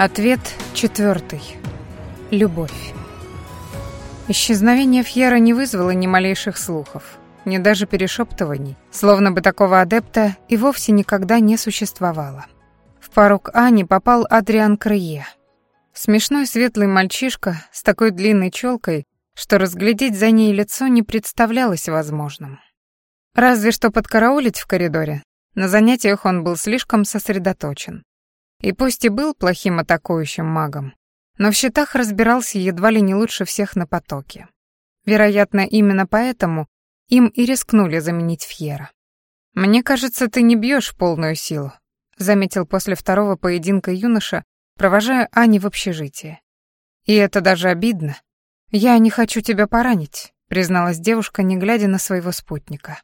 Ответ четвертый. Любовь. Исчезновение Фьера не вызвало ни малейших слухов, ни даже перешептываний, словно бы такого адепта и вовсе никогда не существовало. В к Ани попал Адриан Крые. Смешной светлый мальчишка с такой длинной челкой, что разглядеть за ней лицо не представлялось возможным. Разве что подкараулить в коридоре. На занятиях он был слишком сосредоточен. И пусть и был плохим атакующим магом, но в щитах разбирался едва ли не лучше всех на потоке. Вероятно, именно поэтому им и рискнули заменить Фьера. «Мне кажется, ты не бьешь полную силу», заметил после второго поединка юноша, провожая Ани в общежитие. «И это даже обидно. Я не хочу тебя поранить», призналась девушка, не глядя на своего спутника.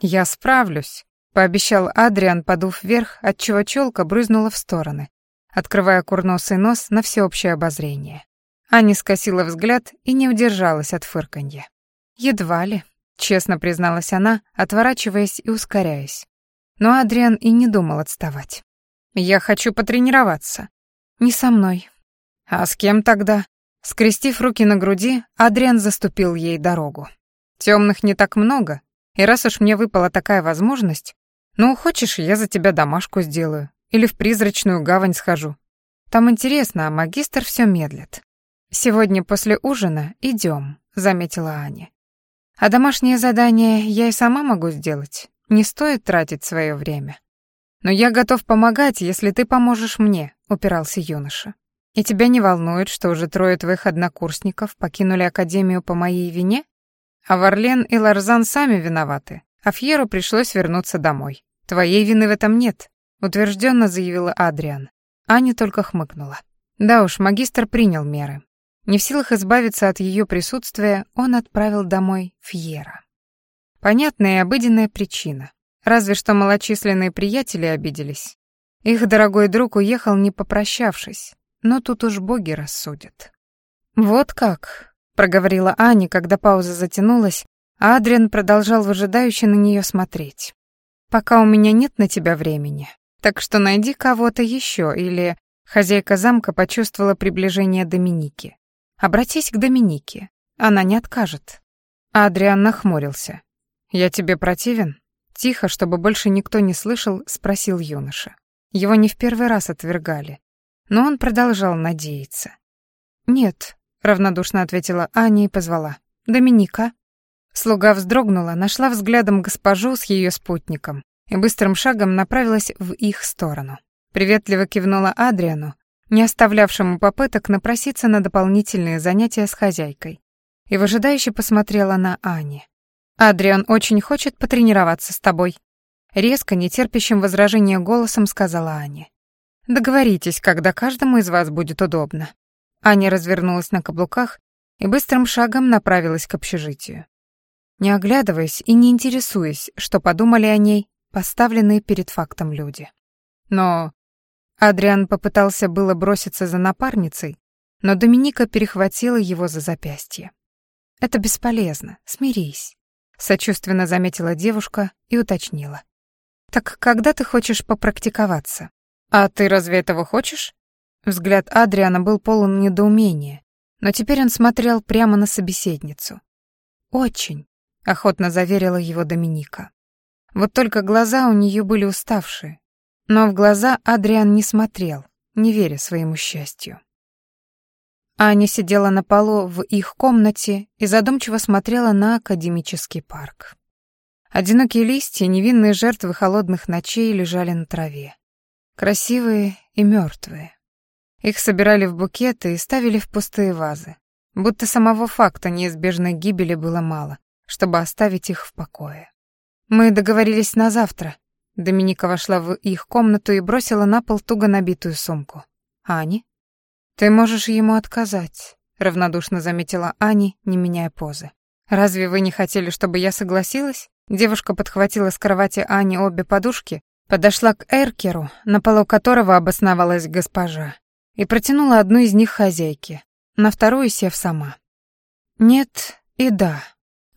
«Я справлюсь», пообещал Адриан, подув вверх, отчего челка брызнула в стороны, открывая курносый нос на всеобщее обозрение. Аня скосила взгляд и не удержалась от фырканья. «Едва ли», — честно призналась она, отворачиваясь и ускоряясь. Но Адриан и не думал отставать. «Я хочу потренироваться». «Не со мной». «А с кем тогда?» Скрестив руки на груди, Адриан заступил ей дорогу. «Темных не так много, и раз уж мне выпала такая возможность, ну, хочешь, я за тебя домашку сделаю или в призрачную гавань схожу. Там интересно, а магистр все медлит. Сегодня после ужина идем, заметила Аня. А домашнее задание я и сама могу сделать. Не стоит тратить свое время. Но я готов помогать, если ты поможешь мне, упирался юноша. И тебя не волнует, что уже трое твоих однокурсников покинули академию по моей вине? А Варлен и Ларзан сами виноваты, а Фьеру пришлось вернуться домой. «Твоей вины в этом нет», — утвержденно заявила Адриан. Аня только хмыкнула. Да уж, магистр принял меры. Не в силах избавиться от ее присутствия, он отправил домой Фьера. Понятная и обыденная причина. Разве что малочисленные приятели обиделись. Их дорогой друг уехал, не попрощавшись, но тут уж боги рассудят. «Вот как», — проговорила Аня, когда пауза затянулась, а Адриан продолжал выжидающе на нее смотреть. Пока у меня нет на тебя времени. Так что найди кого-то еще или Хозяйка замка почувствовала приближение Доминики. Обратись к Доминике. Она не откажет. Адриан нахмурился. Я тебе противен? Тихо, чтобы больше никто не слышал, спросил юноша. Его не в первый раз отвергали, но он продолжал надеяться. Нет, равнодушно ответила Аня и позвала. Доминика. Слуга вздрогнула, нашла взглядом госпожу с ее спутником и быстрым шагом направилась в их сторону. Приветливо кивнула Адриану, не оставлявшему попыток напроситься на дополнительные занятия с хозяйкой, и выжидающе посмотрела на Ани. «Адриан очень хочет потренироваться с тобой», — резко, нетерпящим возражения голосом сказала Аня. «Договоритесь, когда каждому из вас будет удобно». Аня развернулась на каблуках и быстрым шагом направилась к общежитию не оглядываясь и не интересуясь, что подумали о ней поставленные перед фактом люди. Но Адриан попытался было броситься за напарницей, но Доминика перехватила его за запястье. «Это бесполезно, смирись», — сочувственно заметила девушка и уточнила. «Так когда ты хочешь попрактиковаться?» «А ты разве этого хочешь?» Взгляд Адриана был полон недоумения, но теперь он смотрел прямо на собеседницу. «Очень», охотно заверила его Доминика. Вот только глаза у нее были уставшие, но в глаза Адриан не смотрел, не веря своему счастью. Аня сидела на полу в их комнате и задумчиво смотрела на академический парк. Одинокие листья, невинные жертвы холодных ночей лежали на траве. Красивые и мертвые. Их собирали в букеты и ставили в пустые вазы. Будто самого факта неизбежной гибели было мало, чтобы оставить их в покое. Мы договорились на завтра. Доминика вошла в их комнату и бросила на пол туго набитую сумку. Ани? Ты можешь ему отказать, равнодушно заметила Ани, не меняя позы. Разве вы не хотели, чтобы я согласилась? Девушка подхватила с кровати Ани обе подушки, подошла к эркеру, на полу которого обосновалась госпожа, и протянула одну из них хозяйке, на вторую сев сама. Нет и да.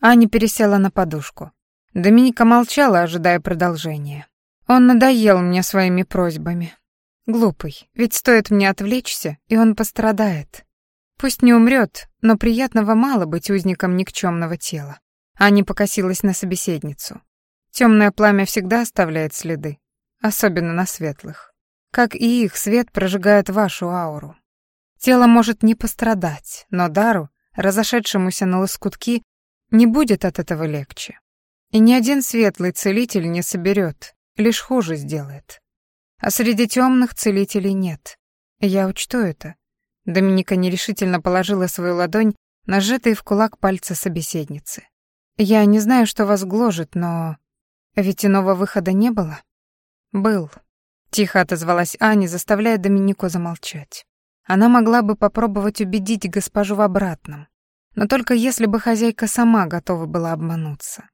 Аня пересела на подушку. Доминика молчала, ожидая продолжения. Он надоел мне своими просьбами. Глупый, ведь стоит мне отвлечься, и он пострадает. Пусть не умрет, но приятного мало быть узником никчемного тела. Аня покосилась на собеседницу. Темное пламя всегда оставляет следы, особенно на светлых. Как и их свет прожигает вашу ауру. Тело может не пострадать, но дару, разошедшемуся на лоскутки, не будет от этого легче. И ни один светлый целитель не соберет, лишь хуже сделает. А среди темных целителей нет. Я учту это. Доминика нерешительно положила свою ладонь на в кулак пальцы собеседницы. Я не знаю, что вас гложет, но... Ведь иного выхода не было? Был. Тихо отозвалась Аня, заставляя Доминику замолчать. Она могла бы попробовать убедить госпожу в обратном, но только если бы хозяйка сама готова была обмануться.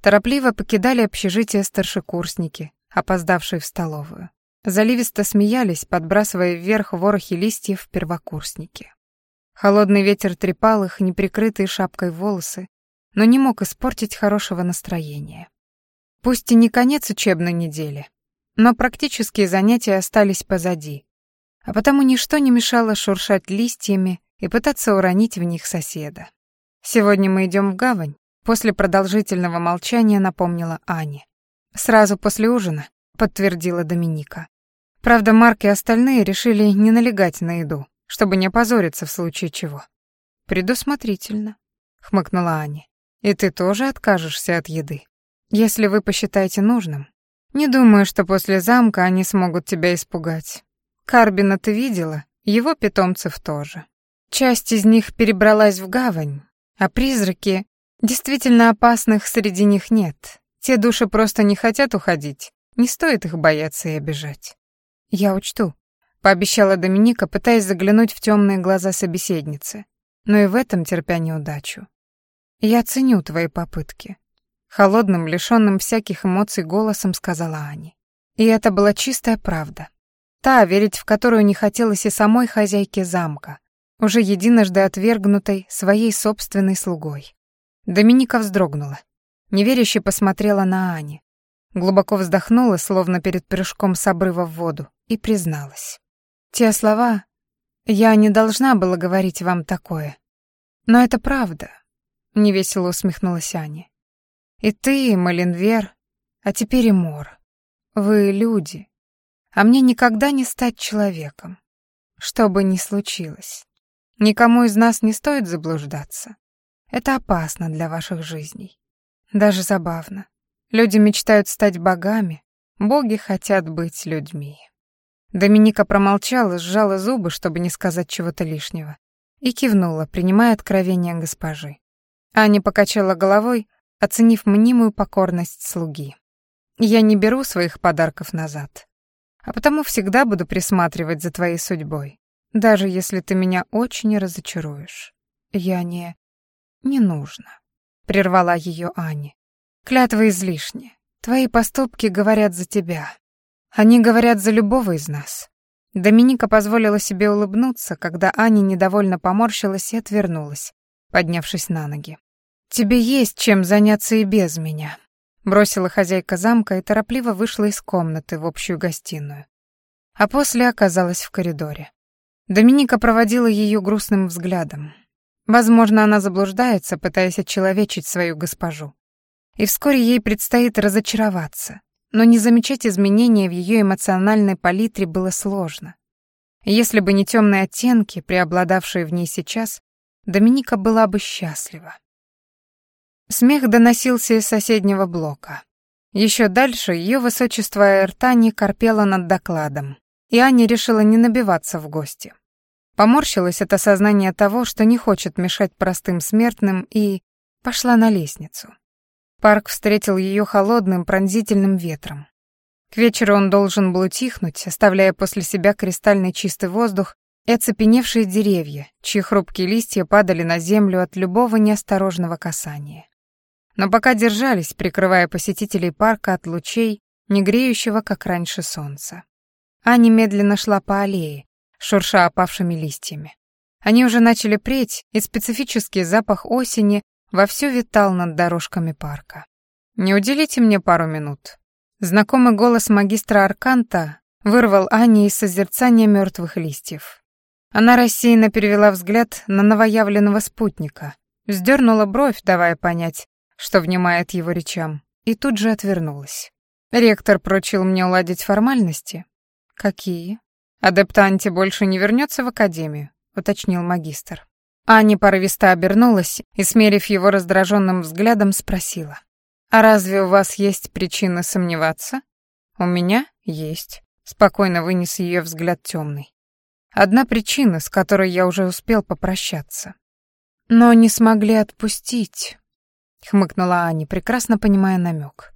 Торопливо покидали общежитие старшекурсники, опоздавшие в столовую. Заливисто смеялись, подбрасывая вверх ворохи листьев первокурсники. Холодный ветер трепал их неприкрытые шапкой волосы, но не мог испортить хорошего настроения. Пусть и не конец учебной недели, но практические занятия остались позади, а потому ничто не мешало шуршать листьями и пытаться уронить в них соседа. «Сегодня мы идем в гавань», — после продолжительного молчания напомнила Ане. «Сразу после ужина», — подтвердила Доминика. Правда, Марк и остальные решили не налегать на еду, чтобы не опозориться в случае чего. «Предусмотрительно», — хмыкнула Аня. «И ты тоже откажешься от еды, если вы посчитаете нужным. Не думаю, что после замка они смогут тебя испугать. Карбина ты видела, его питомцев тоже. Часть из них перебралась в гавань, а призраки... Действительно опасных среди них нет. Те души просто не хотят уходить. Не стоит их бояться и обижать. Я учту, пообещала Доминика, пытаясь заглянуть в темные глаза собеседницы, но и в этом терпя неудачу. Я ценю твои попытки. Холодным, лишенным всяких эмоций голосом сказала Ани. И это была чистая правда. Та, верить в которую не хотелось и самой хозяйке замка, уже единожды отвергнутой своей собственной слугой. Доминика вздрогнула. Неверяще посмотрела на Ани. Глубоко вздохнула, словно перед прыжком с обрыва в воду, и призналась. «Те слова... Я не должна была говорить вам такое. Но это правда», — невесело усмехнулась Аня. «И ты, Малинвер, а теперь и Мор. Вы люди, а мне никогда не стать человеком. Что бы ни случилось. Никому из нас не стоит заблуждаться. Это опасно для ваших жизней. Даже забавно. Люди мечтают стать богами, боги хотят быть людьми. Доминика промолчала, сжала зубы, чтобы не сказать чего-то лишнего, и кивнула, принимая откровение госпожи. Аня покачала головой, оценив мнимую покорность слуги. «Я не беру своих подарков назад а потому всегда буду присматривать за твоей судьбой, даже если ты меня очень разочаруешь. Я не... не нужно», — прервала ее Аня. «Клятва излишне. Твои поступки говорят за тебя. Они говорят за любого из нас». Доминика позволила себе улыбнуться, когда Аня недовольно поморщилась и отвернулась, поднявшись на ноги. «Тебе есть чем заняться и без меня», Бросила хозяйка замка и торопливо вышла из комнаты в общую гостиную. А после оказалась в коридоре. Доминика проводила ее грустным взглядом. Возможно, она заблуждается, пытаясь отчеловечить свою госпожу. И вскоре ей предстоит разочароваться, но не замечать изменения в ее эмоциональной палитре было сложно. Если бы не темные оттенки, преобладавшие в ней сейчас, Доминика была бы счастлива. Смех доносился из соседнего блока. Еще дальше ее высочество Эртани корпело над докладом, и Аня решила не набиваться в гости. Поморщилась от осознания того, что не хочет мешать простым смертным, и пошла на лестницу. Парк встретил ее холодным пронзительным ветром. К вечеру он должен был утихнуть, оставляя после себя кристальный чистый воздух и оцепеневшие деревья, чьи хрупкие листья падали на землю от любого неосторожного касания но пока держались, прикрывая посетителей парка от лучей, не греющего, как раньше, солнца. Аня медленно шла по аллее, шурша опавшими листьями. Они уже начали преть, и специфический запах осени вовсю витал над дорожками парка. «Не уделите мне пару минут?» Знакомый голос магистра Арканта вырвал Ани из созерцания мертвых листьев. Она рассеянно перевела взгляд на новоявленного спутника, вздернула бровь, давая понять, что внимает его речам, и тут же отвернулась. Ректор прочил мне уладить формальности. Какие? Адепт Анти больше не вернется в академию, уточнил магистр. Аня порывисто обернулась и, смерив его раздраженным взглядом, спросила. «А разве у вас есть причина сомневаться?» «У меня есть», — спокойно вынес ее взгляд темный. «Одна причина, с которой я уже успел попрощаться. Но не смогли отпустить», — хмыкнула Аня, прекрасно понимая намек.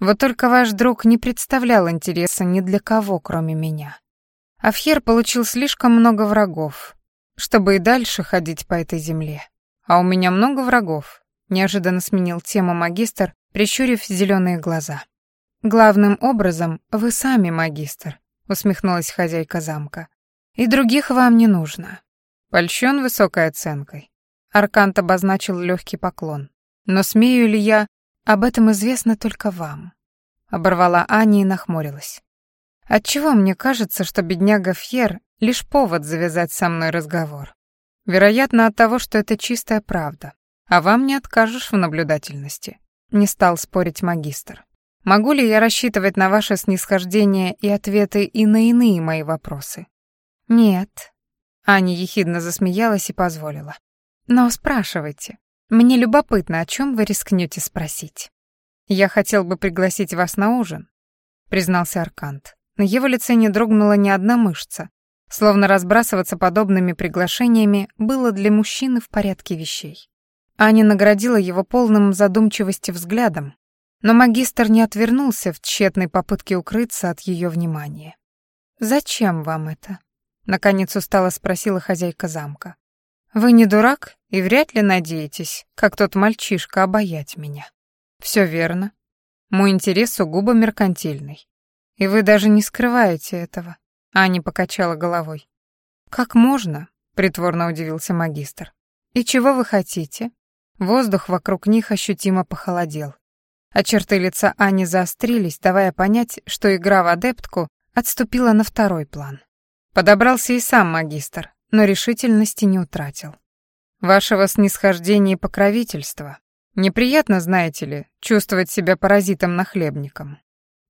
«Вот только ваш друг не представлял интереса ни для кого, кроме меня. Афьер получил слишком много врагов, чтобы и дальше ходить по этой земле. А у меня много врагов, неожиданно сменил тему магистр, прищурив зеленые глаза. Главным образом вы сами магистр, усмехнулась хозяйка замка. И других вам не нужно. Польщен высокой оценкой. Аркант обозначил легкий поклон. Но смею ли я, об этом известно только вам. Оборвала Аня и нахмурилась. Отчего мне кажется, что бедняга Фьер лишь повод завязать со мной разговор. Вероятно, от того, что это чистая правда. А вам не откажешь в наблюдательности. Не стал спорить магистр. Могу ли я рассчитывать на ваше снисхождение и ответы и на иные мои вопросы? Нет. Аня ехидно засмеялась и позволила. Но спрашивайте. Мне любопытно, о чем вы рискнете спросить. Я хотел бы пригласить вас на ужин, признался Аркант. На его лице не дрогнула ни одна мышца, Словно разбрасываться подобными приглашениями было для мужчины в порядке вещей. Аня наградила его полным задумчивости взглядом, но магистр не отвернулся в тщетной попытке укрыться от ее внимания. «Зачем вам это?» — наконец устало спросила хозяйка замка. «Вы не дурак и вряд ли надеетесь, как тот мальчишка, обаять меня». «Все верно. Мой интерес сугубо меркантильный. И вы даже не скрываете этого. Аня покачала головой. «Как можно?» — притворно удивился магистр. «И чего вы хотите?» Воздух вокруг них ощутимо похолодел. А черты лица Ани заострились, давая понять, что игра в адептку отступила на второй план. Подобрался и сам магистр, но решительности не утратил. «Вашего снисхождения и покровительства. Неприятно, знаете ли, чувствовать себя паразитом-нахлебником.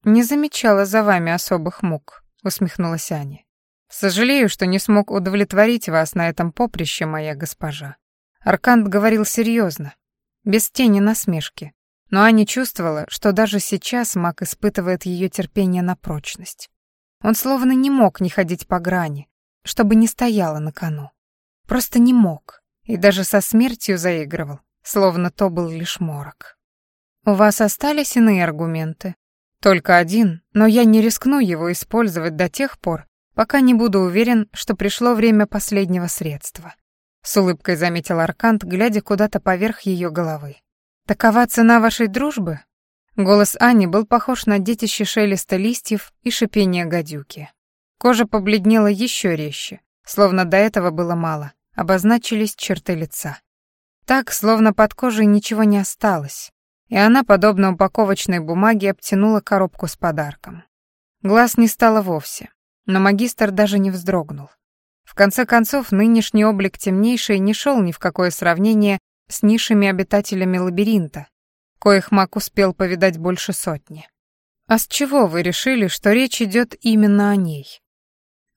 Не замечала за вами особых мук усмехнулась Аня. Сожалею, что не смог удовлетворить вас на этом поприще, моя госпожа. Аркант говорил серьезно, без тени насмешки. Но Аня чувствовала, что даже сейчас маг испытывает ее терпение на прочность. Он словно не мог не ходить по грани, чтобы не стояла на кону. Просто не мог, и даже со смертью заигрывал, словно то был лишь морок. «У вас остались иные аргументы?» Только один, но я не рискну его использовать до тех пор, пока не буду уверен, что пришло время последнего средства. С улыбкой заметил Аркант, глядя куда-то поверх ее головы. «Такова цена вашей дружбы?» Голос Ани был похож на детище шелеста листьев и шипения гадюки. Кожа побледнела еще резче, словно до этого было мало, обозначились черты лица. Так, словно под кожей ничего не осталось, и она, подобно упаковочной бумаге, обтянула коробку с подарком. Глаз не стало вовсе, но магистр даже не вздрогнул. В конце концов, нынешний облик темнейший не шел ни в какое сравнение с низшими обитателями лабиринта, коих маг успел повидать больше сотни. «А с чего вы решили, что речь идет именно о ней?»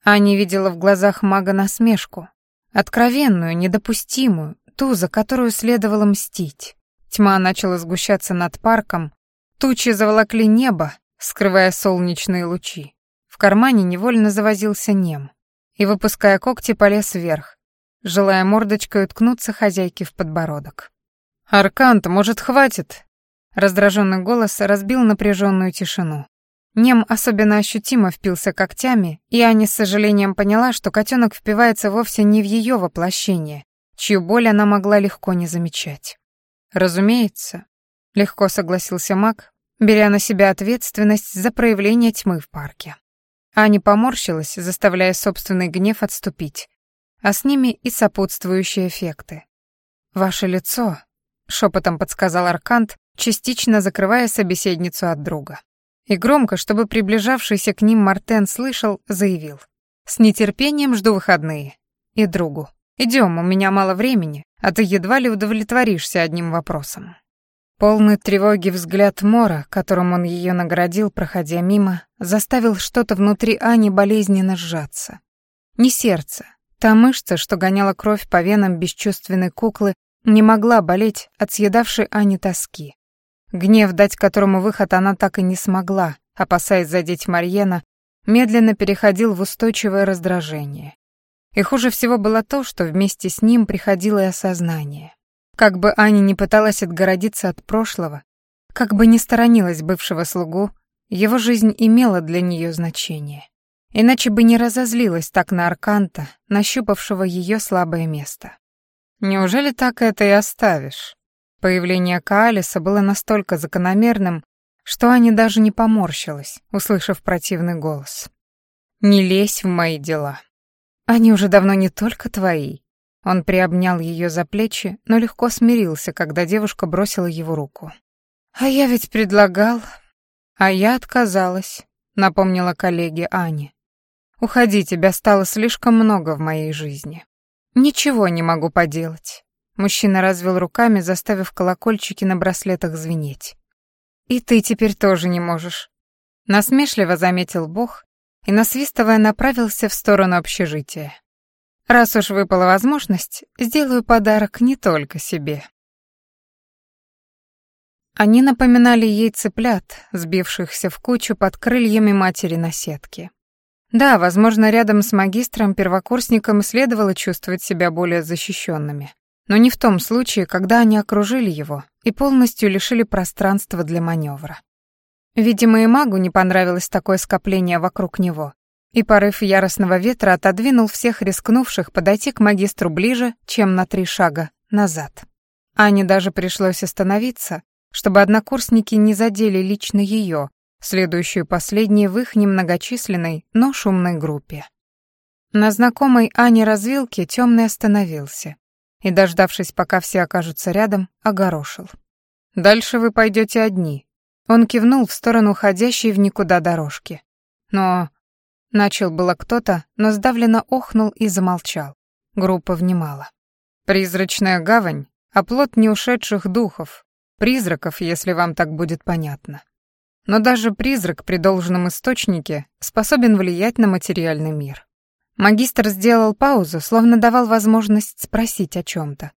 Аня видела в глазах мага насмешку, откровенную, недопустимую, ту, за которую следовало мстить. Тьма начала сгущаться над парком, тучи заволокли небо, скрывая солнечные лучи. В кармане невольно завозился нем и, выпуская когти, полез вверх, желая мордочкой уткнуться хозяйке в подбородок. «Аркант, может, хватит?» Раздраженный голос разбил напряженную тишину. Нем особенно ощутимо впился когтями, и Аня с сожалением поняла, что котенок впивается вовсе не в ее воплощение, чью боль она могла легко не замечать. «Разумеется», — легко согласился маг, беря на себя ответственность за проявление тьмы в парке. Аня поморщилась, заставляя собственный гнев отступить, а с ними и сопутствующие эффекты. «Ваше лицо», — шепотом подсказал Аркант, частично закрывая собеседницу от друга. И громко, чтобы приближавшийся к ним Мартен слышал, заявил. «С нетерпением жду выходные. И другу. Идем, у меня мало времени, а ты едва ли удовлетворишься одним вопросом». Полный тревоги взгляд Мора, которым он ее наградил, проходя мимо, заставил что-то внутри Ани болезненно сжаться. Не сердце. Та мышца, что гоняла кровь по венам бесчувственной куклы, не могла болеть от съедавшей Ани тоски. Гнев, дать которому выход она так и не смогла, опасаясь задеть Марьена, медленно переходил в устойчивое раздражение. И хуже всего было то, что вместе с ним приходило и осознание. Как бы Аня не пыталась отгородиться от прошлого, как бы не сторонилась бывшего слугу, его жизнь имела для нее значение. Иначе бы не разозлилась так на Арканта, нащупавшего ее слабое место. «Неужели так это и оставишь?» Появление Каалиса было настолько закономерным, что Аня даже не поморщилась, услышав противный голос. «Не лезь в мои дела. Они уже давно не только твои, он приобнял ее за плечи, но легко смирился, когда девушка бросила его руку. «А я ведь предлагал...» «А я отказалась», — напомнила коллеге Ане. «Уходи, тебя стало слишком много в моей жизни. Ничего не могу поделать». Мужчина развел руками, заставив колокольчики на браслетах звенеть. «И ты теперь тоже не можешь». Насмешливо заметил Бог и, насвистывая, направился в сторону общежития. Раз уж выпала возможность, сделаю подарок не только себе. Они напоминали ей цыплят, сбившихся в кучу под крыльями матери на сетке. Да, возможно, рядом с магистром-первокурсником следовало чувствовать себя более защищенными, но не в том случае, когда они окружили его и полностью лишили пространства для маневра. Видимо, и магу не понравилось такое скопление вокруг него, и порыв яростного ветра отодвинул всех рискнувших подойти к магистру ближе, чем на три шага назад. Ане даже пришлось остановиться, чтобы однокурсники не задели лично ее, следующую последней в их немногочисленной, но шумной группе. На знакомой Ане развилке темный остановился и, дождавшись, пока все окажутся рядом, огорошил. «Дальше вы пойдете одни». Он кивнул в сторону уходящей в никуда дорожки. «Но Начал было кто-то, но сдавленно охнул и замолчал. Группа внимала. «Призрачная гавань — оплот неушедших духов, призраков, если вам так будет понятно. Но даже призрак при должном источнике способен влиять на материальный мир». Магистр сделал паузу, словно давал возможность спросить о чем-то.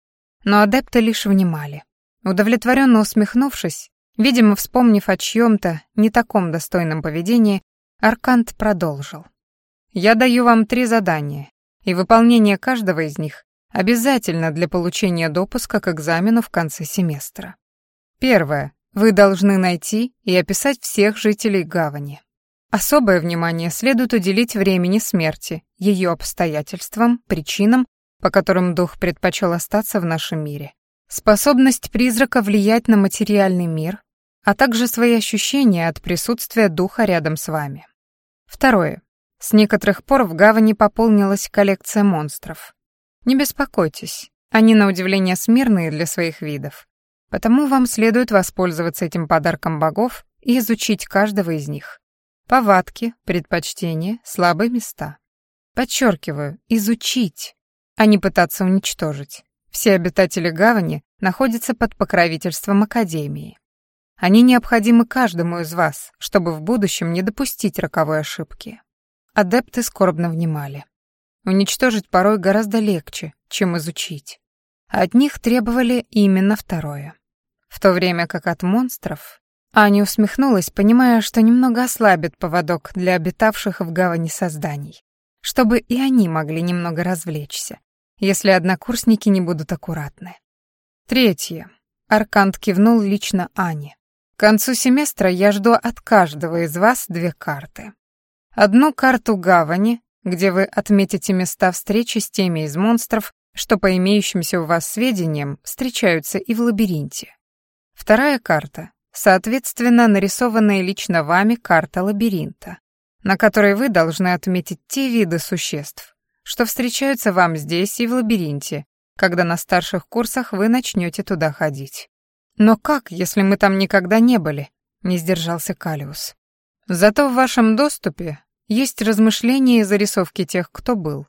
Но адепты лишь внимали. Удовлетворенно усмехнувшись, видимо, вспомнив о чьем-то не таком достойном поведении, Аркант продолжил. «Я даю вам три задания, и выполнение каждого из них обязательно для получения допуска к экзамену в конце семестра. Первое. Вы должны найти и описать всех жителей гавани. Особое внимание следует уделить времени смерти, ее обстоятельствам, причинам, по которым дух предпочел остаться в нашем мире. Способность призрака влиять на материальный мир, а также свои ощущения от присутствия духа рядом с вами. Второе. С некоторых пор в гавани пополнилась коллекция монстров. Не беспокойтесь, они на удивление смирные для своих видов. Потому вам следует воспользоваться этим подарком богов и изучить каждого из них. Повадки, предпочтения, слабые места. Подчеркиваю, изучить, а не пытаться уничтожить. Все обитатели гавани находятся под покровительством Академии. Они необходимы каждому из вас, чтобы в будущем не допустить роковой ошибки. Адепты скорбно внимали. Уничтожить порой гораздо легче, чем изучить. От них требовали именно второе. В то время как от монстров Аня усмехнулась, понимая, что немного ослабит поводок для обитавших в гавани созданий, чтобы и они могли немного развлечься, если однокурсники не будут аккуратны. Третье. Аркант кивнул лично Ане. К концу семестра я жду от каждого из вас две карты. Одну карту гавани, где вы отметите места встречи с теми из монстров, что по имеющимся у вас сведениям встречаются и в лабиринте. Вторая карта, соответственно, нарисованная лично вами карта лабиринта, на которой вы должны отметить те виды существ, что встречаются вам здесь и в лабиринте, когда на старших курсах вы начнете туда ходить. «Но как, если мы там никогда не были?» — не сдержался Калиус. Зато в вашем доступе есть размышления и зарисовки тех, кто был.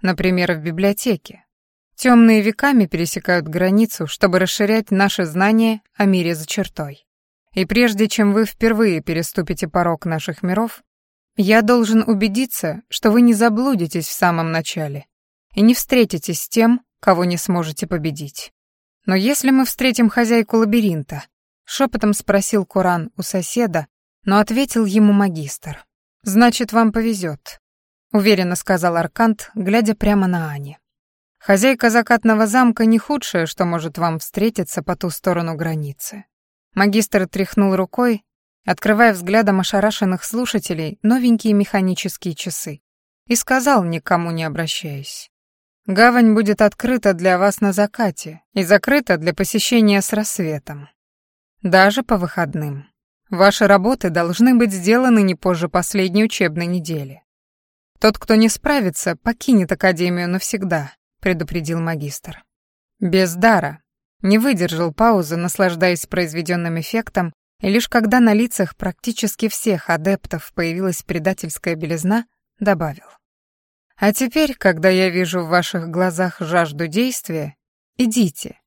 Например, в библиотеке. Темные веками пересекают границу, чтобы расширять наши знания о мире за чертой. И прежде чем вы впервые переступите порог наших миров, я должен убедиться, что вы не заблудитесь в самом начале и не встретитесь с тем, кого не сможете победить. Но если мы встретим хозяйку лабиринта, шепотом спросил Куран у соседа, но ответил ему магистр. Значит, вам повезет, уверенно сказал Аркант, глядя прямо на Ани. Хозяйка закатного замка не худшее, что может вам встретиться по ту сторону границы. Магистр тряхнул рукой, открывая взглядом ошарашенных слушателей новенькие механические часы, и сказал, никому не обращаясь. Гавань будет открыта для вас на закате и закрыта для посещения с рассветом. Даже по выходным. Ваши работы должны быть сделаны не позже последней учебной недели. Тот, кто не справится, покинет Академию навсегда, предупредил магистр. Без дара. Не выдержал паузы, наслаждаясь произведенным эффектом, и лишь когда на лицах практически всех адептов появилась предательская белизна, добавил. А теперь, когда я вижу в ваших глазах жажду действия, идите.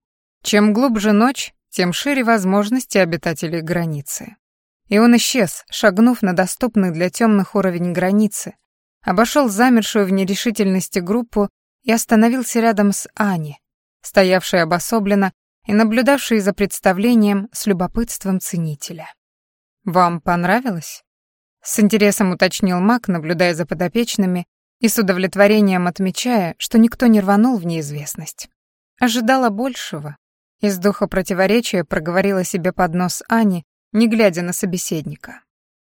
Чем глубже ночь, тем шире возможности обитателей границы. И он исчез, шагнув на доступный для темных уровень границы, обошел замершую в нерешительности группу и остановился рядом с Ани, стоявшей обособленно и наблюдавшей за представлением с любопытством ценителя. «Вам понравилось?» С интересом уточнил Мак, наблюдая за подопечными и с удовлетворением отмечая, что никто не рванул в неизвестность. Ожидала большего. Из духа противоречия проговорила себе под нос Ани, не глядя на собеседника.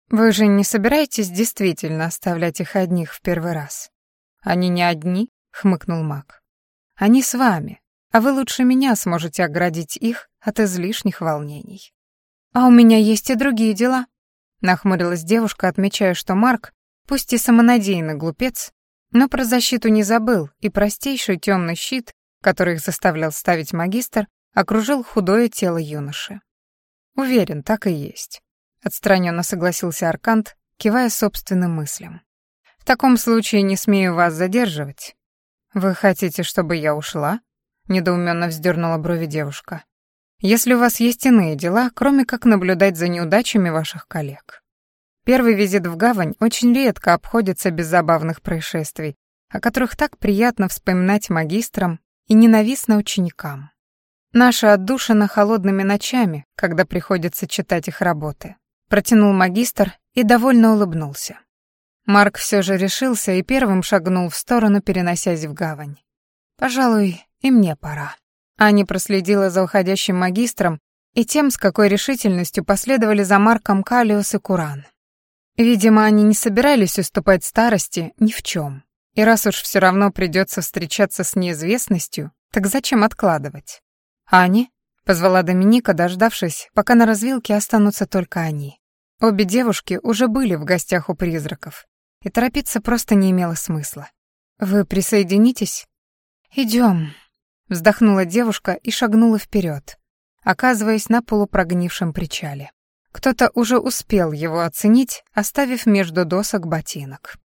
«Вы же не собираетесь действительно оставлять их одних в первый раз?» «Они не одни», — хмыкнул маг. «Они с вами, а вы лучше меня сможете оградить их от излишних волнений». «А у меня есть и другие дела», — нахмурилась девушка, отмечая, что Марк, пусть и самонадеянный глупец, но про защиту не забыл, и простейший темный щит, который их заставлял ставить магистр, окружил худое тело юноши. Уверен, так и есть. Отстраненно согласился Аркант, кивая собственным мыслям. В таком случае не смею вас задерживать. Вы хотите, чтобы я ушла? Недоуменно вздернула брови девушка. Если у вас есть иные дела, кроме как наблюдать за неудачами ваших коллег. Первый визит в гавань очень редко обходится без забавных происшествий, о которых так приятно вспоминать магистрам и ненавистно ученикам. Наша отдушина холодными ночами, когда приходится читать их работы. Протянул магистр и довольно улыбнулся. Марк все же решился и первым шагнул в сторону, переносясь в гавань. «Пожалуй, и мне пора». Аня проследила за уходящим магистром и тем, с какой решительностью последовали за Марком Калиус и Куран. Видимо, они не собирались уступать старости ни в чем. И раз уж все равно придется встречаться с неизвестностью, так зачем откладывать? «Ани?» — позвала Доминика, дождавшись, пока на развилке останутся только они. Обе девушки уже были в гостях у призраков, и торопиться просто не имело смысла. «Вы присоединитесь?» Идем, вздохнула девушка и шагнула вперед, оказываясь на полупрогнившем причале. Кто-то уже успел его оценить, оставив между досок ботинок.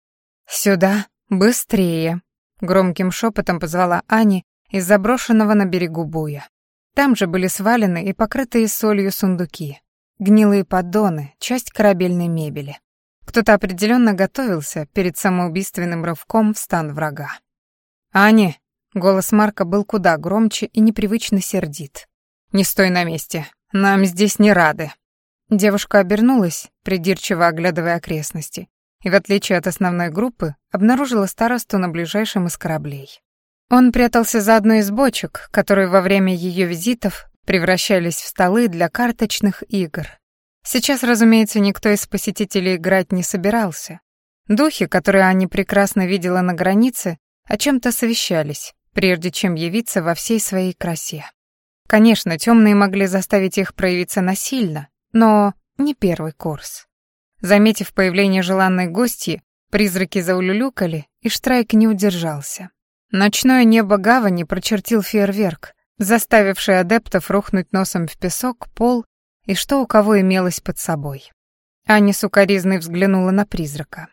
«Сюда, быстрее!» — громким шепотом позвала Ани из заброшенного на берегу буя. Там же были свалены и покрытые солью сундуки, гнилые поддоны, часть корабельной мебели. Кто-то определенно готовился перед самоубийственным рывком в стан врага. «Ани!» — голос Марка был куда громче и непривычно сердит. «Не стой на месте, нам здесь не рады!» Девушка обернулась, придирчиво оглядывая окрестности, и, в отличие от основной группы, обнаружила старосту на ближайшем из кораблей. Он прятался за одной из бочек, которые во время ее визитов превращались в столы для карточных игр. Сейчас, разумеется, никто из посетителей играть не собирался. Духи, которые Аня прекрасно видела на границе, о чем-то совещались, прежде чем явиться во всей своей красе. Конечно, темные могли заставить их проявиться насильно, но не первый курс. Заметив появление желанной гости, призраки заулюлюкали, и Штрайк не удержался. Ночное небо гавани прочертил фейерверк, заставивший адептов рухнуть носом в песок, пол и что у кого имелось под собой. Аня сукоризной взглянула на призрака.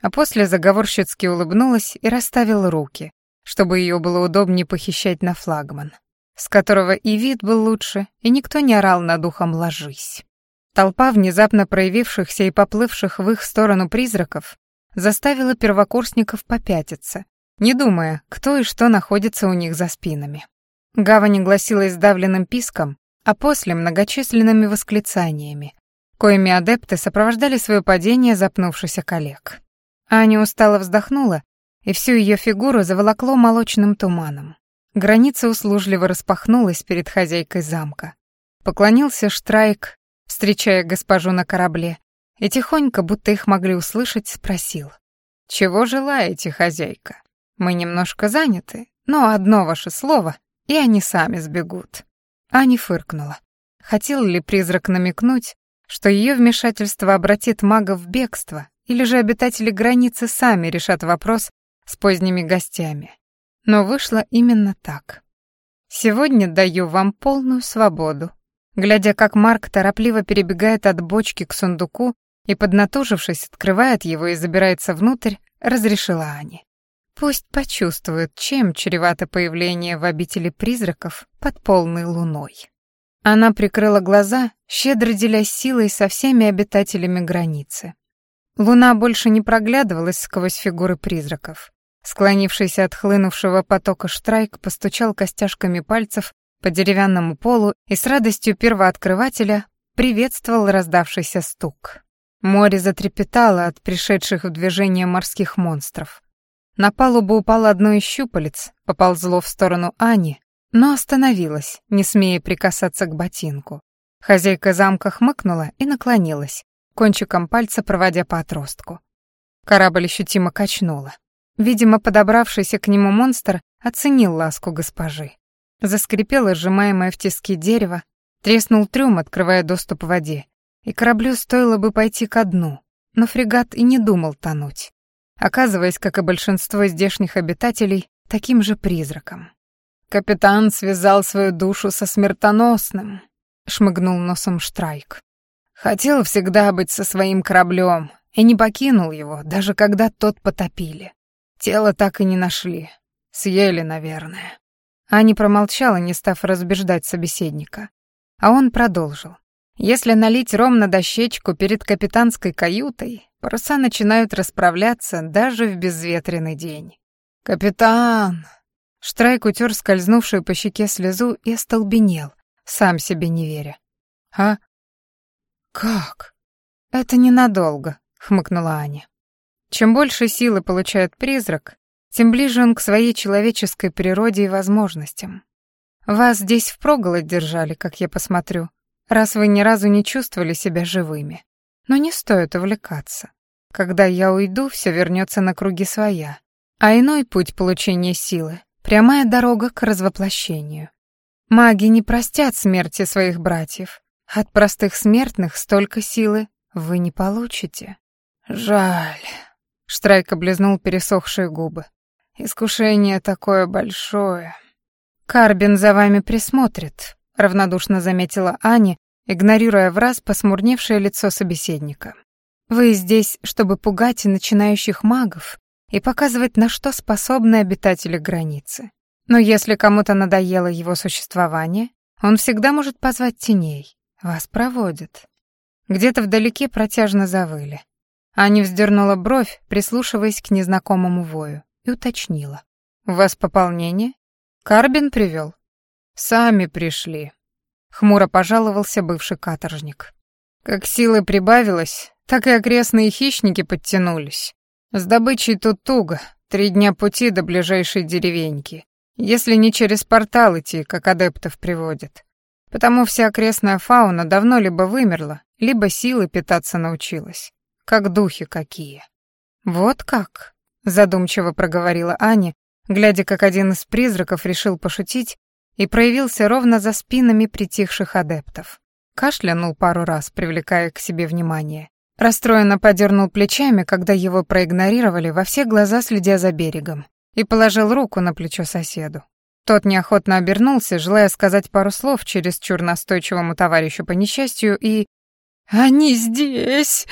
А после заговорщицки улыбнулась и расставила руки, чтобы ее было удобнее похищать на флагман, с которого и вид был лучше, и никто не орал над ухом «ложись». Толпа внезапно проявившихся и поплывших в их сторону призраков заставила первокурсников попятиться, не думая, кто и что находится у них за спинами. Гавань гласилась сдавленным писком, а после многочисленными восклицаниями, коими адепты сопровождали свое падение запнувшихся коллег. Аня устало вздохнула, и всю ее фигуру заволокло молочным туманом. Граница услужливо распахнулась перед хозяйкой замка. Поклонился Штрайк, встречая госпожу на корабле, и тихонько, будто их могли услышать, спросил. «Чего желаете, хозяйка? Мы немножко заняты, но одно ваше слово, и они сами сбегут». Аня фыркнула. Хотел ли призрак намекнуть, что ее вмешательство обратит мага в бегство, или же обитатели границы сами решат вопрос с поздними гостями. Но вышло именно так. Сегодня даю вам полную свободу. Глядя, как Марк торопливо перебегает от бочки к сундуку и, поднатужившись, открывает его и забирается внутрь, разрешила Ане. Пусть почувствуют, чем чревато появление в обители призраков под полной луной. Она прикрыла глаза, щедро делясь силой со всеми обитателями границы. Луна больше не проглядывалась сквозь фигуры призраков. Склонившийся от хлынувшего потока штрайк постучал костяшками пальцев по деревянному полу и с радостью первооткрывателя приветствовал раздавшийся стук. Море затрепетало от пришедших в движение морских монстров. На палубу упало одно из щупалец, поползло в сторону Ани, но остановилась, не смея прикасаться к ботинку. Хозяйка замка хмыкнула и наклонилась, кончиком пальца проводя по отростку. Корабль ощутимо качнуло. Видимо, подобравшийся к нему монстр оценил ласку госпожи. Заскрипело сжимаемое в тиски дерево, треснул трюм, открывая доступ в воде. И кораблю стоило бы пойти ко дну, но фрегат и не думал тонуть, оказываясь, как и большинство здешних обитателей, таким же призраком. Капитан связал свою душу со смертоносным, шмыгнул носом Штрайк. Хотел всегда быть со своим кораблем и не покинул его, даже когда тот потопили. Тело так и не нашли. Съели, наверное. Аня промолчала, не став разбеждать собеседника. А он продолжил. Если налить ром на дощечку перед капитанской каютой, паруса начинают расправляться даже в безветренный день. «Капитан!» Штрайк утер скользнувшую по щеке слезу и остолбенел, сам себе не веря. «А? Как?» «Это ненадолго», — хмыкнула Аня. Чем больше силы получает призрак, тем ближе он к своей человеческой природе и возможностям. Вас здесь впроголодь держали, как я посмотрю, раз вы ни разу не чувствовали себя живыми. Но не стоит увлекаться. Когда я уйду, все вернется на круги своя. А иной путь получения силы Прямая дорога к развоплощению. Маги не простят смерти своих братьев. От простых смертных столько силы вы не получите. Жаль. Штрайк облизнул пересохшие губы. Искушение такое большое. Карбин за вами присмотрит, равнодушно заметила Аня, игнорируя в раз посмурневшее лицо собеседника. Вы здесь, чтобы пугать начинающих магов и показывать, на что способны обитатели границы. Но если кому-то надоело его существование, он всегда может позвать теней. Вас проводят. Где-то вдалеке протяжно завыли. Аня вздернула бровь, прислушиваясь к незнакомому вою, и уточнила. «У вас пополнение?» «Карбин привел. «Сами пришли», — хмуро пожаловался бывший каторжник. «Как силы прибавилось, так и окрестные хищники подтянулись. С добычей тут туго, три дня пути до ближайшей деревеньки, если не через портал идти, как адептов приводят. Потому вся окрестная фауна давно либо вымерла, либо силы питаться научилась. Как духи какие. Вот как, задумчиво проговорила Аня, глядя, как один из призраков решил пошутить и проявился ровно за спинами притихших адептов. Кашлянул пару раз, привлекая к себе внимание, Расстроенно подернул плечами, когда его проигнорировали, во все глаза следя за берегом, и положил руку на плечо соседу. Тот неохотно обернулся, желая сказать пару слов через чур настойчивому товарищу по несчастью, и... «Они здесь!»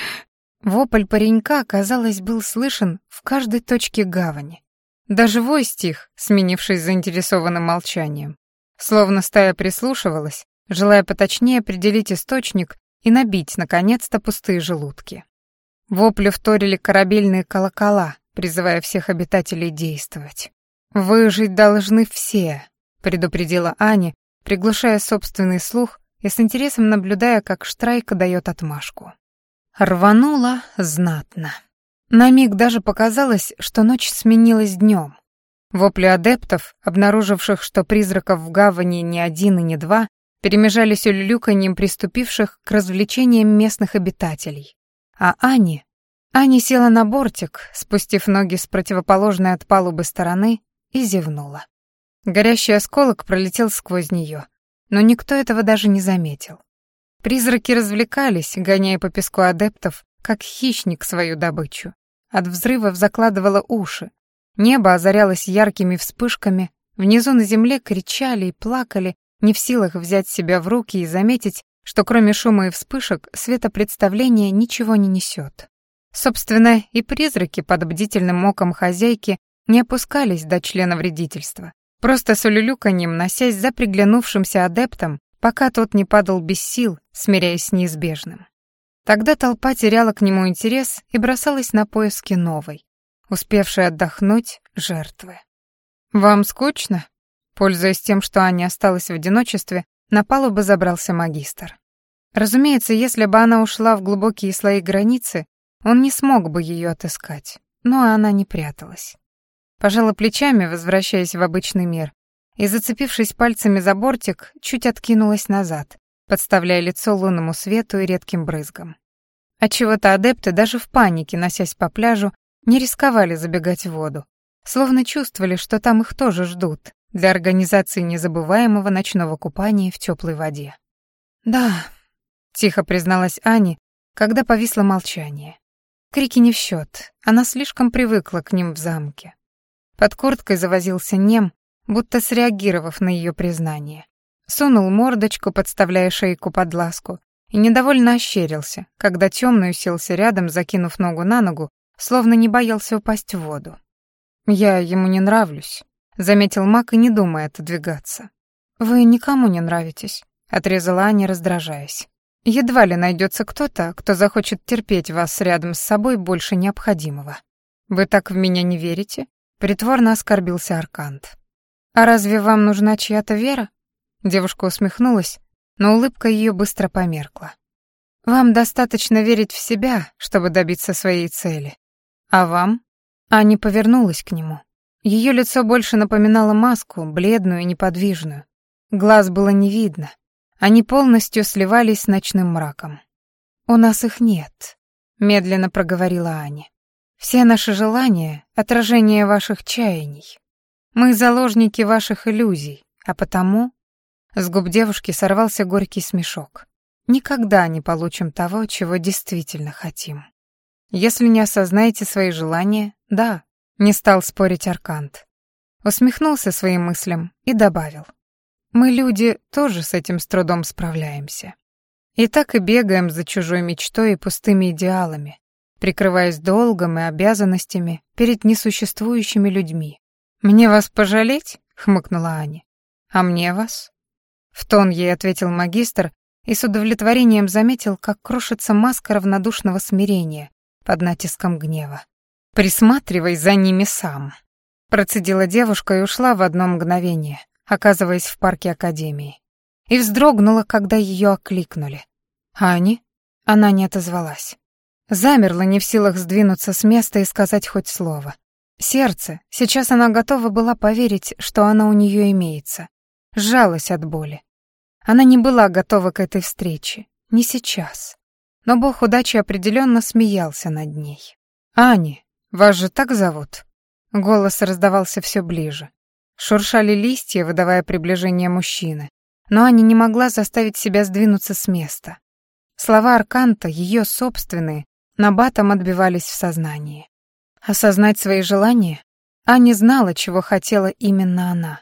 Вопль паренька, казалось, был слышен в каждой точке гавани. Даже вой стих, сменившись заинтересованным молчанием. Словно стая прислушивалась, желая поточнее определить источник и набить, наконец-то, пустые желудки. Воплю вторили корабельные колокола, призывая всех обитателей действовать. «Выжить должны все», — предупредила Аня, приглушая собственный слух и с интересом наблюдая, как Штрайка дает отмашку. Рванула знатно. На миг даже показалось, что ночь сменилась днем. Вопли адептов, обнаруживших, что призраков в гавани не один и не два, перемежались улюлюканьем приступивших к развлечениям местных обитателей. А Ани... Ани села на бортик, спустив ноги с противоположной от палубы стороны, и зевнула. Горящий осколок пролетел сквозь нее, но никто этого даже не заметил. Призраки развлекались, гоняя по песку адептов, как хищник свою добычу. От взрывов закладывало уши. Небо озарялось яркими вспышками, внизу на земле кричали и плакали, не в силах взять себя в руки и заметить, что кроме шума и вспышек светопредставление ничего не несет. Собственно, и призраки под бдительным оком хозяйки не опускались до члена вредительства. Просто с улюлюканьем, носясь за приглянувшимся адептом, пока тот не падал без сил, смиряясь с неизбежным. Тогда толпа теряла к нему интерес и бросалась на поиски новой, успевшей отдохнуть жертвы. «Вам скучно?» Пользуясь тем, что Аня осталась в одиночестве, на палубу забрался магистр. Разумеется, если бы она ушла в глубокие слои границы, он не смог бы ее отыскать, но она не пряталась. Пожала плечами, возвращаясь в обычный мир, и, зацепившись пальцами за бортик, чуть откинулась назад, подставляя лицо лунному свету и редким брызгам. Отчего-то адепты, даже в панике, носясь по пляжу, не рисковали забегать в воду, словно чувствовали, что там их тоже ждут для организации незабываемого ночного купания в теплой воде. «Да», — тихо призналась Ани, когда повисло молчание. Крики не в счет, она слишком привыкла к ним в замке. Под курткой завозился нем, будто среагировав на ее признание. Сунул мордочку, подставляя шейку под ласку, и недовольно ощерился, когда темный уселся рядом, закинув ногу на ногу, словно не боялся упасть в воду. «Я ему не нравлюсь», — заметил Мак и не думая отодвигаться. «Вы никому не нравитесь», — отрезала Аня, раздражаясь. «Едва ли найдется кто-то, кто захочет терпеть вас рядом с собой больше необходимого. Вы так в меня не верите?» Притворно оскорбился Аркант. «А разве вам нужна чья-то вера?» Девушка усмехнулась, но улыбка ее быстро померкла. «Вам достаточно верить в себя, чтобы добиться своей цели. А вам?» Аня повернулась к нему. Ее лицо больше напоминало маску, бледную и неподвижную. Глаз было не видно. Они полностью сливались с ночным мраком. «У нас их нет», — медленно проговорила Аня. Все наши желания — отражение ваших чаяний. Мы заложники ваших иллюзий, а потому...» С губ девушки сорвался горький смешок. «Никогда не получим того, чего действительно хотим. Если не осознаете свои желания, да, не стал спорить Аркант. Усмехнулся своим мыслям и добавил. Мы, люди, тоже с этим с трудом справляемся. И так и бегаем за чужой мечтой и пустыми идеалами, прикрываясь долгом и обязанностями перед несуществующими людьми. «Мне вас пожалеть?» — хмыкнула Аня. «А мне вас?» В тон ей ответил магистр и с удовлетворением заметил, как крошится маска равнодушного смирения под натиском гнева. «Присматривай за ними сам», — процедила девушка и ушла в одно мгновение, оказываясь в парке Академии. И вздрогнула, когда ее окликнули. «Ани?» Она не отозвалась. Замерла, не в силах сдвинуться с места и сказать хоть слово. Сердце, сейчас она готова была поверить, что она у нее имеется. Сжалась от боли. Она не была готова к этой встрече. Не сейчас. Но бог удачи определенно смеялся над ней. «Ани, вас же так зовут?» Голос раздавался все ближе. Шуршали листья, выдавая приближение мужчины. Но Аня не могла заставить себя сдвинуться с места. Слова Арканта, ее собственные, набатом отбивались в сознании. Осознать свои желания? Аня знала, чего хотела именно она.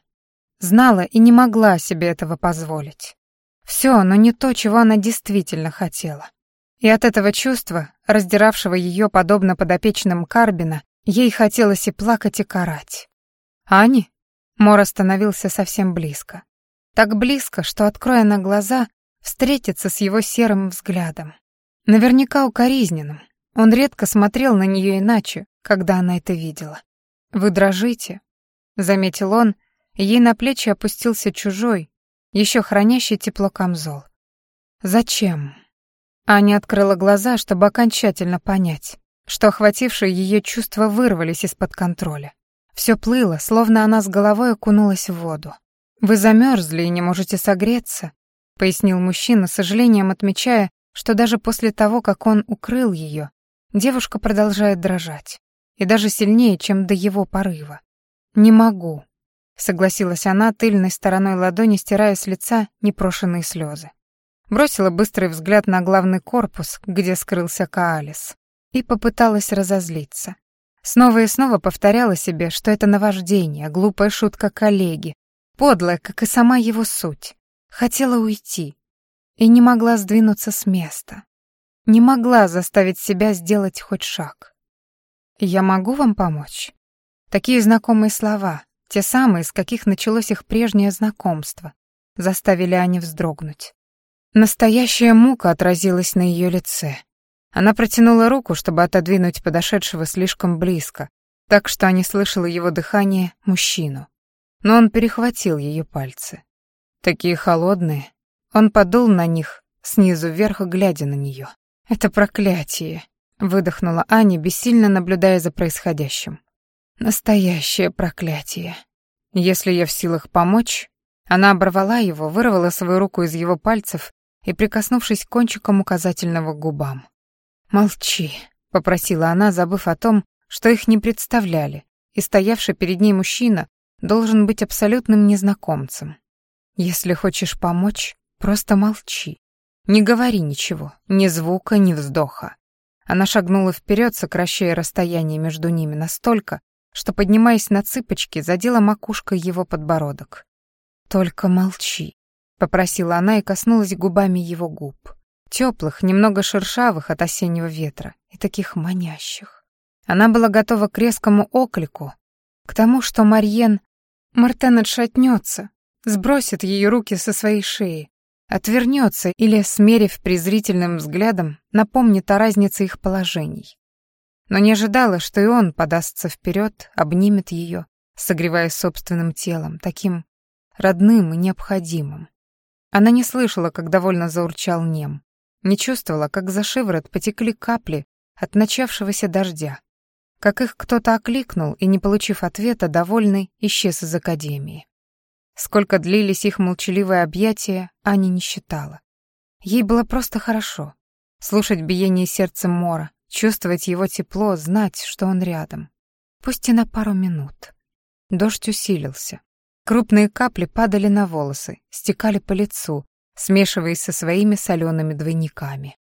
Знала и не могла себе этого позволить. Все, но не то, чего она действительно хотела. И от этого чувства, раздиравшего ее подобно подопечным Карбина, ей хотелось и плакать, и карать. «Ани?» Мор остановился совсем близко. Так близко, что, откроя на глаза, встретиться с его серым взглядом. Наверняка укоризненным. Он редко смотрел на нее иначе, когда она это видела. «Вы дрожите», — заметил он, ей на плечи опустился чужой, еще хранящий тепло камзол. «Зачем?» Аня открыла глаза, чтобы окончательно понять, что охватившие ее чувства вырвались из-под контроля. Все плыло, словно она с головой окунулась в воду. «Вы замерзли и не можете согреться», — пояснил мужчина, с сожалением отмечая, что даже после того, как он укрыл ее, девушка продолжает дрожать. И даже сильнее, чем до его порыва. «Не могу», — согласилась она, тыльной стороной ладони стирая с лица непрошенные слезы. Бросила быстрый взгляд на главный корпус, где скрылся Каалис, и попыталась разозлиться. Снова и снова повторяла себе, что это наваждение, глупая шутка коллеги, подлая, как и сама его суть. Хотела уйти и не могла сдвинуться с места. Не могла заставить себя сделать хоть шаг. «Я могу вам помочь?» Такие знакомые слова, те самые, с каких началось их прежнее знакомство, заставили Ани вздрогнуть. Настоящая мука отразилась на ее лице. Она протянула руку, чтобы отодвинуть подошедшего слишком близко, так что они слышала его дыхание мужчину. Но он перехватил ее пальцы. Такие холодные. Он подул на них, снизу вверх, глядя на нее. «Это проклятие!» — выдохнула Аня, бессильно наблюдая за происходящим. «Настоящее проклятие. Если я в силах помочь...» Она оборвала его, вырвала свою руку из его пальцев и, прикоснувшись кончиком указательного к губам. «Молчи», — попросила она, забыв о том, что их не представляли, и стоявший перед ней мужчина должен быть абсолютным незнакомцем. «Если хочешь помочь, просто молчи. Не говори ничего, ни звука, ни вздоха». Она шагнула вперед, сокращая расстояние между ними настолько, что, поднимаясь на цыпочки, задела макушкой его подбородок. «Только молчи», — попросила она и коснулась губами его губ теплых, немного шершавых от осеннего ветра и таких манящих. Она была готова к резкому оклику, к тому, что Марьен... Мартен отшатнется, сбросит ее руки со своей шеи, отвернется или, смерив презрительным взглядом, напомнит о разнице их положений. Но не ожидала, что и он подастся вперед, обнимет ее, согревая собственным телом, таким родным и необходимым. Она не слышала, как довольно заурчал нем. Не чувствовала, как за шиворот потекли капли от начавшегося дождя. Как их кто-то окликнул и, не получив ответа, довольный, исчез из академии. Сколько длились их молчаливые объятия, Аня не считала. Ей было просто хорошо. Слушать биение сердца Мора, чувствовать его тепло, знать, что он рядом. Пусть и на пару минут. Дождь усилился. Крупные капли падали на волосы, стекали по лицу, смешиваясь со своими солеными двойниками.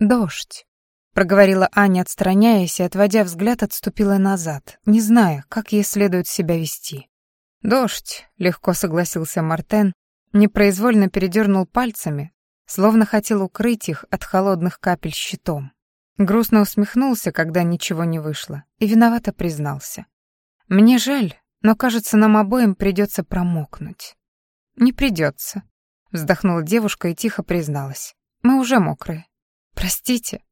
«Дождь», — проговорила Аня, отстраняясь и, отводя взгляд, отступила назад, не зная, как ей следует себя вести. «Дождь», — легко согласился Мартен, непроизвольно передернул пальцами, словно хотел укрыть их от холодных капель щитом. Грустно усмехнулся, когда ничего не вышло, и виновато признался. «Мне жаль, но, кажется, нам обоим придется промокнуть». «Не придется», Вздохнула девушка и тихо призналась. «Мы уже мокрые». «Простите».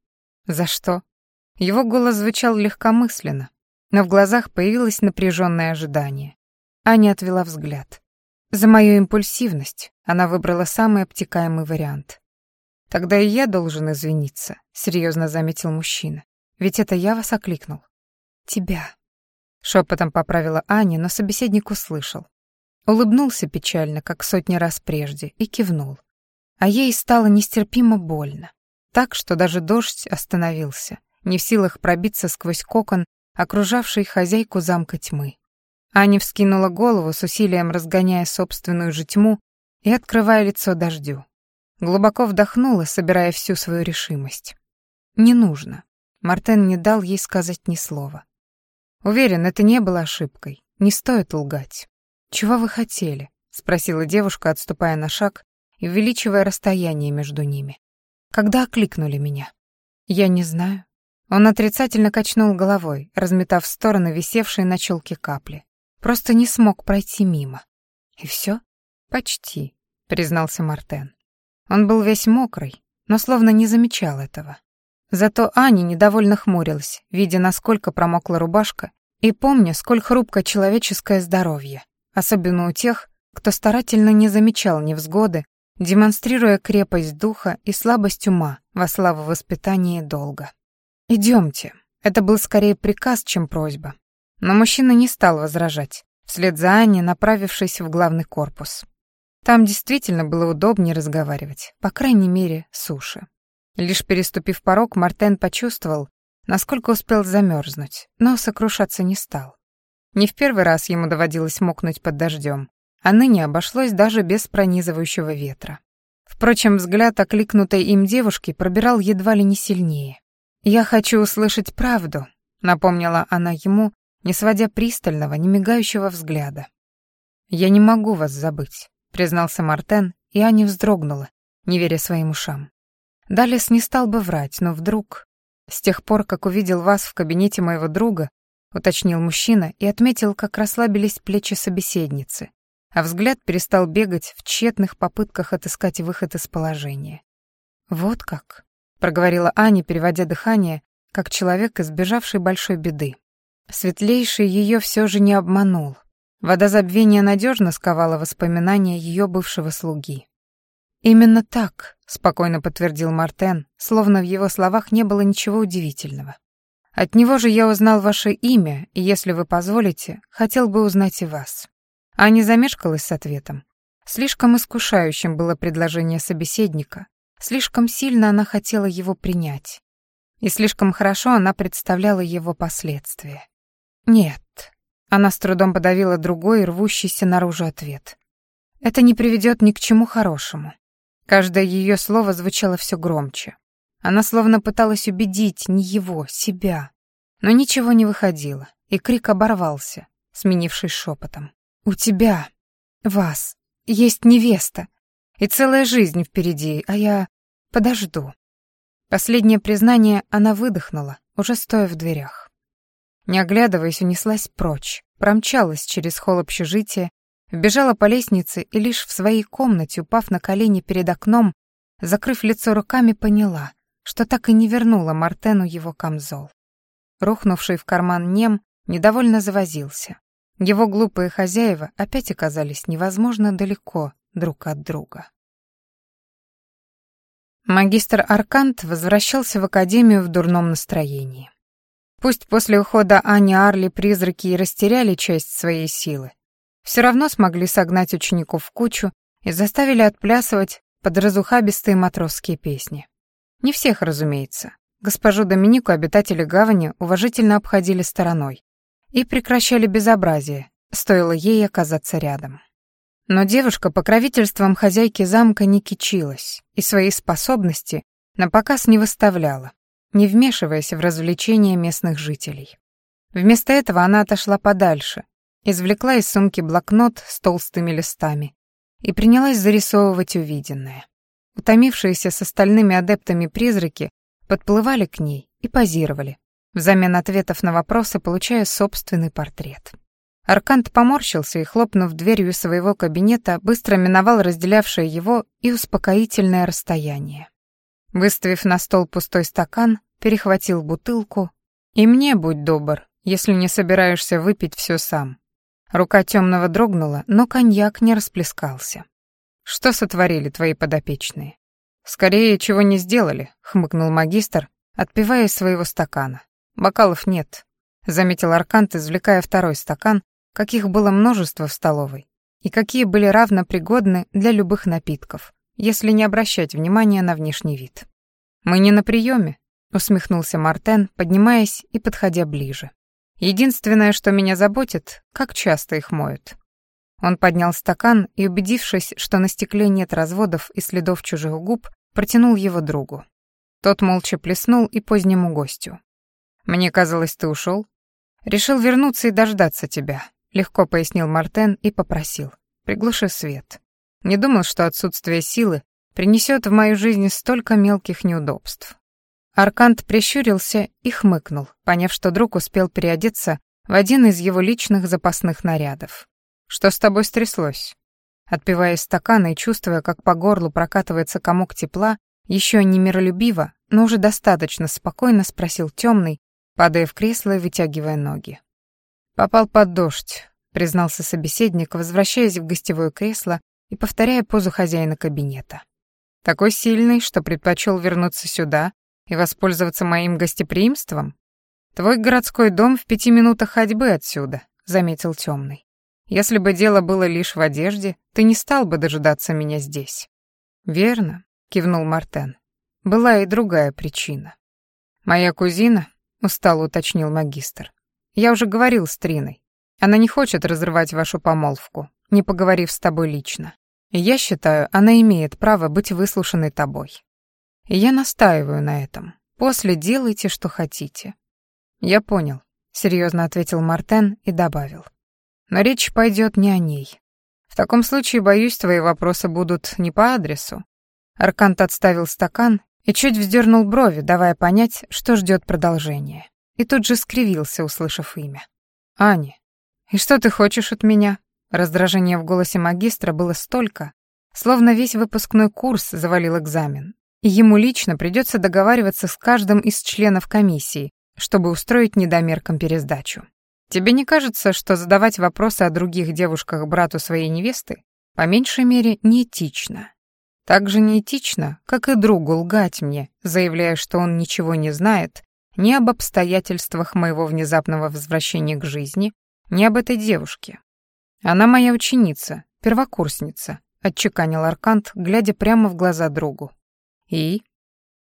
«За что?» Его голос звучал легкомысленно, но в глазах появилось напряженное ожидание. Аня отвела взгляд. За мою импульсивность она выбрала самый обтекаемый вариант. «Тогда и я должен извиниться», — серьезно заметил мужчина. «Ведь это я вас окликнул». «Тебя», — шепотом поправила Аня, но собеседник услышал. Улыбнулся печально, как сотни раз прежде, и кивнул. А ей стало нестерпимо больно. Так, что даже дождь остановился, не в силах пробиться сквозь кокон, окружавший хозяйку замка тьмы. Аня вскинула голову с усилием разгоняя собственную же тьму и открывая лицо дождю. Глубоко вдохнула, собирая всю свою решимость. Не нужно. Мартен не дал ей сказать ни слова. Уверен, это не было ошибкой. Не стоит лгать. «Чего вы хотели?» — спросила девушка, отступая на шаг и увеличивая расстояние между ними. «Когда окликнули меня?» Я не знаю. Он отрицательно качнул головой, разметав в стороны висевшие на челке капли. Просто не смог пройти мимо. И все? Почти, признался Мартен. Он был весь мокрый, но словно не замечал этого. Зато Аня недовольно хмурилась, видя, насколько промокла рубашка, и помня, сколь хрупко человеческое здоровье, особенно у тех, кто старательно не замечал невзгоды, демонстрируя крепость духа и слабость ума во славу воспитания и долга. «Идемте». Это был скорее приказ, чем просьба. Но мужчина не стал возражать, вслед за Аней направившись в главный корпус. Там действительно было удобнее разговаривать, по крайней мере, суши. Лишь переступив порог, Мартен почувствовал, насколько успел замерзнуть, но сокрушаться не стал. Не в первый раз ему доводилось мокнуть под дождем, а ныне обошлось даже без пронизывающего ветра. Впрочем, взгляд окликнутой им девушки пробирал едва ли не сильнее. «Я хочу услышать правду», — напомнила она ему, не сводя пристального, не мигающего взгляда. «Я не могу вас забыть», — признался Мартен, и Аня вздрогнула, не веря своим ушам. Далес не стал бы врать, но вдруг... С тех пор, как увидел вас в кабинете моего друга, уточнил мужчина и отметил, как расслабились плечи собеседницы, а взгляд перестал бегать в тщетных попытках отыскать выход из положения. «Вот как», — проговорила Аня, переводя дыхание, как человек, избежавший большой беды. Светлейший ее все же не обманул. Вода забвения надежно сковала воспоминания ее бывшего слуги. «Именно так», — спокойно подтвердил Мартен, словно в его словах не было ничего удивительного. «От него же я узнал ваше имя, и, если вы позволите, хотел бы узнать и вас». Аня замешкалась с ответом. Слишком искушающим было предложение собеседника, слишком сильно она хотела его принять. И слишком хорошо она представляла его последствия. «Нет», — она с трудом подавила другой, рвущийся наружу ответ. «Это не приведет ни к чему хорошему. Каждое ее слово звучало все громче. Она словно пыталась убедить не его, себя. Но ничего не выходило, и крик оборвался, сменившись шепотом. «У тебя, вас, есть невеста, и целая жизнь впереди, а я подожду». Последнее признание она выдохнула, уже стоя в дверях. Не оглядываясь, унеслась прочь, промчалась через холл общежития Вбежала по лестнице и лишь в своей комнате, упав на колени перед окном, закрыв лицо руками, поняла, что так и не вернула Мартену его камзол. Рухнувший в карман нем недовольно завозился. Его глупые хозяева опять оказались невозможно далеко друг от друга. Магистр Аркант возвращался в академию в дурном настроении. Пусть после ухода Ани Арли призраки и растеряли часть своей силы, все равно смогли согнать учеников в кучу и заставили отплясывать под разухабистые матросские песни. Не всех, разумеется. Госпожу Доминику обитатели гавани уважительно обходили стороной и прекращали безобразие, стоило ей оказаться рядом. Но девушка покровительством хозяйки замка не кичилась и свои способности на показ не выставляла, не вмешиваясь в развлечения местных жителей. Вместо этого она отошла подальше, извлекла из сумки блокнот с толстыми листами и принялась зарисовывать увиденное. Утомившиеся с остальными адептами призраки подплывали к ней и позировали, взамен ответов на вопросы получая собственный портрет. Аркант поморщился и, хлопнув дверью своего кабинета, быстро миновал разделявшее его и успокоительное расстояние. Выставив на стол пустой стакан, перехватил бутылку и мне будь добр, если не собираешься выпить все сам. Рука темного дрогнула, но коньяк не расплескался. «Что сотворили твои подопечные?» «Скорее, чего не сделали», — хмыкнул магистр, отпивая из своего стакана. «Бокалов нет», — заметил Аркант, извлекая второй стакан, каких было множество в столовой, и какие были равно пригодны для любых напитков, если не обращать внимания на внешний вид. «Мы не на приеме», — усмехнулся Мартен, поднимаясь и подходя ближе. Единственное, что меня заботит, как часто их моют. Он поднял стакан и, убедившись, что на стекле нет разводов и следов чужих губ, протянул его другу. Тот молча плеснул и позднему гостю. «Мне казалось, ты ушел. Решил вернуться и дождаться тебя», — легко пояснил Мартен и попросил. «Приглуши свет. Не думал, что отсутствие силы принесет в мою жизнь столько мелких неудобств». Аркант прищурился и хмыкнул, поняв, что друг успел переодеться в один из его личных запасных нарядов. «Что с тобой стряслось?» Отпивая из стакана и чувствуя, как по горлу прокатывается комок тепла, еще не миролюбиво, но уже достаточно спокойно спросил темный, падая в кресло и вытягивая ноги. «Попал под дождь», — признался собеседник, возвращаясь в гостевое кресло и повторяя позу хозяина кабинета. «Такой сильный, что предпочел вернуться сюда и воспользоваться моим гостеприимством? Твой городской дом в пяти минутах ходьбы отсюда», — заметил темный. «Если бы дело было лишь в одежде, ты не стал бы дожидаться меня здесь». «Верно», — кивнул Мартен. «Была и другая причина». «Моя кузина», — устало уточнил магистр. «Я уже говорил с Триной. Она не хочет разрывать вашу помолвку, не поговорив с тобой лично. Я считаю, она имеет право быть выслушанной тобой. И я настаиваю на этом. После делайте, что хотите. Я понял, серьезно ответил Мартен и добавил. Но речь пойдет не о ней. В таком случае, боюсь, твои вопросы будут не по адресу. Аркант отставил стакан и чуть вздернул брови, давая понять, что ждет продолжения. И тут же скривился, услышав имя. «Ани, и что ты хочешь от меня?» Раздражение в голосе магистра было столько, словно весь выпускной курс завалил экзамен, и ему лично придется договариваться с каждым из членов комиссии, чтобы устроить недомеркам пересдачу. Тебе не кажется, что задавать вопросы о других девушках брату своей невесты по меньшей мере неэтично? Так же неэтично, как и другу лгать мне, заявляя, что он ничего не знает ни об обстоятельствах моего внезапного возвращения к жизни, ни об этой девушке. Она моя ученица, первокурсница, отчеканил Аркант, глядя прямо в глаза другу. И?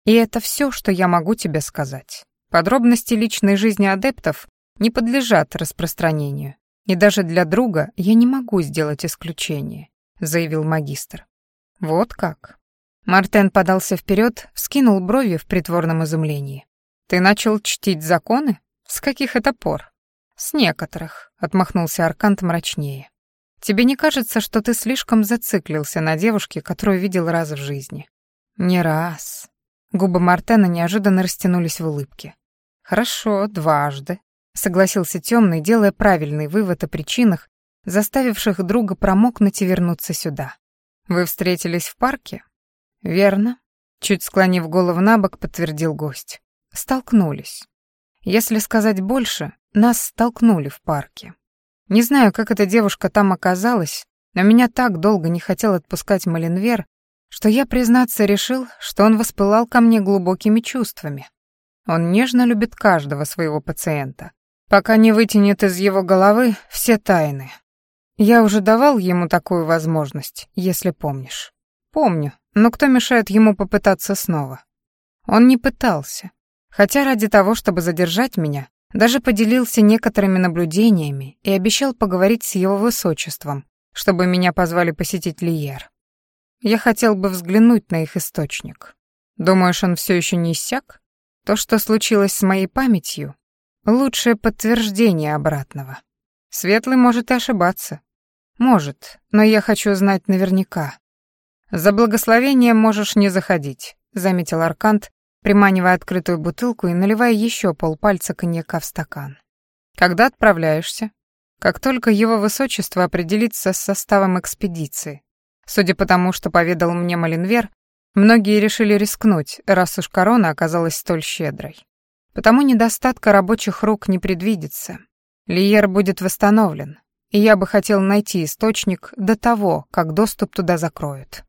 И это все, что я могу тебе сказать. Подробности личной жизни адептов не подлежат распространению. И даже для друга я не могу сделать исключение, заявил магистр. Вот как. Мартен подался вперед, вскинул брови в притворном изумлении. Ты начал чтить законы? С каких это пор? С некоторых, отмахнулся Аркант мрачнее. Тебе не кажется, что ты слишком зациклился на девушке, которую видел раз в жизни? «Не раз». Губы Мартена неожиданно растянулись в улыбке. «Хорошо, дважды», — согласился темный, делая правильный вывод о причинах, заставивших друга промокнуть и вернуться сюда. «Вы встретились в парке?» «Верно», — чуть склонив голову на бок, подтвердил гость. «Столкнулись. Если сказать больше, нас столкнули в парке. Не знаю, как эта девушка там оказалась, но меня так долго не хотел отпускать Маленвер, что я, признаться, решил, что он воспылал ко мне глубокими чувствами. Он нежно любит каждого своего пациента, пока не вытянет из его головы все тайны. Я уже давал ему такую возможность, если помнишь. Помню, но кто мешает ему попытаться снова? Он не пытался, хотя ради того, чтобы задержать меня, даже поделился некоторыми наблюдениями и обещал поговорить с его высочеством, чтобы меня позвали посетить Лиер. Я хотел бы взглянуть на их источник. Думаешь, он все еще не иссяк? То, что случилось с моей памятью, лучшее подтверждение обратного. Светлый может и ошибаться. Может, но я хочу знать наверняка. За благословением можешь не заходить, заметил Аркант, приманивая открытую бутылку и наливая еще полпальца коньяка в стакан. Когда отправляешься? Как только его высочество определится с составом экспедиции, Судя по тому, что поведал мне Малинвер, многие решили рискнуть, раз уж корона оказалась столь щедрой. Потому недостатка рабочих рук не предвидится. Лиер будет восстановлен, и я бы хотел найти источник до того, как доступ туда закроют.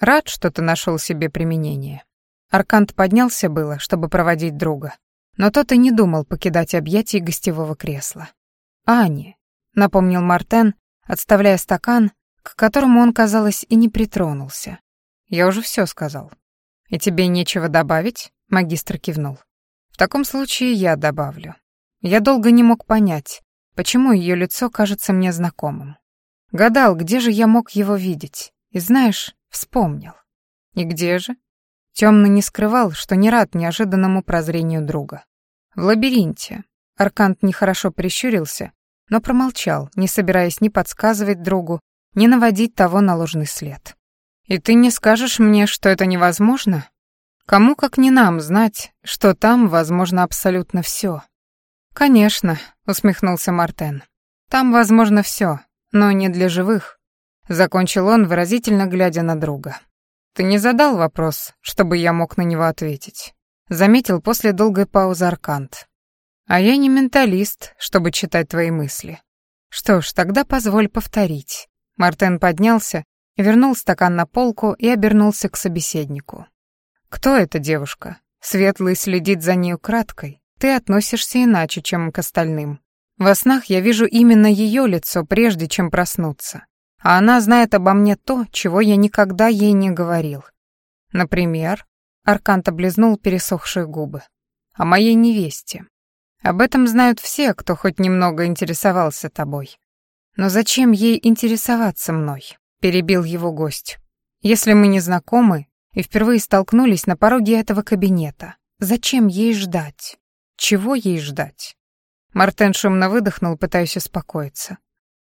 Рад, что ты нашел себе применение. Аркант поднялся было, чтобы проводить друга, но тот и не думал покидать объятия гостевого кресла. «Ани», — напомнил Мартен, отставляя стакан к которому он, казалось, и не притронулся. «Я уже все сказал». «И тебе нечего добавить?» — магистр кивнул. «В таком случае я добавлю. Я долго не мог понять, почему ее лицо кажется мне знакомым. Гадал, где же я мог его видеть, и, знаешь, вспомнил. И где же?» Темный не скрывал, что не рад неожиданному прозрению друга. «В лабиринте». Аркант нехорошо прищурился, но промолчал, не собираясь ни подсказывать другу, не наводить того на ложный след. «И ты не скажешь мне, что это невозможно?» Кому, как не нам, знать, что там возможно абсолютно все. «Конечно», — усмехнулся Мартен. «Там возможно все, но не для живых», — закончил он, выразительно глядя на друга. «Ты не задал вопрос, чтобы я мог на него ответить», — заметил после долгой паузы Аркант. «А я не менталист, чтобы читать твои мысли. Что ж, тогда позволь повторить». Мартен поднялся, вернул стакан на полку и обернулся к собеседнику. «Кто эта девушка? Светлый следит за ней краткой. Ты относишься иначе, чем к остальным. Во снах я вижу именно ее лицо, прежде чем проснуться. А она знает обо мне то, чего я никогда ей не говорил. Например, Аркант облизнул пересохшие губы. О моей невесте. Об этом знают все, кто хоть немного интересовался тобой. Но зачем ей интересоваться мной? Перебил его гость. Если мы не знакомы и впервые столкнулись на пороге этого кабинета, зачем ей ждать? Чего ей ждать? Мартен шумно выдохнул, пытаясь успокоиться.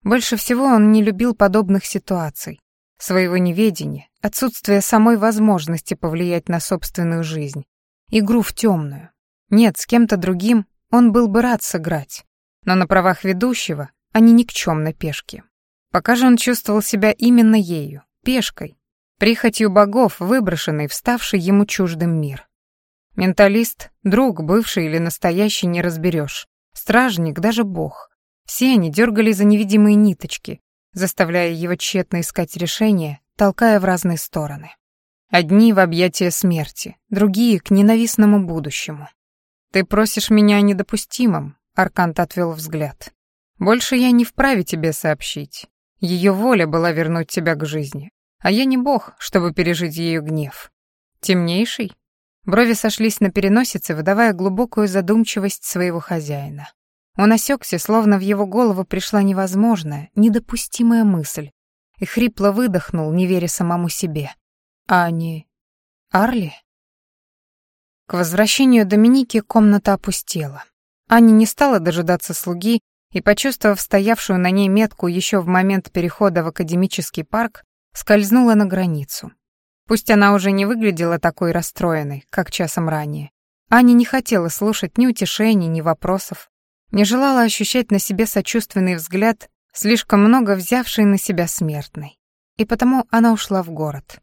Больше всего он не любил подобных ситуаций, своего неведения, отсутствия самой возможности повлиять на собственную жизнь, игру в темную. Нет, с кем-то другим он был бы рад сыграть, но на правах ведущего, не никчемной пешки. Пока же он чувствовал себя именно ею, пешкой, прихотью богов, выброшенной, вставший ему чуждым мир. Менталист, друг, бывший или настоящий, не разберешь. Стражник, даже бог. Все они дергали за невидимые ниточки, заставляя его тщетно искать решения, толкая в разные стороны. Одни в объятия смерти, другие к ненавистному будущему. «Ты просишь меня о недопустимом», — Аркант отвел взгляд. «Больше я не вправе тебе сообщить. Ее воля была вернуть тебя к жизни, а я не бог, чтобы пережить ее гнев. Темнейший?» Брови сошлись на переносице, выдавая глубокую задумчивость своего хозяина. Он осекся, словно в его голову пришла невозможная, недопустимая мысль, и хрипло выдохнул, не веря самому себе. «А не... Арли?» К возвращению Доминики комната опустела. Аня не стала дожидаться слуги и, почувствовав стоявшую на ней метку еще в момент перехода в академический парк, скользнула на границу. Пусть она уже не выглядела такой расстроенной, как часом ранее. Аня не хотела слушать ни утешений, ни вопросов, не желала ощущать на себе сочувственный взгляд, слишком много взявший на себя смертный. И потому она ушла в город.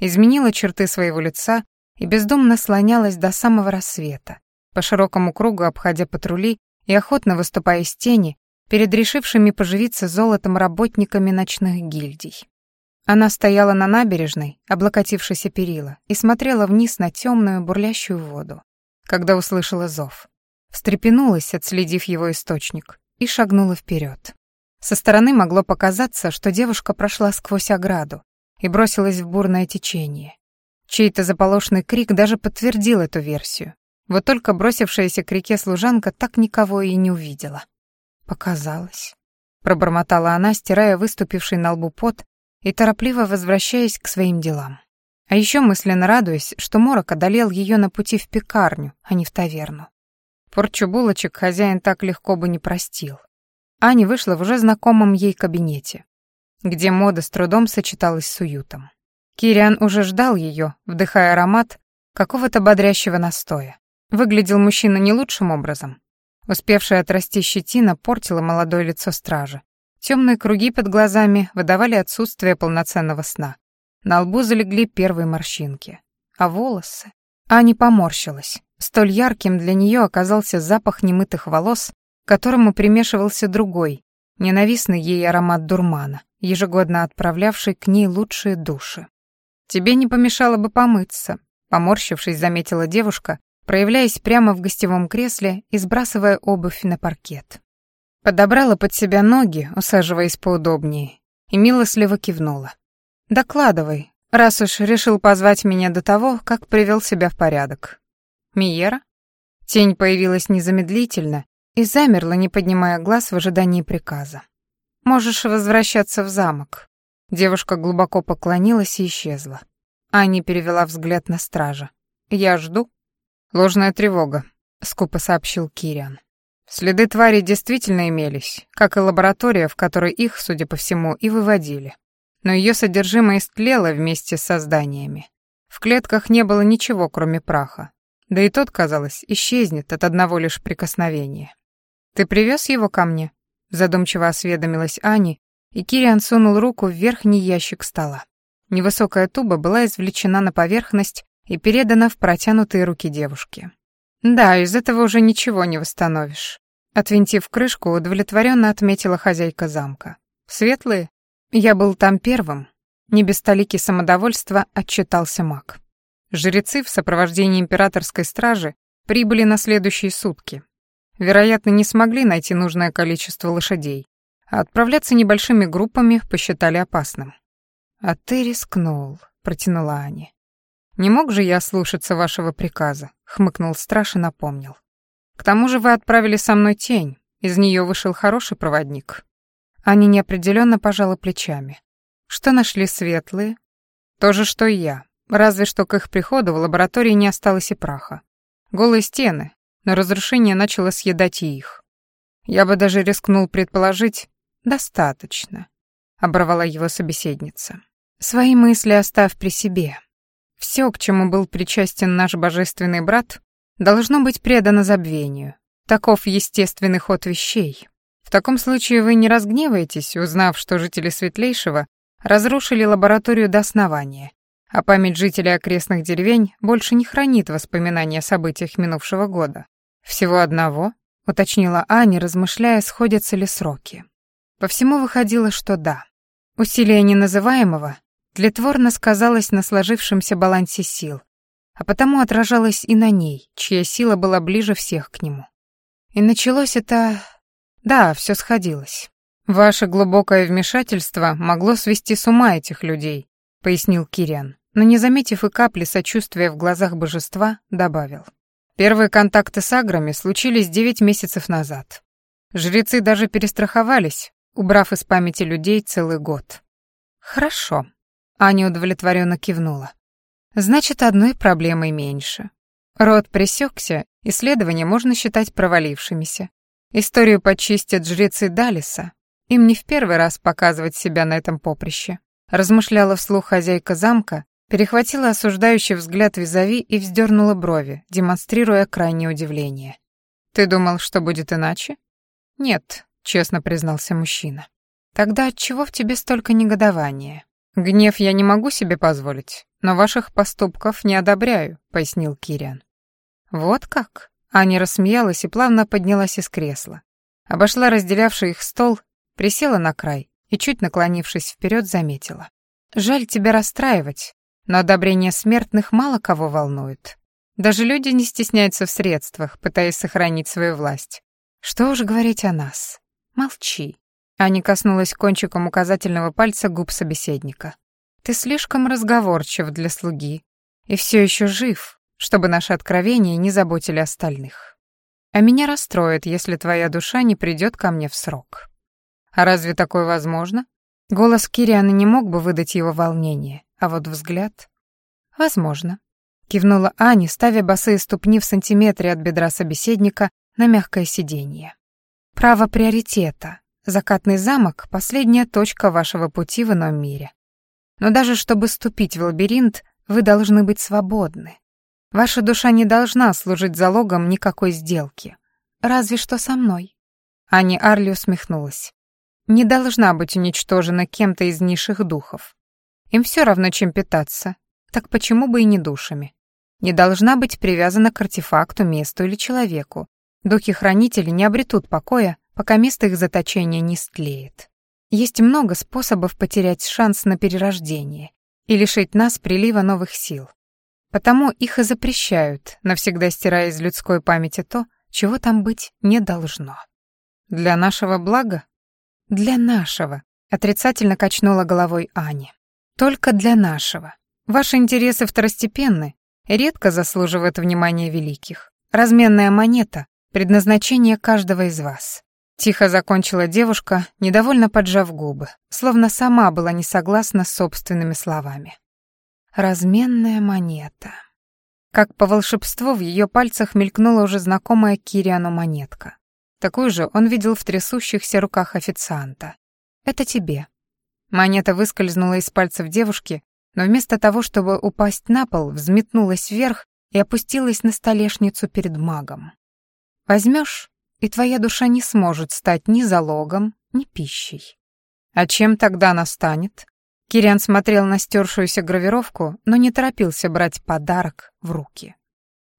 Изменила черты своего лица и бездумно слонялась до самого рассвета, по широкому кругу обходя патрули и охотно выступая из тени перед решившими поживиться золотом работниками ночных гильдий. Она стояла на набережной, облокотившись о перила, и смотрела вниз на темную бурлящую воду, когда услышала зов. Встрепенулась, отследив его источник, и шагнула вперед. Со стороны могло показаться, что девушка прошла сквозь ограду и бросилась в бурное течение. Чей-то заполошный крик даже подтвердил эту версию. Вот только бросившаяся к реке служанка так никого и не увидела. «Показалось», — пробормотала она, стирая выступивший на лбу пот и торопливо возвращаясь к своим делам. А еще мысленно радуясь, что морок одолел ее на пути в пекарню, а не в таверну. Порчу булочек хозяин так легко бы не простил. Аня вышла в уже знакомом ей кабинете, где мода с трудом сочеталась с уютом. Кириан уже ждал ее, вдыхая аромат какого-то бодрящего настоя. Выглядел мужчина не лучшим образом. Успевшая отрасти щетина портила молодое лицо стража, Темные круги под глазами выдавали отсутствие полноценного сна. На лбу залегли первые морщинки. А волосы? Аня поморщилась. Столь ярким для нее оказался запах немытых волос, к которому примешивался другой, ненавистный ей аромат дурмана, ежегодно отправлявший к ней лучшие души. «Тебе не помешало бы помыться», — поморщившись, заметила девушка, проявляясь прямо в гостевом кресле и сбрасывая обувь на паркет. Подобрала под себя ноги, усаживаясь поудобнее, и милостливо кивнула. «Докладывай, раз уж решил позвать меня до того, как привел себя в порядок». «Миера?» Тень появилась незамедлительно и замерла, не поднимая глаз в ожидании приказа. «Можешь возвращаться в замок». Девушка глубоко поклонилась и исчезла. Аня перевела взгляд на стража. «Я жду». «Ложная тревога», — скупо сообщил Кириан. Следы твари действительно имелись, как и лаборатория, в которой их, судя по всему, и выводили. Но ее содержимое истлело вместе с созданиями. В клетках не было ничего, кроме праха. Да и тот, казалось, исчезнет от одного лишь прикосновения. «Ты привез его ко мне?» Задумчиво осведомилась Ани, и Кириан сунул руку в верхний ящик стола. Невысокая туба была извлечена на поверхность и передана в протянутые руки девушки. «Да, из этого уже ничего не восстановишь», — отвинтив крышку, удовлетворенно отметила хозяйка замка. «Светлые? Я был там первым». Не без столики самодовольства отчитался маг. Жрецы в сопровождении императорской стражи прибыли на следующие сутки. Вероятно, не смогли найти нужное количество лошадей, а отправляться небольшими группами посчитали опасным. «А ты рискнул», — протянула Аня. «Не мог же я слушаться вашего приказа», — хмыкнул страж и напомнил. «К тому же вы отправили со мной тень, из нее вышел хороший проводник». Аня неопределенно пожала плечами. «Что нашли светлые?» «То же, что и я, разве что к их приходу в лаборатории не осталось и праха. Голые стены, но разрушение начало съедать и их. Я бы даже рискнул предположить, достаточно, оборвала его собеседница. Свои мысли оставь при себе. Все, к чему был причастен наш божественный брат, должно быть предано забвению. Таков естественный ход вещей. В таком случае вы не разгневаетесь, узнав, что жители Светлейшего разрушили лабораторию до основания, а память жителей окрестных деревень больше не хранит воспоминания о событиях минувшего года. Всего одного, уточнила Аня, размышляя, сходятся ли сроки. По всему выходило, что да. Усилие неназываемого тлетворно сказалось на сложившемся балансе сил, а потому отражалось и на ней, чья сила была ближе всех к нему. И началось это... Да, все сходилось. Ваше глубокое вмешательство могло свести с ума этих людей, пояснил Кириан но, не заметив и капли сочувствия в глазах божества, добавил. Первые контакты с аграми случились девять месяцев назад. Жрецы даже перестраховались, убрав из памяти людей целый год. «Хорошо», — Аня удовлетворенно кивнула. «Значит, одной проблемой меньше. Род пресекся, исследования можно считать провалившимися. Историю почистят жрецы Далиса. Им не в первый раз показывать себя на этом поприще», — размышляла вслух хозяйка замка, Перехватила осуждающий взгляд визави и вздернула брови, демонстрируя крайнее удивление. «Ты думал, что будет иначе?» «Нет», — честно признался мужчина. «Тогда отчего в тебе столько негодования?» «Гнев я не могу себе позволить, но ваших поступков не одобряю», — пояснил Кириан. «Вот как?» Аня рассмеялась и плавно поднялась из кресла. Обошла разделявший их стол, присела на край и, чуть наклонившись вперед, заметила. «Жаль тебя расстраивать, но одобрение смертных мало кого волнует. Даже люди не стесняются в средствах, пытаясь сохранить свою власть. Что уж говорить о нас. Молчи. Аня коснулась кончиком указательного пальца губ собеседника. Ты слишком разговорчив для слуги и все еще жив, чтобы наши откровения не заботили остальных. А меня расстроит, если твоя душа не придет ко мне в срок. А разве такое возможно? Голос Кириана не мог бы выдать его волнение. А вот взгляд... Возможно. Кивнула Аня, ставя босые ступни в сантиметре от бедра собеседника на мягкое сиденье. Право приоритета. Закатный замок — последняя точка вашего пути в ином мире. Но даже чтобы ступить в лабиринт, вы должны быть свободны. Ваша душа не должна служить залогом никакой сделки. Разве что со мной. Аня Арли усмехнулась. Не должна быть уничтожена кем-то из низших духов. Им все равно, чем питаться. Так почему бы и не душами? Не должна быть привязана к артефакту, месту или человеку. Духи-хранители не обретут покоя, пока место их заточения не стлеет. Есть много способов потерять шанс на перерождение и лишить нас прилива новых сил. Потому их и запрещают, навсегда стирая из людской памяти то, чего там быть не должно. Для нашего блага? Для нашего, отрицательно качнула головой Аня. Только для нашего. Ваши интересы второстепенны, редко заслуживают внимания великих. Разменная монета — предназначение каждого из вас. Тихо закончила девушка, недовольно поджав губы, словно сама была не согласна с собственными словами. Разменная монета. Как по волшебству в ее пальцах мелькнула уже знакомая Кириану монетка. Такую же он видел в трясущихся руках официанта. «Это тебе», Монета выскользнула из пальцев девушки, но вместо того, чтобы упасть на пол, взметнулась вверх и опустилась на столешницу перед магом. Возьмешь, и твоя душа не сможет стать ни залогом, ни пищей. А чем тогда она станет? Кириан смотрел на стершуюся гравировку, но не торопился брать подарок в руки.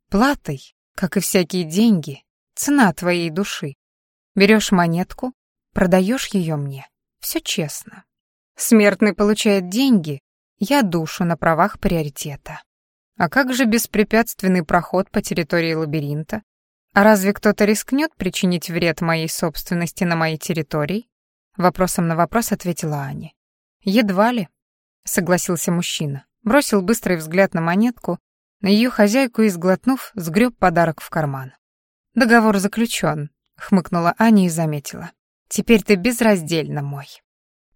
Платой, как и всякие деньги, цена твоей души. Берешь монетку, продаешь ее мне. Все честно. Смертный получает деньги, я душу на правах приоритета. А как же беспрепятственный проход по территории лабиринта? А разве кто-то рискнет причинить вред моей собственности на моей территории? Вопросом на вопрос ответила Аня. Едва ли, согласился мужчина. Бросил быстрый взгляд на монетку, на ее хозяйку и, сглотнув, сгреб подарок в карман. «Договор заключен», — хмыкнула Аня и заметила. «Теперь ты безраздельно мой».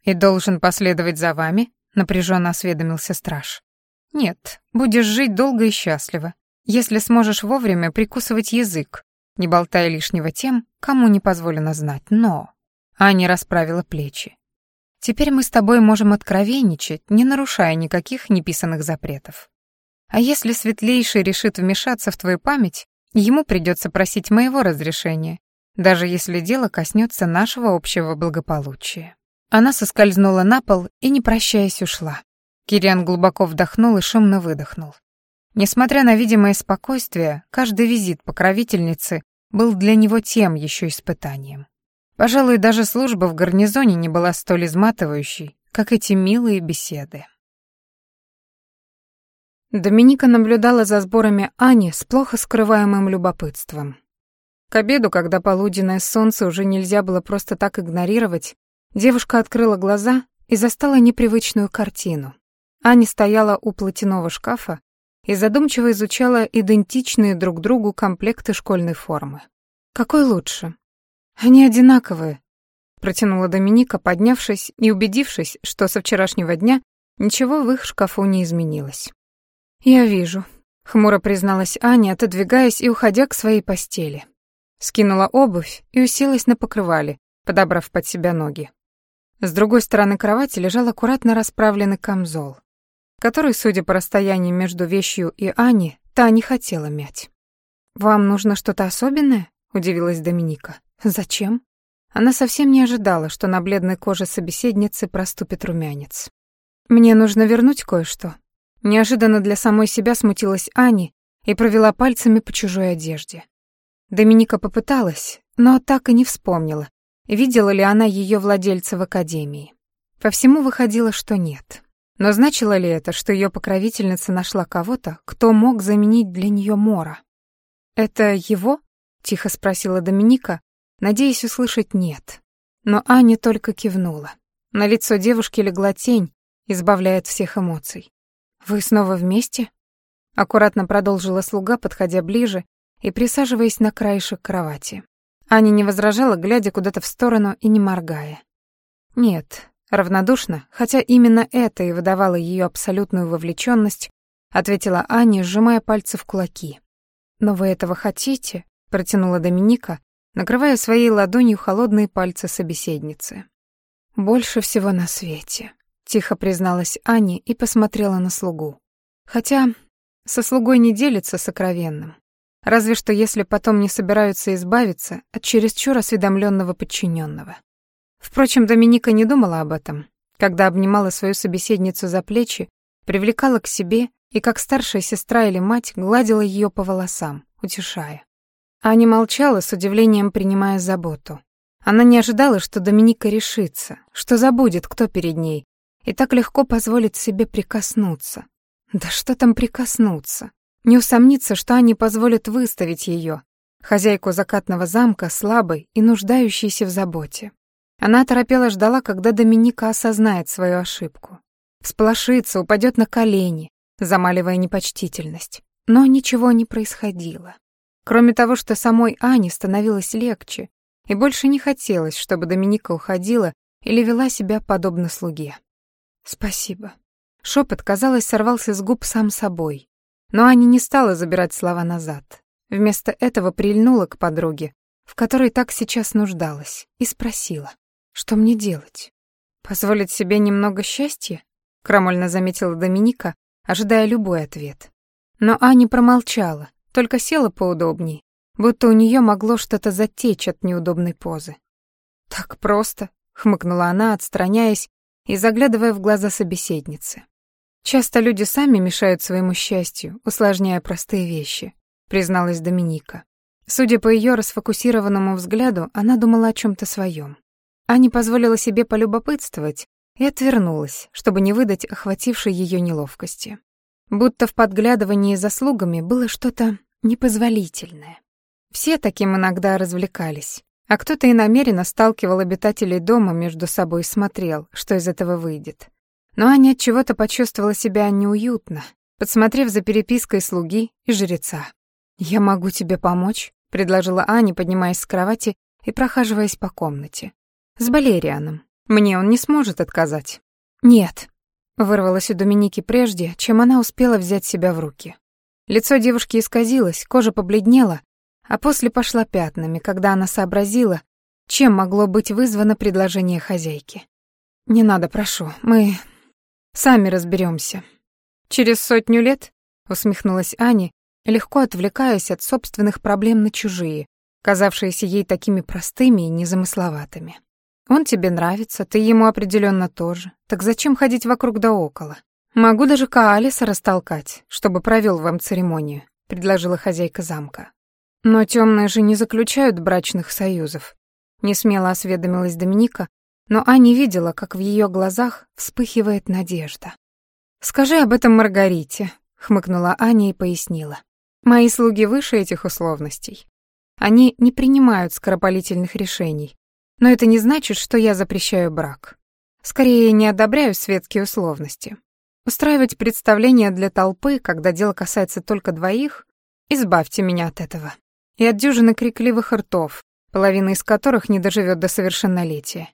«И должен последовать за вами?» — напряженно осведомился страж. «Нет, будешь жить долго и счастливо, если сможешь вовремя прикусывать язык, не болтая лишнего тем, кому не позволено знать, но...» Аня расправила плечи. «Теперь мы с тобой можем откровенничать, не нарушая никаких неписанных запретов. А если Светлейший решит вмешаться в твою память, ему придется просить моего разрешения, даже если дело коснется нашего общего благополучия». Она соскользнула на пол и, не прощаясь, ушла. Кириан глубоко вдохнул и шумно выдохнул. Несмотря на видимое спокойствие, каждый визит покровительницы был для него тем еще испытанием. Пожалуй, даже служба в гарнизоне не была столь изматывающей, как эти милые беседы. Доминика наблюдала за сборами Ани с плохо скрываемым любопытством. К обеду, когда полуденное солнце уже нельзя было просто так игнорировать, Девушка открыла глаза и застала непривычную картину. Аня стояла у платяного шкафа и задумчиво изучала идентичные друг другу комплекты школьной формы. «Какой лучше?» «Они одинаковые», — протянула Доминика, поднявшись и убедившись, что со вчерашнего дня ничего в их шкафу не изменилось. «Я вижу», — хмуро призналась Аня, отодвигаясь и уходя к своей постели. Скинула обувь и уселась на покрывале, подобрав под себя ноги. С другой стороны кровати лежал аккуратно расправленный камзол, который, судя по расстоянию между вещью и Ани, та не хотела мять. «Вам нужно что-то особенное?» — удивилась Доминика. «Зачем?» Она совсем не ожидала, что на бледной коже собеседницы проступит румянец. «Мне нужно вернуть кое-что». Неожиданно для самой себя смутилась Ани и провела пальцами по чужой одежде. Доминика попыталась, но так и не вспомнила, Видела ли она ее владельца в академии? По всему выходило, что нет. Но значило ли это, что ее покровительница нашла кого-то, кто мог заменить для нее Мора? «Это его?» — тихо спросила Доминика, надеясь услышать «нет». Но Аня только кивнула. На лицо девушки легла тень, избавляя от всех эмоций. «Вы снова вместе?» Аккуратно продолжила слуга, подходя ближе и присаживаясь на краешек кровати. Аня не возражала, глядя куда-то в сторону и не моргая. Нет, равнодушно, хотя именно это и выдавало ее абсолютную вовлеченность, ответила Аня, сжимая пальцы в кулаки. «Но вы этого хотите?» — протянула Доминика, накрывая своей ладонью холодные пальцы собеседницы. «Больше всего на свете», — тихо призналась Аня и посмотрела на слугу. Хотя со слугой не делится сокровенным. Разве что если потом не собираются избавиться от чересчур осведомленного подчиненного. Впрочем, Доминика не думала об этом, когда обнимала свою собеседницу за плечи, привлекала к себе и, как старшая сестра или мать, гладила ее по волосам, утешая. Аня молчала, с удивлением принимая заботу. Она не ожидала, что Доминика решится, что забудет, кто перед ней, и так легко позволит себе прикоснуться. Да что там прикоснуться? Не усомниться, что они позволят выставить ее, хозяйку закатного замка, слабой и нуждающейся в заботе. Она торопела ждала, когда Доминика осознает свою ошибку. Всполошится, упадет на колени, замаливая непочтительность. Но ничего не происходило. Кроме того, что самой Ане становилось легче, и больше не хотелось, чтобы Доминика уходила или вела себя подобно слуге. «Спасибо». Шепот, казалось, сорвался с губ сам собой, но Аня не стала забирать слова назад. Вместо этого прильнула к подруге, в которой так сейчас нуждалась, и спросила, что мне делать? Позволить себе немного счастья? крамольно заметила Доминика, ожидая любой ответ. Но Аня промолчала, только села поудобнее, будто у нее могло что-то затечь от неудобной позы. «Так просто», — хмыкнула она, отстраняясь и заглядывая в глаза собеседницы. «Часто люди сами мешают своему счастью, усложняя простые вещи», — призналась Доминика. Судя по ее расфокусированному взгляду, она думала о чем то своем. Аня позволила себе полюбопытствовать и отвернулась, чтобы не выдать охватившей ее неловкости. Будто в подглядывании за слугами было что-то непозволительное. Все таким иногда развлекались, а кто-то и намеренно сталкивал обитателей дома между собой и смотрел, что из этого выйдет. Но Аня от чего-то почувствовала себя неуютно, подсмотрев за перепиской слуги и жреца. «Я могу тебе помочь?» — предложила Аня, поднимаясь с кровати и прохаживаясь по комнате. «С Балерианом. Мне он не сможет отказать». «Нет», — вырвалось у Доминики прежде, чем она успела взять себя в руки. Лицо девушки исказилось, кожа побледнела, а после пошла пятнами, когда она сообразила, чем могло быть вызвано предложение хозяйки. «Не надо, прошу, мы сами разберемся. «Через сотню лет?» — усмехнулась Аня, легко отвлекаясь от собственных проблем на чужие, казавшиеся ей такими простыми и незамысловатыми. «Он тебе нравится, ты ему определенно тоже. Так зачем ходить вокруг да около? Могу даже Каалиса растолкать, чтобы провел вам церемонию», — предложила хозяйка замка. «Но темные же не заключают брачных союзов», — несмело осведомилась Доминика, но Аня видела, как в ее глазах вспыхивает надежда. «Скажи об этом Маргарите», — хмыкнула Аня и пояснила. «Мои слуги выше этих условностей. Они не принимают скоропалительных решений, но это не значит, что я запрещаю брак. Скорее, не одобряю светские условности. Устраивать представление для толпы, когда дело касается только двоих, избавьте меня от этого и от дюжины крикливых ртов, половина из которых не доживет до совершеннолетия.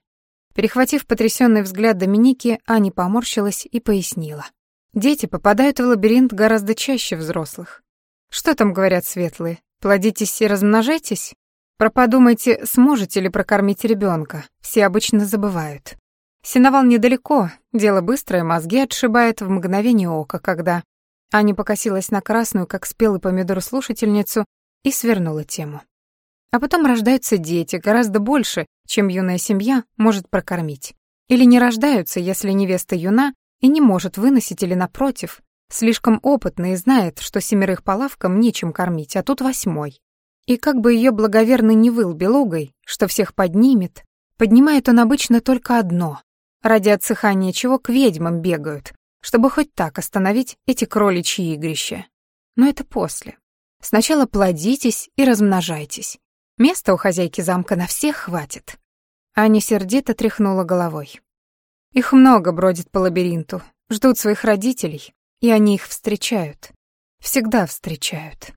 Перехватив потрясенный взгляд Доминики, Аня поморщилась и пояснила. Дети попадают в лабиринт гораздо чаще взрослых. Что там говорят светлые? Плодитесь и размножайтесь? Проподумайте, сможете ли прокормить ребенка. Все обычно забывают. Синовал недалеко, дело быстрое, мозги отшибает в мгновение ока, когда... Аня покосилась на красную, как спелый помидор слушательницу, и свернула тему. А потом рождаются дети, гораздо больше, чем юная семья может прокормить. Или не рождаются, если невеста юна и не может выносить или, напротив, слишком опытна и знает, что семерых по лавкам нечем кормить, а тут восьмой. И как бы ее благоверный не выл белугой, что всех поднимет, поднимает он обычно только одно, ради отсыхания чего к ведьмам бегают, чтобы хоть так остановить эти кроличьи игрища. Но это после. Сначала плодитесь и размножайтесь. Места у хозяйки замка на всех хватит. Аня сердито тряхнула головой. Их много бродит по лабиринту, ждут своих родителей, и они их встречают. Всегда встречают.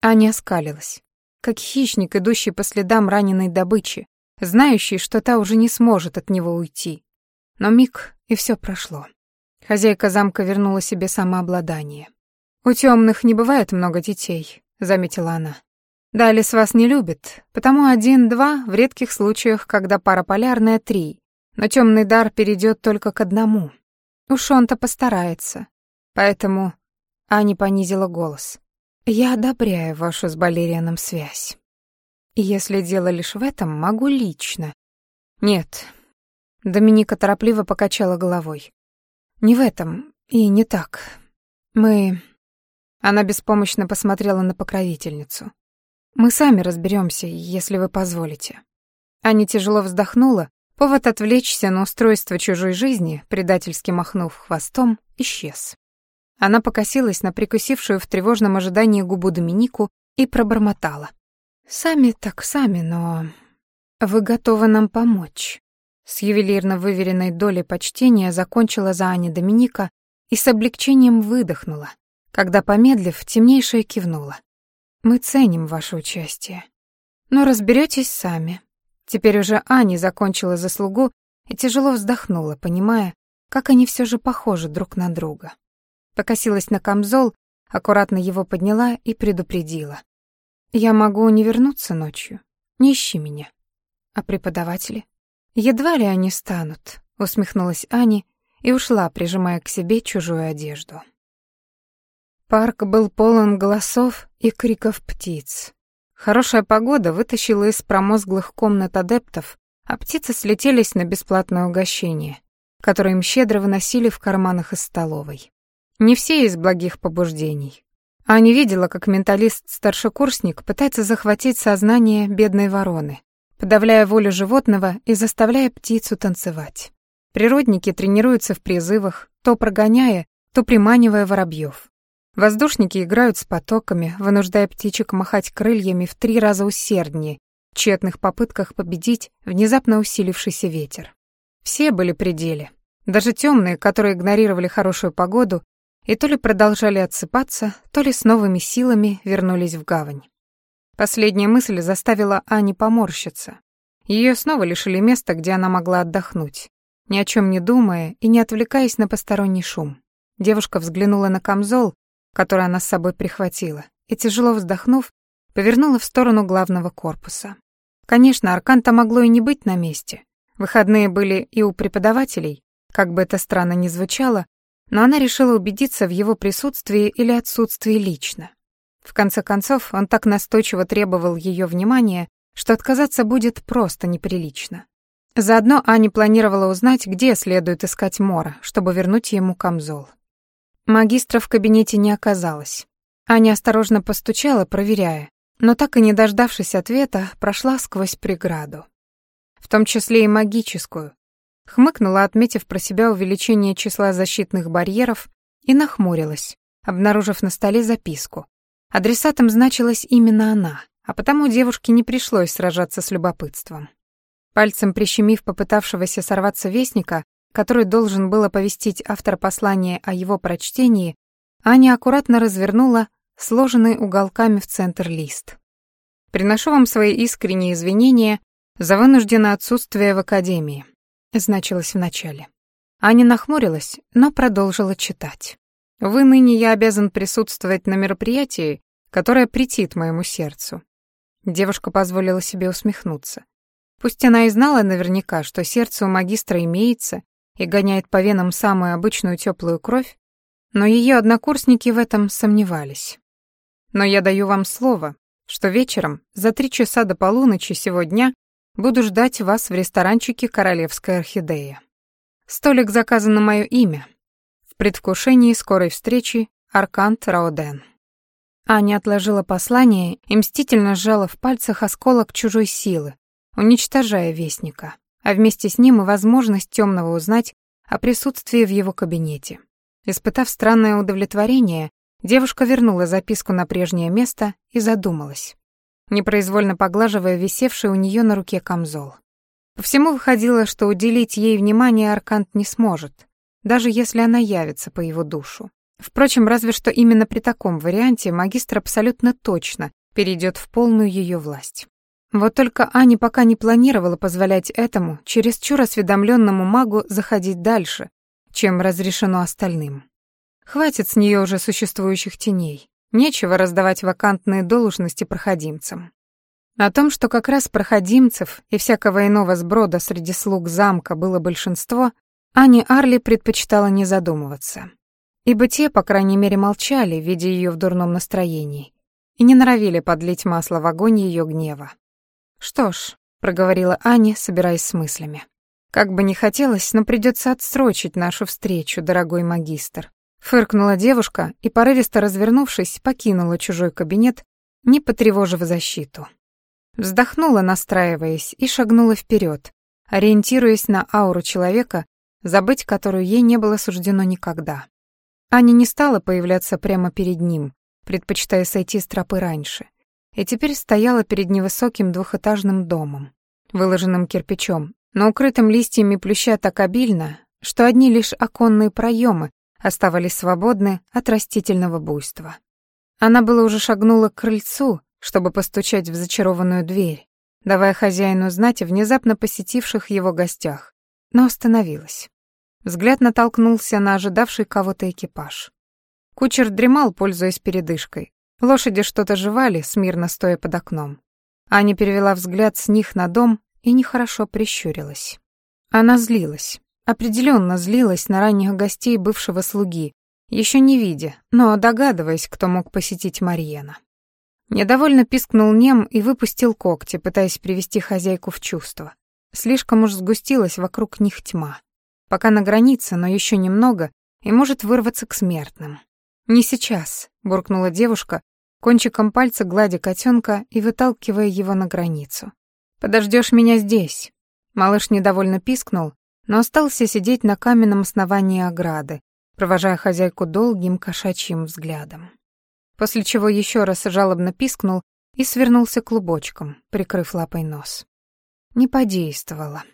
Аня оскалилась, как хищник, идущий по следам раненой добычи, знающий, что та уже не сможет от него уйти. Но миг, и все прошло. Хозяйка замка вернула себе самообладание. «У темных не бывает много детей», — заметила она. «Далис вас не любит, потому один-два в редких случаях, когда пара полярная — три, но темный дар перейдет только к одному. Уж он-то постарается. Поэтому...» Аня понизила голос. «Я одобряю вашу с Балерианом связь. И если дело лишь в этом, могу лично». «Нет». Доминика торопливо покачала головой. «Не в этом и не так. Мы...» Она беспомощно посмотрела на покровительницу. «Мы сами разберемся, если вы позволите». Аня тяжело вздохнула, повод отвлечься на устройство чужой жизни, предательски махнув хвостом, исчез. Она покосилась на прикусившую в тревожном ожидании губу Доминику и пробормотала. «Сами так сами, но... Вы готовы нам помочь?» С ювелирно выверенной долей почтения закончила за Аней Доминика и с облегчением выдохнула, когда, помедлив, темнейшая кивнула. «Мы ценим ваше участие. Но разберетесь сами». Теперь уже Аня закончила заслугу и тяжело вздохнула, понимая, как они все же похожи друг на друга. Покосилась на камзол, аккуратно его подняла и предупредила. «Я могу не вернуться ночью. Не ищи меня. А преподаватели? Едва ли они станут», — усмехнулась Аня и ушла, прижимая к себе чужую одежду. Парк был полон голосов и криков птиц. Хорошая погода вытащила из промозглых комнат адептов, а птицы слетелись на бесплатное угощение, которое им щедро выносили в карманах из столовой. Не все из благих побуждений. Аня видела, как менталист-старшекурсник пытается захватить сознание бедной вороны, подавляя волю животного и заставляя птицу танцевать. Природники тренируются в призывах, то прогоняя, то приманивая воробьев. Воздушники играют с потоками, вынуждая птичек махать крыльями в три раза усерднее, в тщетных попытках победить внезапно усилившийся ветер. Все были при деле. Даже темные, которые игнорировали хорошую погоду и то ли продолжали отсыпаться, то ли с новыми силами вернулись в гавань. Последняя мысль заставила Ани поморщиться. Ее снова лишили места, где она могла отдохнуть, ни о чем не думая и не отвлекаясь на посторонний шум. Девушка взглянула на камзол, который она с собой прихватила, и, тяжело вздохнув, повернула в сторону главного корпуса. Конечно, Арканта могло и не быть на месте. Выходные были и у преподавателей, как бы это странно ни звучало, но она решила убедиться в его присутствии или отсутствии лично. В конце концов, он так настойчиво требовал ее внимания, что отказаться будет просто неприлично. Заодно Аня планировала узнать, где следует искать Мора, чтобы вернуть ему камзол. Магистра в кабинете не оказалось. Аня осторожно постучала, проверяя, но так и не дождавшись ответа, прошла сквозь преграду. В том числе и магическую. Хмыкнула, отметив про себя увеличение числа защитных барьеров, и нахмурилась, обнаружив на столе записку. Адресатом значилась именно она, а потому девушке не пришлось сражаться с любопытством. Пальцем прищемив попытавшегося сорваться вестника, который должен был оповестить автор послания о его прочтении, Аня аккуратно развернула сложенный уголками в центр лист. «Приношу вам свои искренние извинения за вынужденное отсутствие в академии», значилось в начале. Аня нахмурилась, но продолжила читать. «Вы ныне я обязан присутствовать на мероприятии, которое претит моему сердцу». Девушка позволила себе усмехнуться. Пусть она и знала наверняка, что сердце у магистра имеется, и гоняет по венам самую обычную теплую кровь, но ее однокурсники в этом сомневались. Но я даю вам слово, что вечером, за три часа до полуночи сегодня, буду ждать вас в ресторанчике «Королевская орхидея». Столик заказан на мое имя. В предвкушении скорой встречи Аркант Раоден. Аня отложила послание и мстительно сжала в пальцах осколок чужой силы, уничтожая вестника а вместе с ним и возможность темного узнать о присутствии в его кабинете. Испытав странное удовлетворение, девушка вернула записку на прежнее место и задумалась, непроизвольно поглаживая висевший у нее на руке камзол. По всему выходило, что уделить ей внимание Аркант не сможет, даже если она явится по его душу. Впрочем, разве что именно при таком варианте магистр абсолютно точно перейдет в полную ее власть. Вот только Аня пока не планировала позволять этому чересчур осведомленному магу заходить дальше, чем разрешено остальным. Хватит с нее уже существующих теней. Нечего раздавать вакантные должности проходимцам. О том, что как раз проходимцев и всякого иного сброда среди слуг замка было большинство, Ани Арли предпочитала не задумываться. Ибо те, по крайней мере, молчали, видя ее в дурном настроении, и не норовили подлить масло в огонь ее гнева. «Что ж», — проговорила Аня, собираясь с мыслями. «Как бы не хотелось, но придется отсрочить нашу встречу, дорогой магистр». Фыркнула девушка и, порывисто развернувшись, покинула чужой кабинет, не потревожив защиту. Вздохнула, настраиваясь, и шагнула вперед, ориентируясь на ауру человека, забыть которую ей не было суждено никогда. Аня не стала появляться прямо перед ним, предпочитая сойти с тропы раньше и теперь стояла перед невысоким двухэтажным домом, выложенным кирпичом, но укрытым листьями плюща так обильно, что одни лишь оконные проемы оставались свободны от растительного буйства. Она было уже шагнула к крыльцу, чтобы постучать в зачарованную дверь, давая хозяину знать о внезапно посетивших его гостях, но остановилась. Взгляд натолкнулся на ожидавший кого-то экипаж. Кучер дремал, пользуясь передышкой, Лошади что-то жевали, смирно стоя под окном. Аня перевела взгляд с них на дом и нехорошо прищурилась. Она злилась. Определенно злилась на ранних гостей бывшего слуги, еще не видя, но догадываясь, кто мог посетить Мариена. Недовольно пискнул Нем и выпустил когти, пытаясь привести хозяйку в чувство. Слишком уж сгустилась вокруг них тьма. Пока на границе, но еще немного, и может вырваться к смертным. «Не сейчас», — буркнула девушка, кончиком пальца гладя котенка и выталкивая его на границу. Подождешь меня здесь». Малыш недовольно пискнул, но остался сидеть на каменном основании ограды, провожая хозяйку долгим кошачьим взглядом. После чего еще раз жалобно пискнул и свернулся клубочком, прикрыв лапой нос. Не подействовало.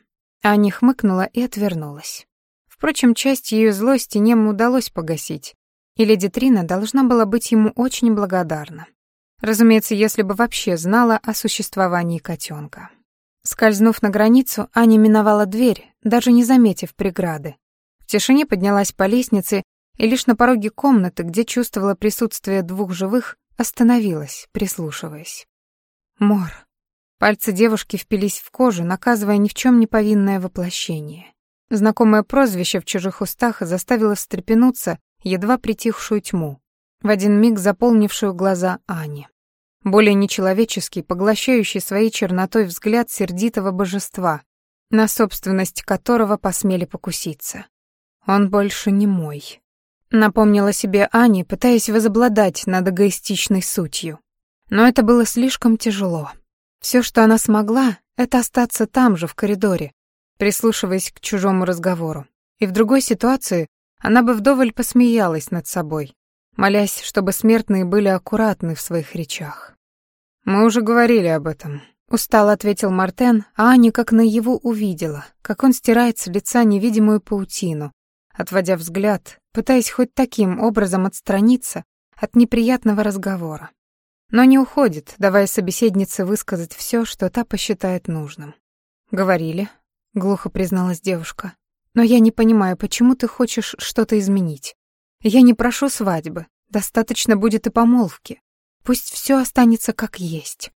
Аня хмыкнула и отвернулась. Впрочем, часть ее злости нему удалось погасить, и леди Трина должна была быть ему очень благодарна. Разумеется, если бы вообще знала о существовании котенка. Скользнув на границу, Аня миновала дверь, даже не заметив преграды. В тишине поднялась по лестнице и лишь на пороге комнаты, где чувствовала присутствие двух живых, остановилась, прислушиваясь. Мор. Пальцы девушки впились в кожу, наказывая ни в чем не повинное воплощение. Знакомое прозвище в чужих устах заставило встрепенуться едва притихшую тьму, в один миг заполнившую глаза Ани. Более нечеловеческий, поглощающий своей чернотой взгляд сердитого божества, на собственность которого посмели покуситься. Он больше не мой. Напомнила себе Ани, пытаясь возобладать над эгоистичной сутью. Но это было слишком тяжело. Все, что она смогла, это остаться там же, в коридоре, прислушиваясь к чужому разговору. И в другой ситуации она бы вдоволь посмеялась над собой, молясь, чтобы смертные были аккуратны в своих речах. «Мы уже говорили об этом», — устало ответил Мартен, а Аня как наяву увидела, как он стирает с лица невидимую паутину, отводя взгляд, пытаясь хоть таким образом отстраниться от неприятного разговора но не уходит, давая собеседнице высказать все, что та посчитает нужным. «Говорили», — глухо призналась девушка. «Но я не понимаю, почему ты хочешь что-то изменить. Я не прошу свадьбы, достаточно будет и помолвки. Пусть все останется как есть».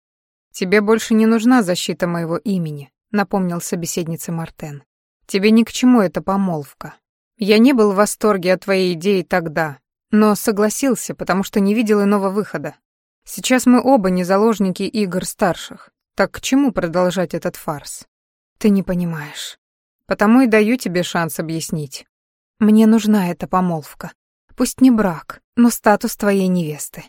«Тебе больше не нужна защита моего имени», — напомнил собеседнице Мартен. «Тебе ни к чему эта помолвка. Я не был в восторге от твоей идеи тогда, но согласился, потому что не видел иного выхода. Сейчас мы оба не заложники игр старших. Так к чему продолжать этот фарс? Ты не понимаешь. Потому и даю тебе шанс объяснить. Мне нужна эта помолвка. Пусть не брак, но статус твоей невесты.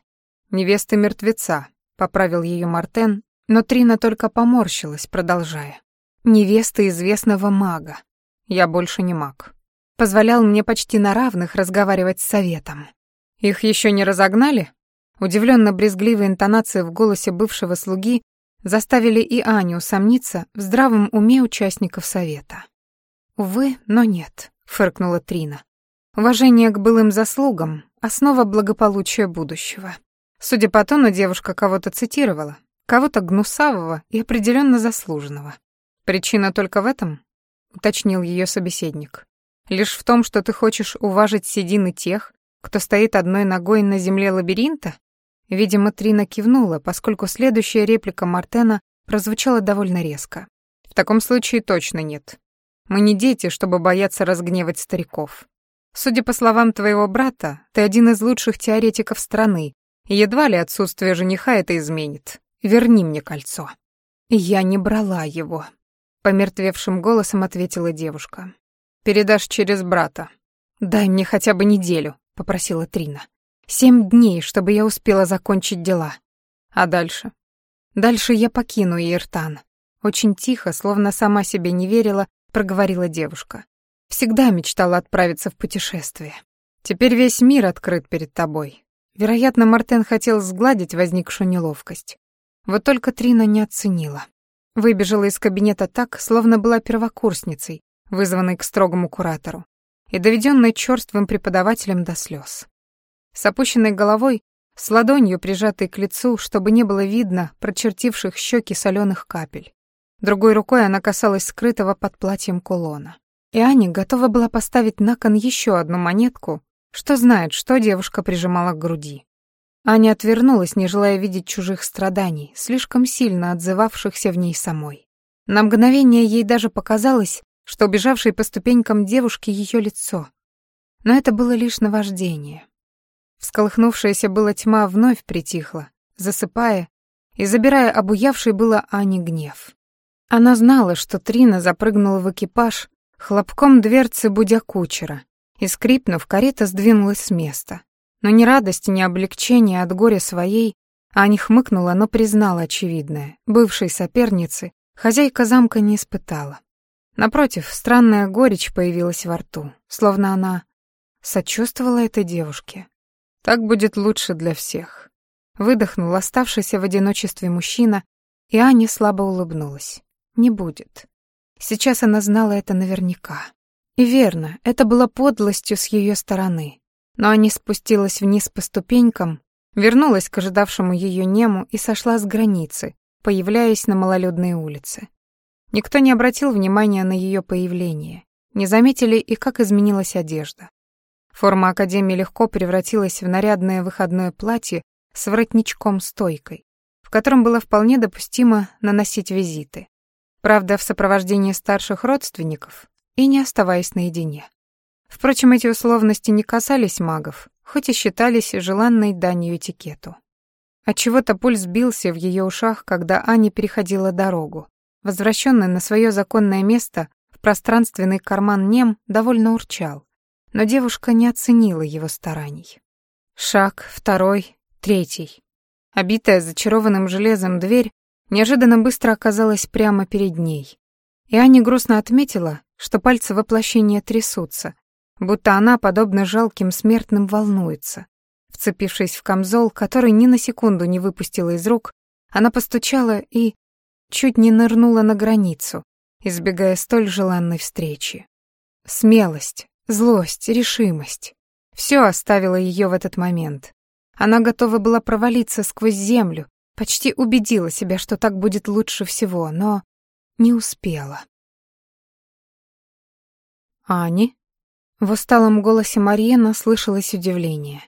Невесты мертвеца, поправил ее Мартен, но Трина только поморщилась, продолжая. Невеста известного мага. Я больше не маг. Позволял мне почти на равных разговаривать с советом. Их еще не разогнали? Удивленно-брезгливые интонации в голосе бывшего слуги заставили и Аню усомниться в здравом уме участников совета. «Увы, но нет», — фыркнула Трина. «Уважение к былым заслугам — основа благополучия будущего». Судя по тону, девушка кого-то цитировала, кого-то гнусавого и определенно заслуженного. «Причина только в этом?» — уточнил ее собеседник. «Лишь в том, что ты хочешь уважить седины тех, кто стоит одной ногой на земле лабиринта? Видимо, Трина кивнула, поскольку следующая реплика Мартена прозвучала довольно резко. В таком случае точно нет. Мы не дети, чтобы бояться разгневать стариков. Судя по словам твоего брата, ты один из лучших теоретиков страны, и едва ли отсутствие жениха это изменит. Верни мне кольцо. Я не брала его, помертвевшим голосом ответила девушка. Передашь через брата. Дай мне хотя бы неделю, попросила Трина. Семь дней, чтобы я успела закончить дела. А дальше? Дальше я покину Иртан. Очень тихо, словно сама себе не верила, проговорила девушка. Всегда мечтала отправиться в путешествие. Теперь весь мир открыт перед тобой. Вероятно, Мартен хотел сгладить возникшую неловкость. Вот только Трина не оценила. Выбежала из кабинета так, словно была первокурсницей, вызванной к строгому куратору, и доведенной чёрствым преподавателем до слез. С опущенной головой, с ладонью, прижатой к лицу, чтобы не было видно прочертивших щеки соленых капель. Другой рукой она касалась скрытого под платьем кулона. И Аня готова была поставить на кон еще одну монетку, что знает, что девушка прижимала к груди. Аня отвернулась, не желая видеть чужих страданий, слишком сильно отзывавшихся в ней самой. На мгновение ей даже показалось, что убежавшей по ступенькам девушки ее лицо. Но это было лишь наваждение. Всколыхнувшаяся была тьма вновь притихла, засыпая и забирая обуявший было Ани гнев. Она знала, что Трина запрыгнула в экипаж, хлопком дверцы будя кучера, и, скрипнув, карета сдвинулась с места. Но ни радости, ни облегчения от горя своей Аня хмыкнула, но признала очевидное. Бывшей соперницы хозяйка замка не испытала. Напротив, странная горечь появилась во рту, словно она сочувствовала этой девушке. Так будет лучше для всех. Выдохнул оставшийся в одиночестве мужчина, и Аня слабо улыбнулась. Не будет. Сейчас она знала это наверняка. И верно, это было подлостью с ее стороны. Но Аня спустилась вниз по ступенькам, вернулась к ожидавшему ее нему и сошла с границы, появляясь на малолюдной улице. Никто не обратил внимания на ее появление, не заметили и как изменилась одежда. Форма Академии легко превратилась в нарядное выходное платье с воротничком-стойкой, в котором было вполне допустимо наносить визиты. Правда, в сопровождении старших родственников и не оставаясь наедине. Впрочем, эти условности не касались магов, хоть и считались желанной данью этикету. Отчего-то пульс бился в ее ушах, когда Аня переходила дорогу. Возвращенный на свое законное место в пространственный карман Нем довольно урчал, но девушка не оценила его стараний. Шаг, второй, третий. Обитая зачарованным железом дверь неожиданно быстро оказалась прямо перед ней. И Аня грустно отметила, что пальцы воплощения трясутся, будто она, подобно жалким смертным, волнуется. Вцепившись в камзол, который ни на секунду не выпустила из рук, она постучала и чуть не нырнула на границу, избегая столь желанной встречи. Смелость, злость, решимость — все оставило ее в этот момент. Она готова была провалиться сквозь землю, почти убедила себя, что так будет лучше всего, но не успела. «Ани?» В усталом голосе Мариена слышалось удивление.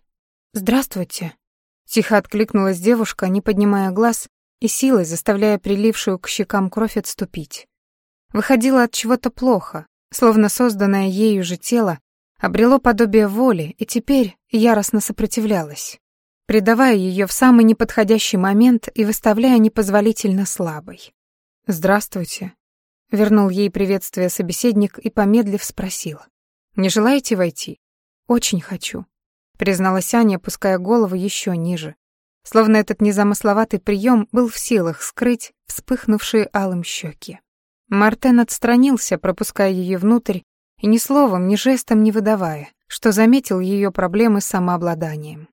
«Здравствуйте», — тихо откликнулась девушка, не поднимая глаз и силой заставляя прилившую к щекам кровь отступить. Выходило от чего-то плохо, словно созданное ею же тело обрело подобие воли и теперь яростно сопротивлялось, предавая ее в самый неподходящий момент и выставляя непозволительно слабой. «Здравствуйте», — вернул ей приветствие собеседник и, помедлив, спросил. «Не желаете войти?» «Очень хочу», — призналась Аня, опуская голову еще ниже, словно этот незамысловатый прием был в силах скрыть вспыхнувшие алым щеки. Мартен отстранился, пропуская ее внутрь, и ни словом, ни жестом не выдавая, что заметил ее проблемы с самообладанием.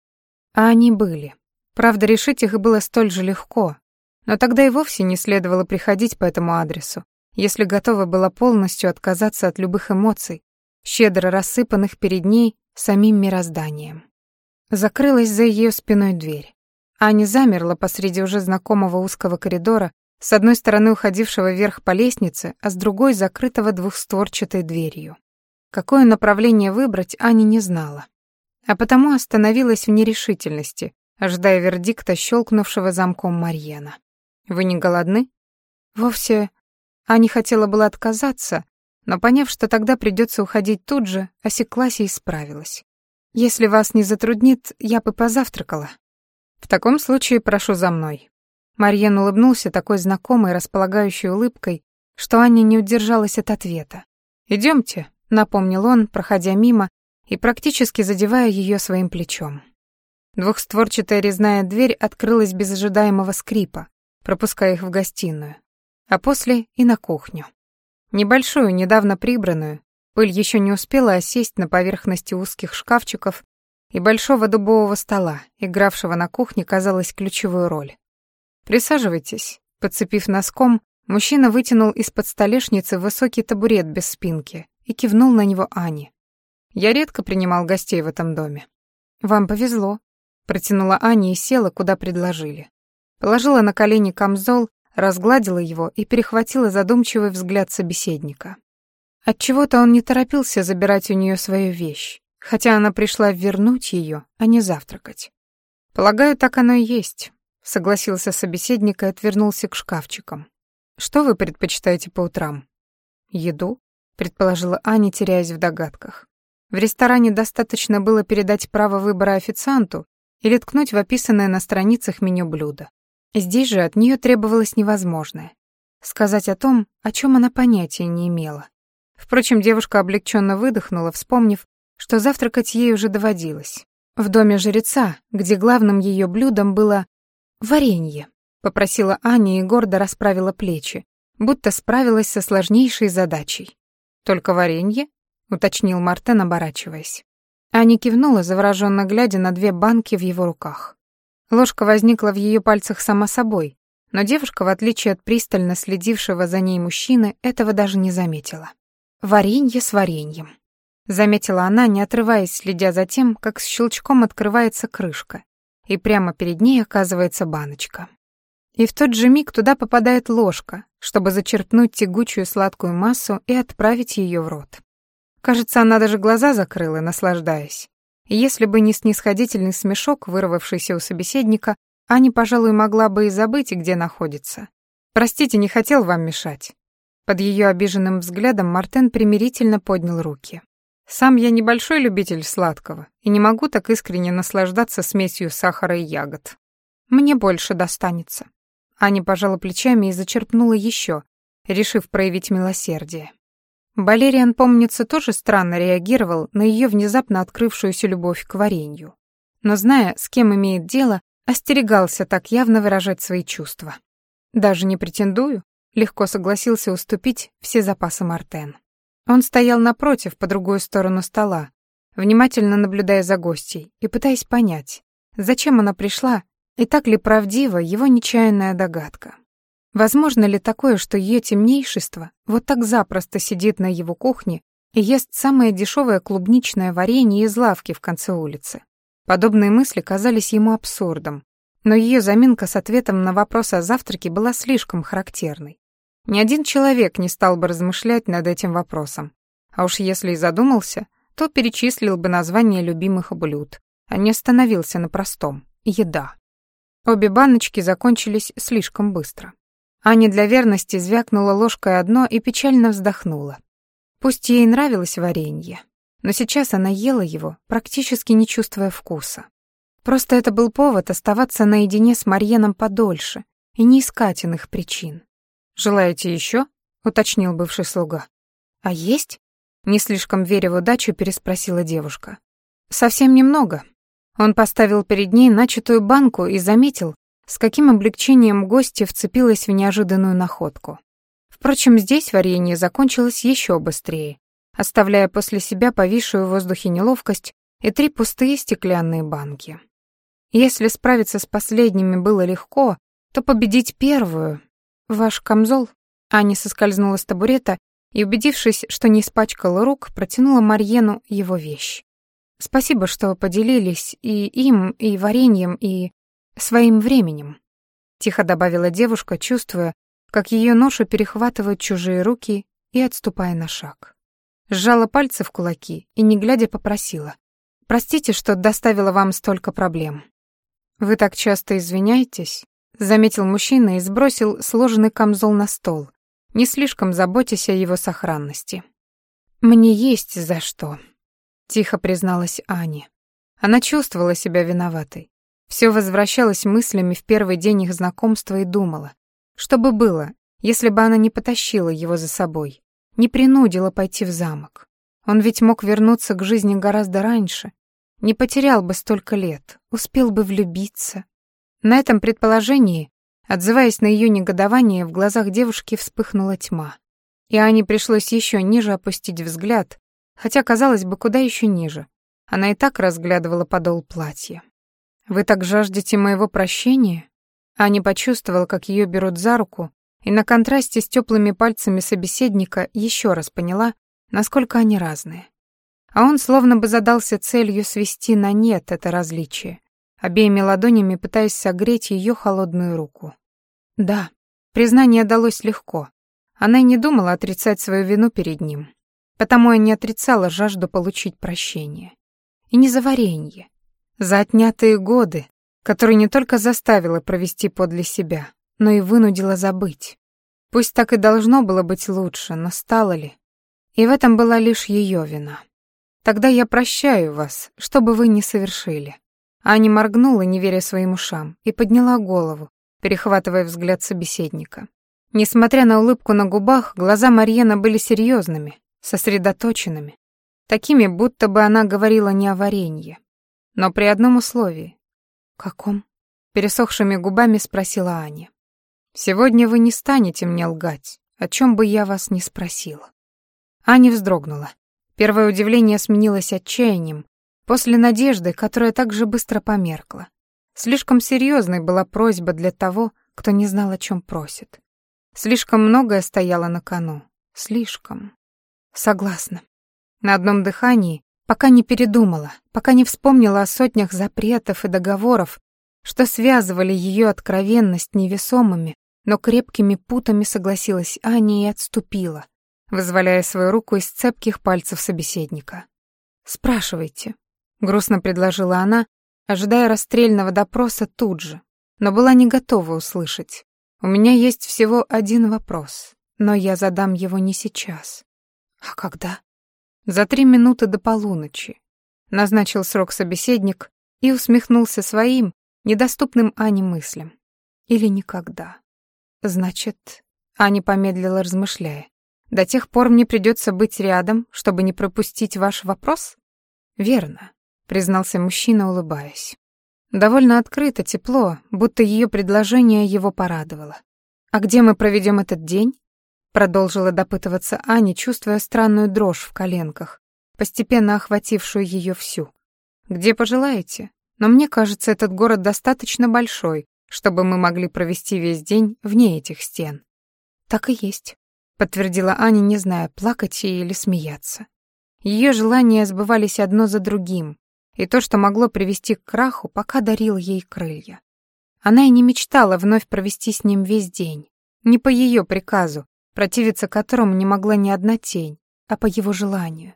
А они были. Правда, решить их было столь же легко, но тогда и вовсе не следовало приходить по этому адресу, если готова была полностью отказаться от любых эмоций, щедро рассыпанных перед ней самим мирозданием. Закрылась за ее спиной дверь. Аня замерла посреди уже знакомого узкого коридора, с одной стороны уходившего вверх по лестнице, а с другой закрытого двухстворчатой дверью. Какое направление выбрать, Аня не знала. А потому остановилась в нерешительности, ожидая вердикта щелкнувшего замком Марьена. Вы не голодны? Вовсе Аня хотела было отказаться, но поняв, что тогда придется уходить тут же, осеклась и исправилась. Если вас не затруднит, я бы позавтракала. В таком случае прошу за мной. Марьен улыбнулся такой знакомой, располагающей улыбкой, что Аня не удержалась от ответа. Идемте, напомнил он, проходя мимо и практически задевая ее своим плечом. Двухстворчатая резная дверь открылась без ожидаемого скрипа, пропуская их в гостиную, а после и на кухню. Небольшую, недавно прибранную, пыль еще не успела осесть на поверхности узких шкафчиков и большого дубового стола, игравшего на кухне, казалось, ключевую роль. «Присаживайтесь», — подцепив носком, мужчина вытянул из-под столешницы высокий табурет без спинки и кивнул на него Ане. «Я редко принимал гостей в этом доме». «Вам повезло», — протянула Аня и села, куда предложили. Положила на колени камзол, разгладила его и перехватила задумчивый взгляд собеседника. Отчего-то он не торопился забирать у нее свою вещь, хотя она пришла вернуть ее, а не завтракать. Полагаю, так оно и есть, согласился собеседник и отвернулся к шкафчикам. Что вы предпочитаете по утрам? Еду? предположила Аня, теряясь в догадках. В ресторане достаточно было передать право выбора официанту или ткнуть в описанное на страницах меню блюдо. Здесь же от нее требовалось невозможное — сказать о том, о чем она понятия не имела. Впрочем, девушка облегченно выдохнула, вспомнив, что завтракать ей уже доводилось. В доме жреца, где главным ее блюдом было варенье, попросила Аня и гордо расправила плечи, будто справилась со сложнейшей задачей. «Только варенье?» — уточнил Мартен, оборачиваясь. Аня кивнула, завороженно глядя на две банки в его руках. Ложка возникла в ее пальцах сама собой, но девушка, в отличие от пристально следившего за ней мужчины, этого даже не заметила. «Варенье с вареньем», — заметила она, не отрываясь, следя за тем, как с щелчком открывается крышка, и прямо перед ней оказывается баночка. И в тот же миг туда попадает ложка, чтобы зачерпнуть тягучую сладкую массу и отправить ее в рот. Кажется, она даже глаза закрыла, наслаждаясь. Если бы не снисходительный смешок, вырвавшийся у собеседника, Аня, пожалуй, могла бы и забыть, где находится. «Простите, не хотел вам мешать». Под ее обиженным взглядом Мартен примирительно поднял руки. «Сам я небольшой любитель сладкого и не могу так искренне наслаждаться смесью сахара и ягод. Мне больше достанется». Аня пожала плечами и зачерпнула еще, решив проявить милосердие. Балериан, помнится, тоже странно реагировал на ее внезапно открывшуюся любовь к варенью. Но, зная, с кем имеет дело, остерегался так явно выражать свои чувства. «Даже не претендую», — легко согласился уступить все запасы Мартен. Он стоял напротив, по другую сторону стола, внимательно наблюдая за гостей и пытаясь понять, зачем она пришла и так ли правдива его нечаянная догадка? Возможно ли такое, что ее темнейшество вот так запросто сидит на его кухне и ест самое дешевое клубничное варенье из лавки в конце улицы? Подобные мысли казались ему абсурдом, но ее заминка с ответом на вопрос о завтраке была слишком характерной. Ни один человек не стал бы размышлять над этим вопросом. А уж если и задумался, то перечислил бы название любимых блюд, а не остановился на простом — еда. Обе баночки закончились слишком быстро. Аня для верности звякнула ложкой одно и печально вздохнула. Пусть ей нравилось варенье, но сейчас она ела его, практически не чувствуя вкуса. Просто это был повод оставаться наедине с Марьеном подольше и не искать иных причин. «Желаете еще?» — уточнил бывший слуга. «А есть?» — не слишком веря в удачу, переспросила девушка. «Совсем немного», он поставил перед ней начатую банку и заметил, с каким облегчением гостья вцепилась в неожиданную находку. Впрочем, здесь варенье закончилось еще быстрее, оставляя после себя повисшую в воздухе неловкость и три пустые стеклянные банки. Если справиться с последними было легко, то победить первую... Ваш камзол? Аня соскользнула с табурета и, убедившись, что не испачкала рук, протянула Марьену его вещь. Спасибо, что поделились и им, и вареньем, и своим временем», — тихо добавила девушка, чувствуя, как ее ношу перехватывают чужие руки и отступая на шаг. Сжала пальцы в кулаки и, не глядя, попросила. «Простите, что доставила вам столько проблем». «Вы так часто извиняетесь», — заметил мужчина и сбросил сложенный камзол на стол, не слишком заботясь о его сохранности. «Мне есть за что», тихо призналась Ане. Она чувствовала себя виноватой. Все возвращалось мыслями в первый день их знакомства и думала, что бы было, если бы она не потащила его за собой, не принудила пойти в замок. Он ведь мог вернуться к жизни гораздо раньше, не потерял бы столько лет, успел бы влюбиться. На этом предположении, отзываясь на ее негодование, в глазах девушки вспыхнула тьма. И Ане пришлось еще ниже опустить взгляд, хотя, казалось бы, куда еще ниже. Она и так разглядывала подол платья. «Вы так жаждете моего прощения?» Аня почувствовала, как ее берут за руку, и на контрасте с теплыми пальцами собеседника еще раз поняла, насколько они разные. А он словно бы задался целью свести на нет это различие, обеими ладонями пытаясь согреть ее холодную руку. Да, признание далось легко. Она и не думала отрицать свою вину перед ним. Потому я не отрицала жажду получить прощение. И не за варенье, за отнятые годы, которые не только заставила провести подле себя, но и вынудила забыть. Пусть так и должно было быть лучше, но стало ли? И в этом была лишь ее вина. Тогда я прощаю вас, что бы вы ни совершили. Аня моргнула, не веря своим ушам, и подняла голову, перехватывая взгляд собеседника. Несмотря на улыбку на губах, глаза Марьена были серьезными, сосредоточенными, такими, будто бы она говорила не о варенье. Но при одном условии. «Каком?» — пересохшими губами спросила Аня. «Сегодня вы не станете мне лгать, о чем бы я вас ни спросила». Аня вздрогнула. Первое удивление сменилось отчаянием, после надежды, которая так же быстро померкла. Слишком серьезной была просьба для того, кто не знал, о чем просит. Слишком многое стояло на кону. Слишком. Согласна. На одном дыхании, пока не передумала, пока не вспомнила о сотнях запретов и договоров, что связывали ее откровенность невесомыми, но крепкими путами согласилась Аня и отступила, вызволяя свою руку из цепких пальцев собеседника. «Спрашивайте», — грустно предложила она, ожидая расстрельного допроса тут же, но была не готова услышать. «У меня есть всего один вопрос, но я задам его не сейчас». «А когда?» «За три минуты до полуночи», — назначил срок собеседник и усмехнулся своим, недоступным Ане мыслям. «Или никогда». «Значит...» — Аня помедлила, размышляя. До тех пор мне придется быть рядом, чтобы не пропустить ваш вопрос? Верно, признался мужчина, улыбаясь. Довольно открыто, тепло, будто ее предложение его порадовало. А где мы проведем этот день? Продолжила допытываться Аня, чувствуя странную дрожь в коленках, постепенно охватившую ее всю. Где пожелаете? Но мне кажется, этот город достаточно большой, чтобы мы могли провести весь день вне этих стен. Так и есть подтвердила Аня, не зная, плакать ей или смеяться. Ее желания сбывались одно за другим, и то, что могло привести к краху, пока дарил ей крылья. Она и не мечтала вновь провести с ним весь день, не по ее приказу, противиться которому не могла ни одна тень, а по его желанию,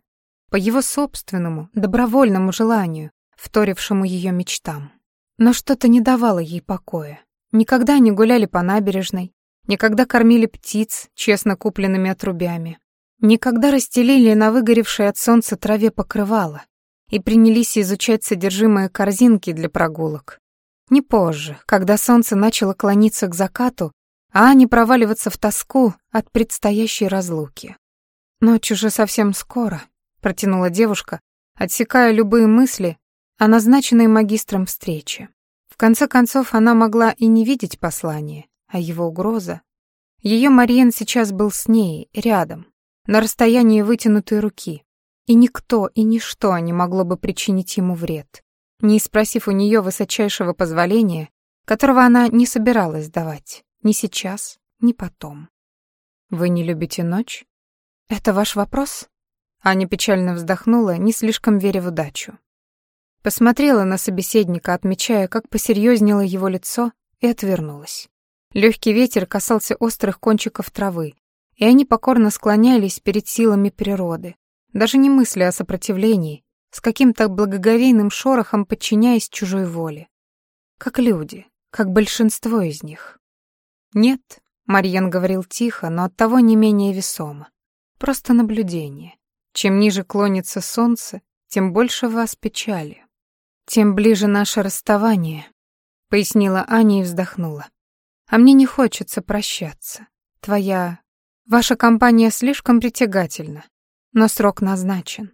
по его собственному, добровольному желанию, вторившему ее мечтам. Но что-то не давало ей покоя. Никогда не гуляли по набережной, Никогда кормили птиц честно купленными отрубями. Никогда расстелили на выгоревшей от солнца траве покрывало и принялись изучать содержимое корзинки для прогулок. Не позже, когда солнце начало клониться к закату, а не проваливаться в тоску от предстоящей разлуки. «Ночь уже совсем скоро», — протянула девушка, отсекая любые мысли о назначенной магистром встрече. В конце концов, она могла и не видеть послание, а его угроза... Ее Мариен сейчас был с ней, рядом, на расстоянии вытянутой руки, и никто и ничто не могло бы причинить ему вред, не спросив у нее высочайшего позволения, которого она не собиралась давать, ни сейчас, ни потом. «Вы не любите ночь?» «Это ваш вопрос?» Аня печально вздохнула, не слишком веря в удачу. Посмотрела на собеседника, отмечая, как посерьезнело его лицо, и отвернулась. Легкий ветер касался острых кончиков травы, и они покорно склонялись перед силами природы, даже не мысля о сопротивлении, с каким-то благоговейным шорохом подчиняясь чужой воле. Как люди, как большинство из них. «Нет», — Марьян говорил тихо, но оттого не менее весомо. «Просто наблюдение. Чем ниже клонится солнце, тем больше вас печали. Тем ближе наше расставание», — пояснила Аня и вздохнула. А мне не хочется прощаться. Твоя... Ваша компания слишком притягательна, но срок назначен.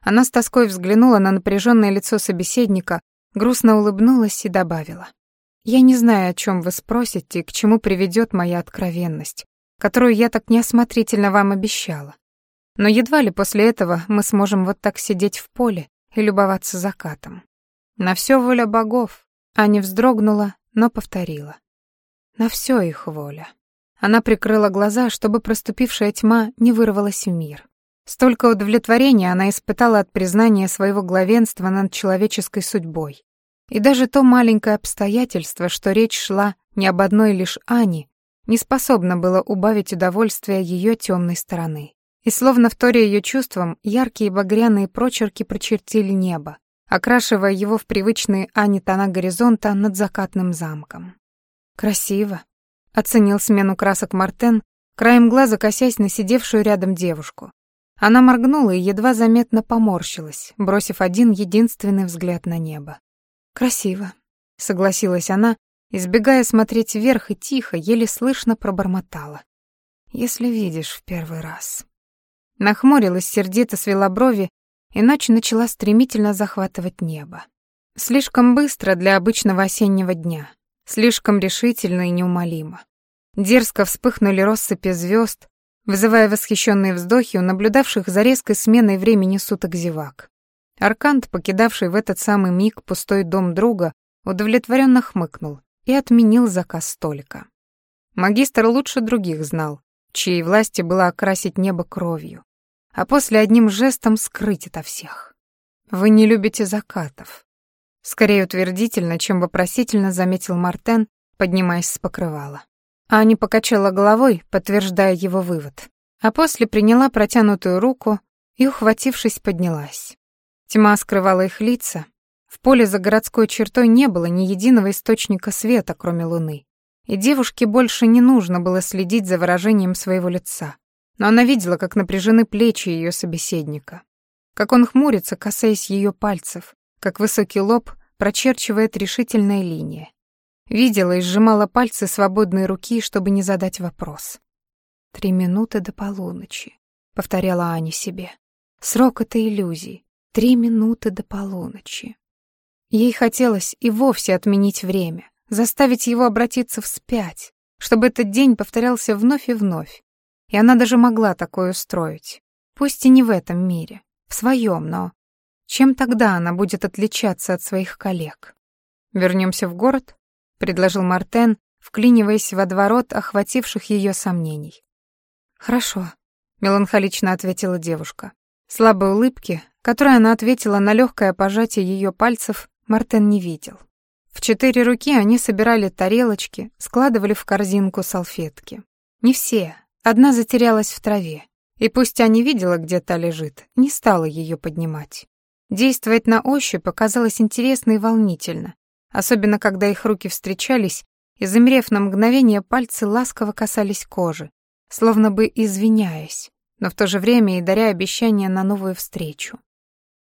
Она с тоской взглянула на напряженное лицо собеседника, грустно улыбнулась и добавила. «Я не знаю, о чем вы спросите и к чему приведет моя откровенность, которую я так неосмотрительно вам обещала. Но едва ли после этого мы сможем вот так сидеть в поле и любоваться закатом. На все воля богов». Аня вздрогнула, но повторила. На все их воля. Она прикрыла глаза, чтобы проступившая тьма не вырвалась в мир. Столько удовлетворения она испытала от признания своего главенства над человеческой судьбой. И даже то маленькое обстоятельство, что речь шла не об одной лишь Ане, не способно было убавить удовольствие ее темной стороны. И словно вторя ее чувствам, яркие багряные прочерки прочертили небо, окрашивая его в привычные Ане тона горизонта над закатным замком. «Красиво», — оценил смену красок Мартен, краем глаза косясь на сидевшую рядом девушку. Она моргнула и едва заметно поморщилась, бросив один единственный взгляд на небо. «Красиво», — согласилась она, избегая смотреть вверх и тихо, еле слышно пробормотала. «Если видишь в первый раз». Нахмурилась, сердито свела брови, и ночь начала стремительно захватывать небо. Слишком быстро для обычного осеннего дня, слишком решительно и неумолимо. Дерзко вспыхнули россыпи звезд, вызывая восхищенные вздохи у наблюдавших за резкой сменой времени суток зевак. Аркант, покидавший в этот самый миг пустой дом друга, удовлетворенно хмыкнул и отменил заказ столика. Магистр лучше других знал, чьей власти было окрасить небо кровью, а после одним жестом скрыть это всех. «Вы не любите закатов», — скорее утвердительно, чем вопросительно заметил Мартен, поднимаясь с покрывала. Аня покачала головой, подтверждая его вывод, а после приняла протянутую руку и, ухватившись, поднялась. Тьма скрывала их лица. В поле за городской чертой не было ни единого источника света, кроме луны. И девушке больше не нужно было следить за выражением своего лица. Но она видела, как напряжены плечи ее собеседника, как он хмурится, касаясь ее пальцев, как высокий лоб прочерчивает решительная линия. Видела и сжимала пальцы свободной руки, чтобы не задать вопрос. «Три минуты до полуночи», — повторяла Аня себе. «Срок этой иллюзии. Три минуты до полуночи». Ей хотелось и вовсе отменить время, заставить его обратиться вспять, чтобы этот день повторялся вновь и вновь. И она даже могла такое устроить. Пусть и не в этом мире, в своем, но... Чем тогда она будет отличаться от своих коллег? Вернемся в город? предложил Мартен, вклиниваясь в водоворот охвативших ее сомнений. Хорошо, меланхолично ответила девушка. Слабой улыбки, которой она ответила на легкое пожатие ее пальцев, Мартен не видел. В четыре руки они собирали тарелочки, складывали в корзинку салфетки. Не все, одна затерялась в траве, и пусть Аня видела, где та лежит, не стала ее поднимать. Действовать на ощупь показалось интересно и волнительно, особенно когда их руки встречались, и, замерев на мгновение, пальцы ласково касались кожи, словно бы извиняясь, но в то же время и даря обещание на новую встречу.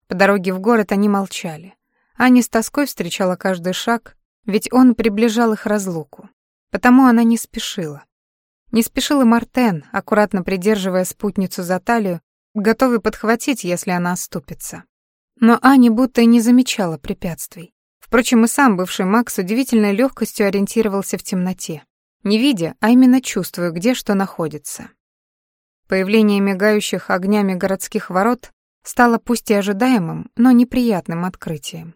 По дороге в город они молчали. Аня с тоской встречала каждый шаг, ведь он приближал их разлуку. Потому она не спешила. Не спешил и Мартен, аккуратно придерживая спутницу за талию, готовый подхватить, если она оступится. Но Аня будто и не замечала препятствий. Впрочем, и сам бывший маг с удивительной легкостью ориентировался в темноте, не видя, а именно чувствуя, где что находится. Появление мигающих огнями городских ворот стало пусть и ожидаемым, но неприятным открытием.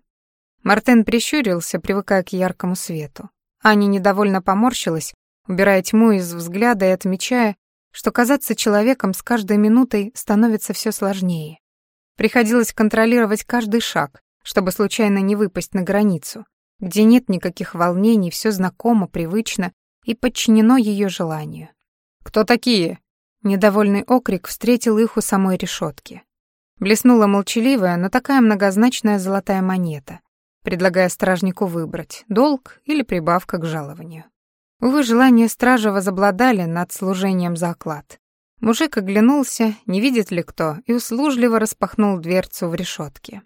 Мартен прищурился, привыкая к яркому свету. Аня недовольно поморщилась, убирая тьму из взгляда и отмечая, что казаться человеком с каждой минутой становится все сложнее. Приходилось контролировать каждый шаг, чтобы случайно не выпасть на границу, где нет никаких волнений, все знакомо, привычно и подчинено ее желанию. «Кто такие?» Недовольный окрик встретил их у самой решетки. Блеснула молчаливая, но такая многозначная золотая монета, предлагая стражнику выбрать, долг или прибавка к жалованию. Увы, желания стража возобладали над служением за оклад. Мужик оглянулся, не видит ли кто, и услужливо распахнул дверцу в решетке.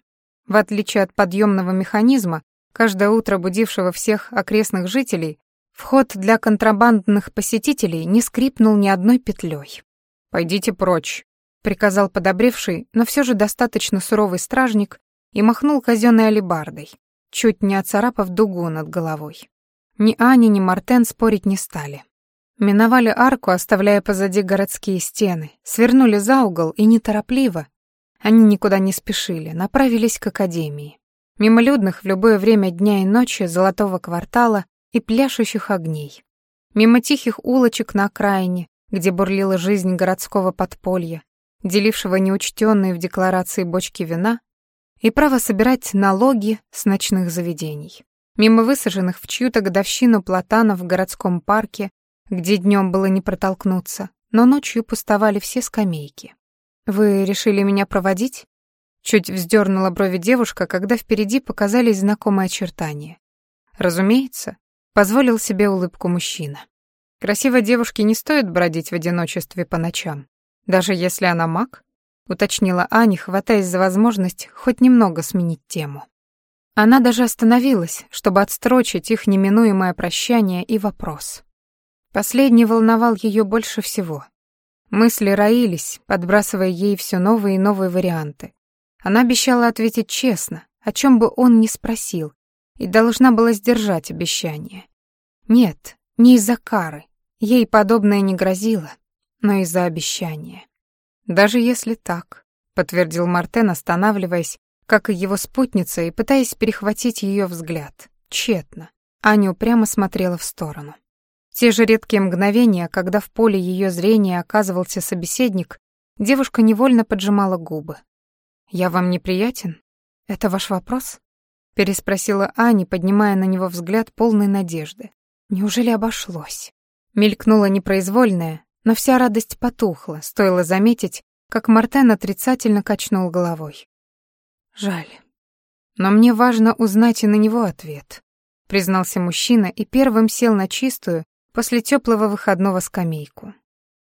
В отличие от подъемного механизма, каждое утро будившего всех окрестных жителей, вход для контрабандных посетителей не скрипнул ни одной петлей. «Пойдите прочь», — приказал подобревший, но все же достаточно суровый стражник и махнул казенной алебардой, чуть не оцарапав дугу над головой. Ни Аня, ни Мартен спорить не стали. Миновали арку, оставляя позади городские стены, свернули за угол и неторопливо, они никуда не спешили, направились к академии. Мимо людных в любое время дня и ночи золотого квартала и пляшущих огней. Мимо тихих улочек на окраине, где бурлила жизнь городского подполья, делившего неучтенные в декларации бочки вина, и право собирать налоги с ночных заведений. Мимо высаженных в чью-то годовщину платанов в городском парке, где днем было не протолкнуться, но ночью пустовали все скамейки. «Вы решили меня проводить?» Чуть вздернула брови девушка, когда впереди показались знакомые очертания. «Разумеется», — позволил себе улыбку мужчина. «Красивой девушке не стоит бродить в одиночестве по ночам, даже если она маг». уточнила Аня, хватаясь за возможность хоть немного сменить тему. Она даже остановилась, чтобы отстрочить их неминуемое прощание и вопрос. Последний волновал ее больше всего. Мысли роились, подбрасывая ей все новые и новые варианты. Она обещала ответить честно, о чем бы он ни спросил, и должна была сдержать обещание. Нет, не из-за кары, ей подобное не грозило, но из-за обещания. Даже если так, подтвердил Мартен, останавливаясь, как и его спутница, и пытаясь перехватить ее взгляд. Тщетно. Аня упрямо смотрела в сторону. те же редкие мгновения, когда в поле ее зрения оказывался собеседник, девушка невольно поджимала губы. «Я вам неприятен? Это ваш вопрос?» переспросила Аня, поднимая на него взгляд полной надежды. Неужели обошлось? Мелькнула непроизвольная, но вся радость потухла, стоило заметить, как Мартен отрицательно качнул головой. Жаль. Но мне важно узнать и на него ответ, признался мужчина и первым сел на чистую после теплого выходного скамейку.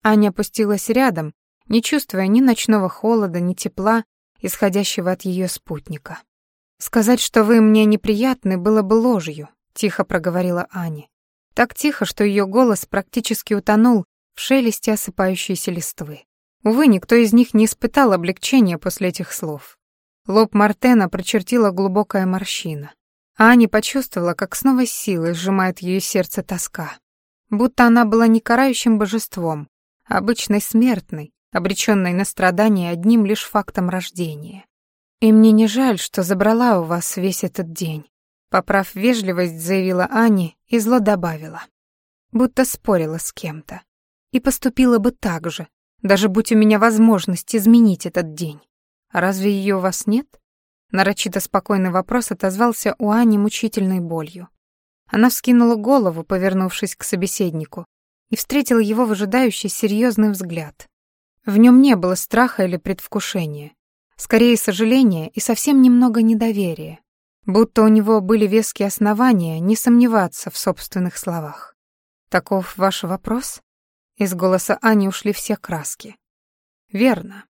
Аня опустилась рядом, не чувствуя ни ночного холода, ни тепла, исходящего от ее спутника. «Сказать, что вы мне неприятны, было бы ложью», — тихо проговорила Аня. Так тихо, что ее голос практически утонул в шелесте осыпающейся листвы. Увы, никто из них не испытал облегчения после этих слов. Лоб Мартена прочертила глубокая морщина. Аня почувствовала, как снова силой сжимает ее сердце тоска. Будто она была не карающим божеством, а обычной смертной, обреченной на страдания одним лишь фактом рождения. И мне не жаль, что забрала у вас весь этот день. Поправ вежливость, заявила Ани и зло добавила. Будто спорила с кем-то. И поступила бы так же, даже будь у меня возможность изменить этот день. А разве ее у вас нет? Нарочито спокойный вопрос отозвался у Ани мучительной болью. Она вскинула голову, повернувшись к собеседнику, и встретила его выжидающий серьезный взгляд. В нем не было страха или предвкушения, скорее сожаления и совсем немного недоверия, будто у него были веские основания не сомневаться в собственных словах. «Таков ваш вопрос?» Из голоса Ани ушли все краски. «Верно».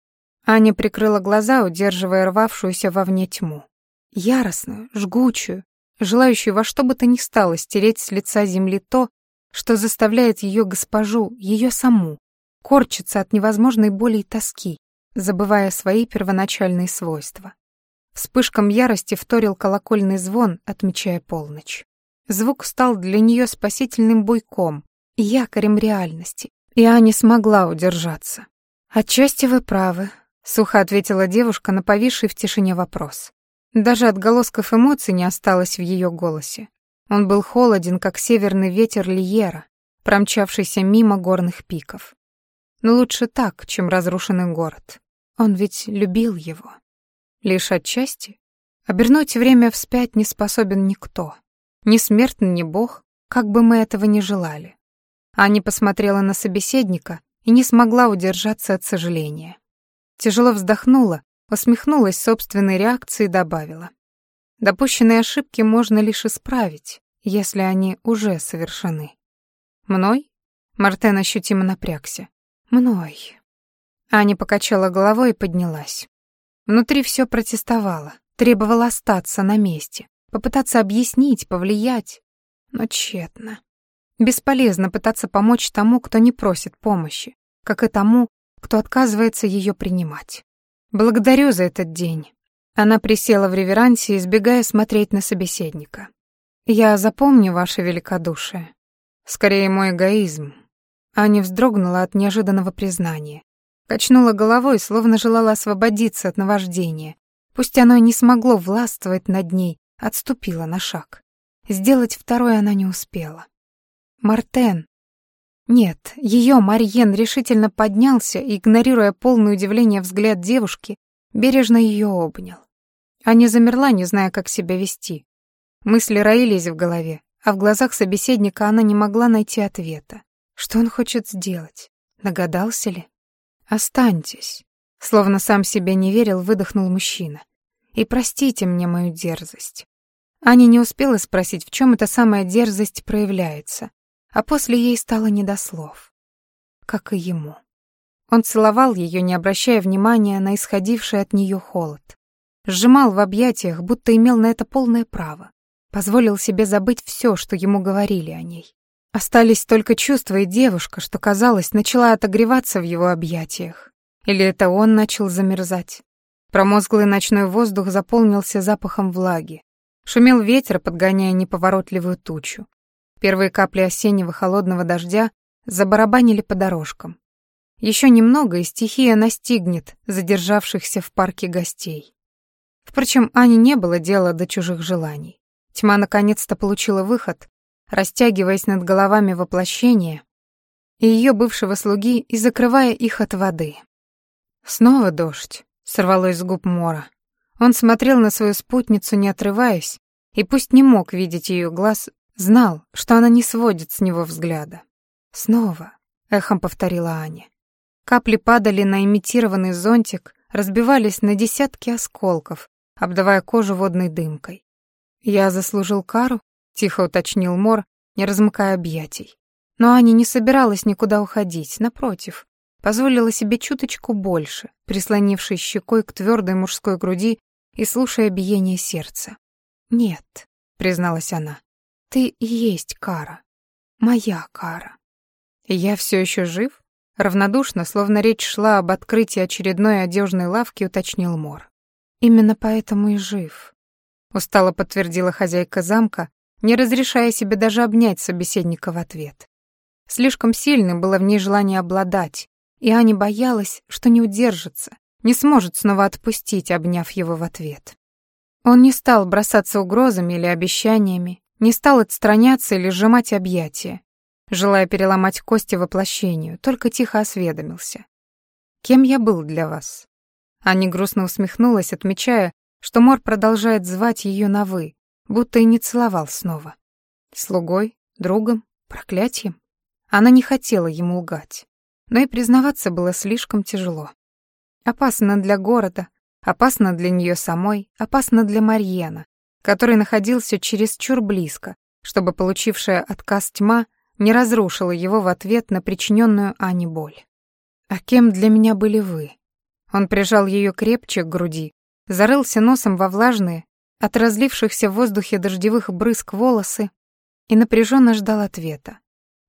Аня прикрыла глаза, удерживая рвавшуюся вовне тьму. Яростную, жгучую, желающую во что бы то ни стало стереть с лица земли то, что заставляет ее госпожу, ее саму, корчиться от невозможной боли и тоски, забывая свои первоначальные свойства. Вспышкам ярости вторил колокольный звон, отмечая полночь. Звук стал для нее спасительным буйком, якорем реальности, и Аня смогла удержаться. «Отчасти вы правы», — сухо ответила девушка на повисший в тишине вопрос. Даже отголосков эмоций не осталось в ее голосе. Он был холоден, как северный ветер Лиера, промчавшийся мимо горных пиков. Но лучше так, чем разрушенный город. Он ведь любил его. Лишь отчасти. Обернуть время вспять не способен никто. Ни смертный, ни бог, как бы мы этого ни желали. Аня посмотрела на собеседника и не смогла удержаться от сожаления. Тяжело вздохнула, усмехнулась собственной реакцией и добавила. Допущенные ошибки можно лишь исправить, если они уже совершены. Мной? Мартен ощутимо напрягся. Мной. Аня покачала головой и поднялась. Внутри все протестовало, требовало остаться на месте, попытаться объяснить, повлиять, но тщетно. Бесполезно пытаться помочь тому, кто не просит помощи, как и тому, кто отказывается ее принимать. Благодарю за этот день. Она присела в реверансе, избегая смотреть на собеседника. Я запомню ваше великодушие. Скорее, мой эгоизм. Аня вздрогнула от неожиданного признания. Качнула головой, словно желала освободиться от наваждения. Пусть оно и не смогло властвовать над ней, отступила на шаг. Сделать второе она не успела. Мартен. Нет, ее Марьен решительно поднялся и, игнорируя полное удивление взгляд девушки, бережно ее обнял. Аня замерла, не зная, как себя вести. Мысли роились в голове, а в глазах собеседника она не могла найти ответа. Что он хочет сделать? Догадался ли? «Останьтесь», — словно сам себе не верил, выдохнул мужчина. «И простите мне мою дерзость». Аня не успела спросить, в чем эта самая дерзость проявляется, а после ей стало не до слов. Как и ему. Он целовал ее, не обращая внимания на исходивший от нее холод. Сжимал в объятиях, будто имел на это полное право. Позволил себе забыть все, что ему говорили о ней. Остались только чувства и девушка, что, казалось, начала отогреваться в его объятиях. Или это он начал замерзать. Промозглый ночной воздух заполнился запахом влаги. Шумел ветер, подгоняя неповоротливую тучу. Первые капли осеннего холодного дождя забарабанили по дорожкам. Еще немного, и стихия настигнет задержавшихся в парке гостей. Впрочем, Ане не было дела до чужих желаний. Тьма наконец-то получила выход, растягиваясь над головами воплощения и ее бывшего слуги и закрывая их от воды. Снова дождь, сорвалось с губ Мора. Он смотрел на свою спутницу, не отрываясь, и пусть не мог видеть ее глаз, знал, что она не сводит с него взгляда. «Снова», — эхом повторила Аня. Капли падали на имитированный зонтик, разбивались на десятки осколков, обдавая кожу водной дымкой. «Я заслужил кару?» — тихо уточнил Мор, не размыкая объятий. Но Аня не собиралась никуда уходить, напротив, позволила себе чуточку больше, прислонившись щекой к твердой мужской груди и слушая биение сердца. «Нет», — призналась она, — «ты и есть кара. Моя кара». «И я все еще жив?» Равнодушно, словно речь шла об открытии очередной одежной лавки, уточнил Мор. «Именно поэтому и жив», — устало подтвердила хозяйка замка, не разрешая себе даже обнять собеседника в ответ. Слишком сильным было в ней желание обладать, и Аня боялась, что не удержится, не сможет снова отпустить, обняв его в ответ. Он не стал бросаться угрозами или обещаниями, не стал отстраняться или сжимать объятия, желая переломать кости воплощению, только тихо осведомился. «Кем я был для вас?» Аня грустно усмехнулась, отмечая, что Мор продолжает звать ее на «вы», будто и не целовал снова. Слугой, другом, проклятием? Она не хотела ему лгать, но и признаваться было слишком тяжело. Опасно для города, опасно для нее самой, опасно для Марьена, который находился чересчур близко, чтобы получившая отказ тьма не разрушила его в ответ на причиненную Ане боль. «А кем для меня были вы?» Он прижал ее крепче к груди, зарылся носом во влажные, от разлившихся в воздухе дождевых брызг волосы и напряженно ждал ответа.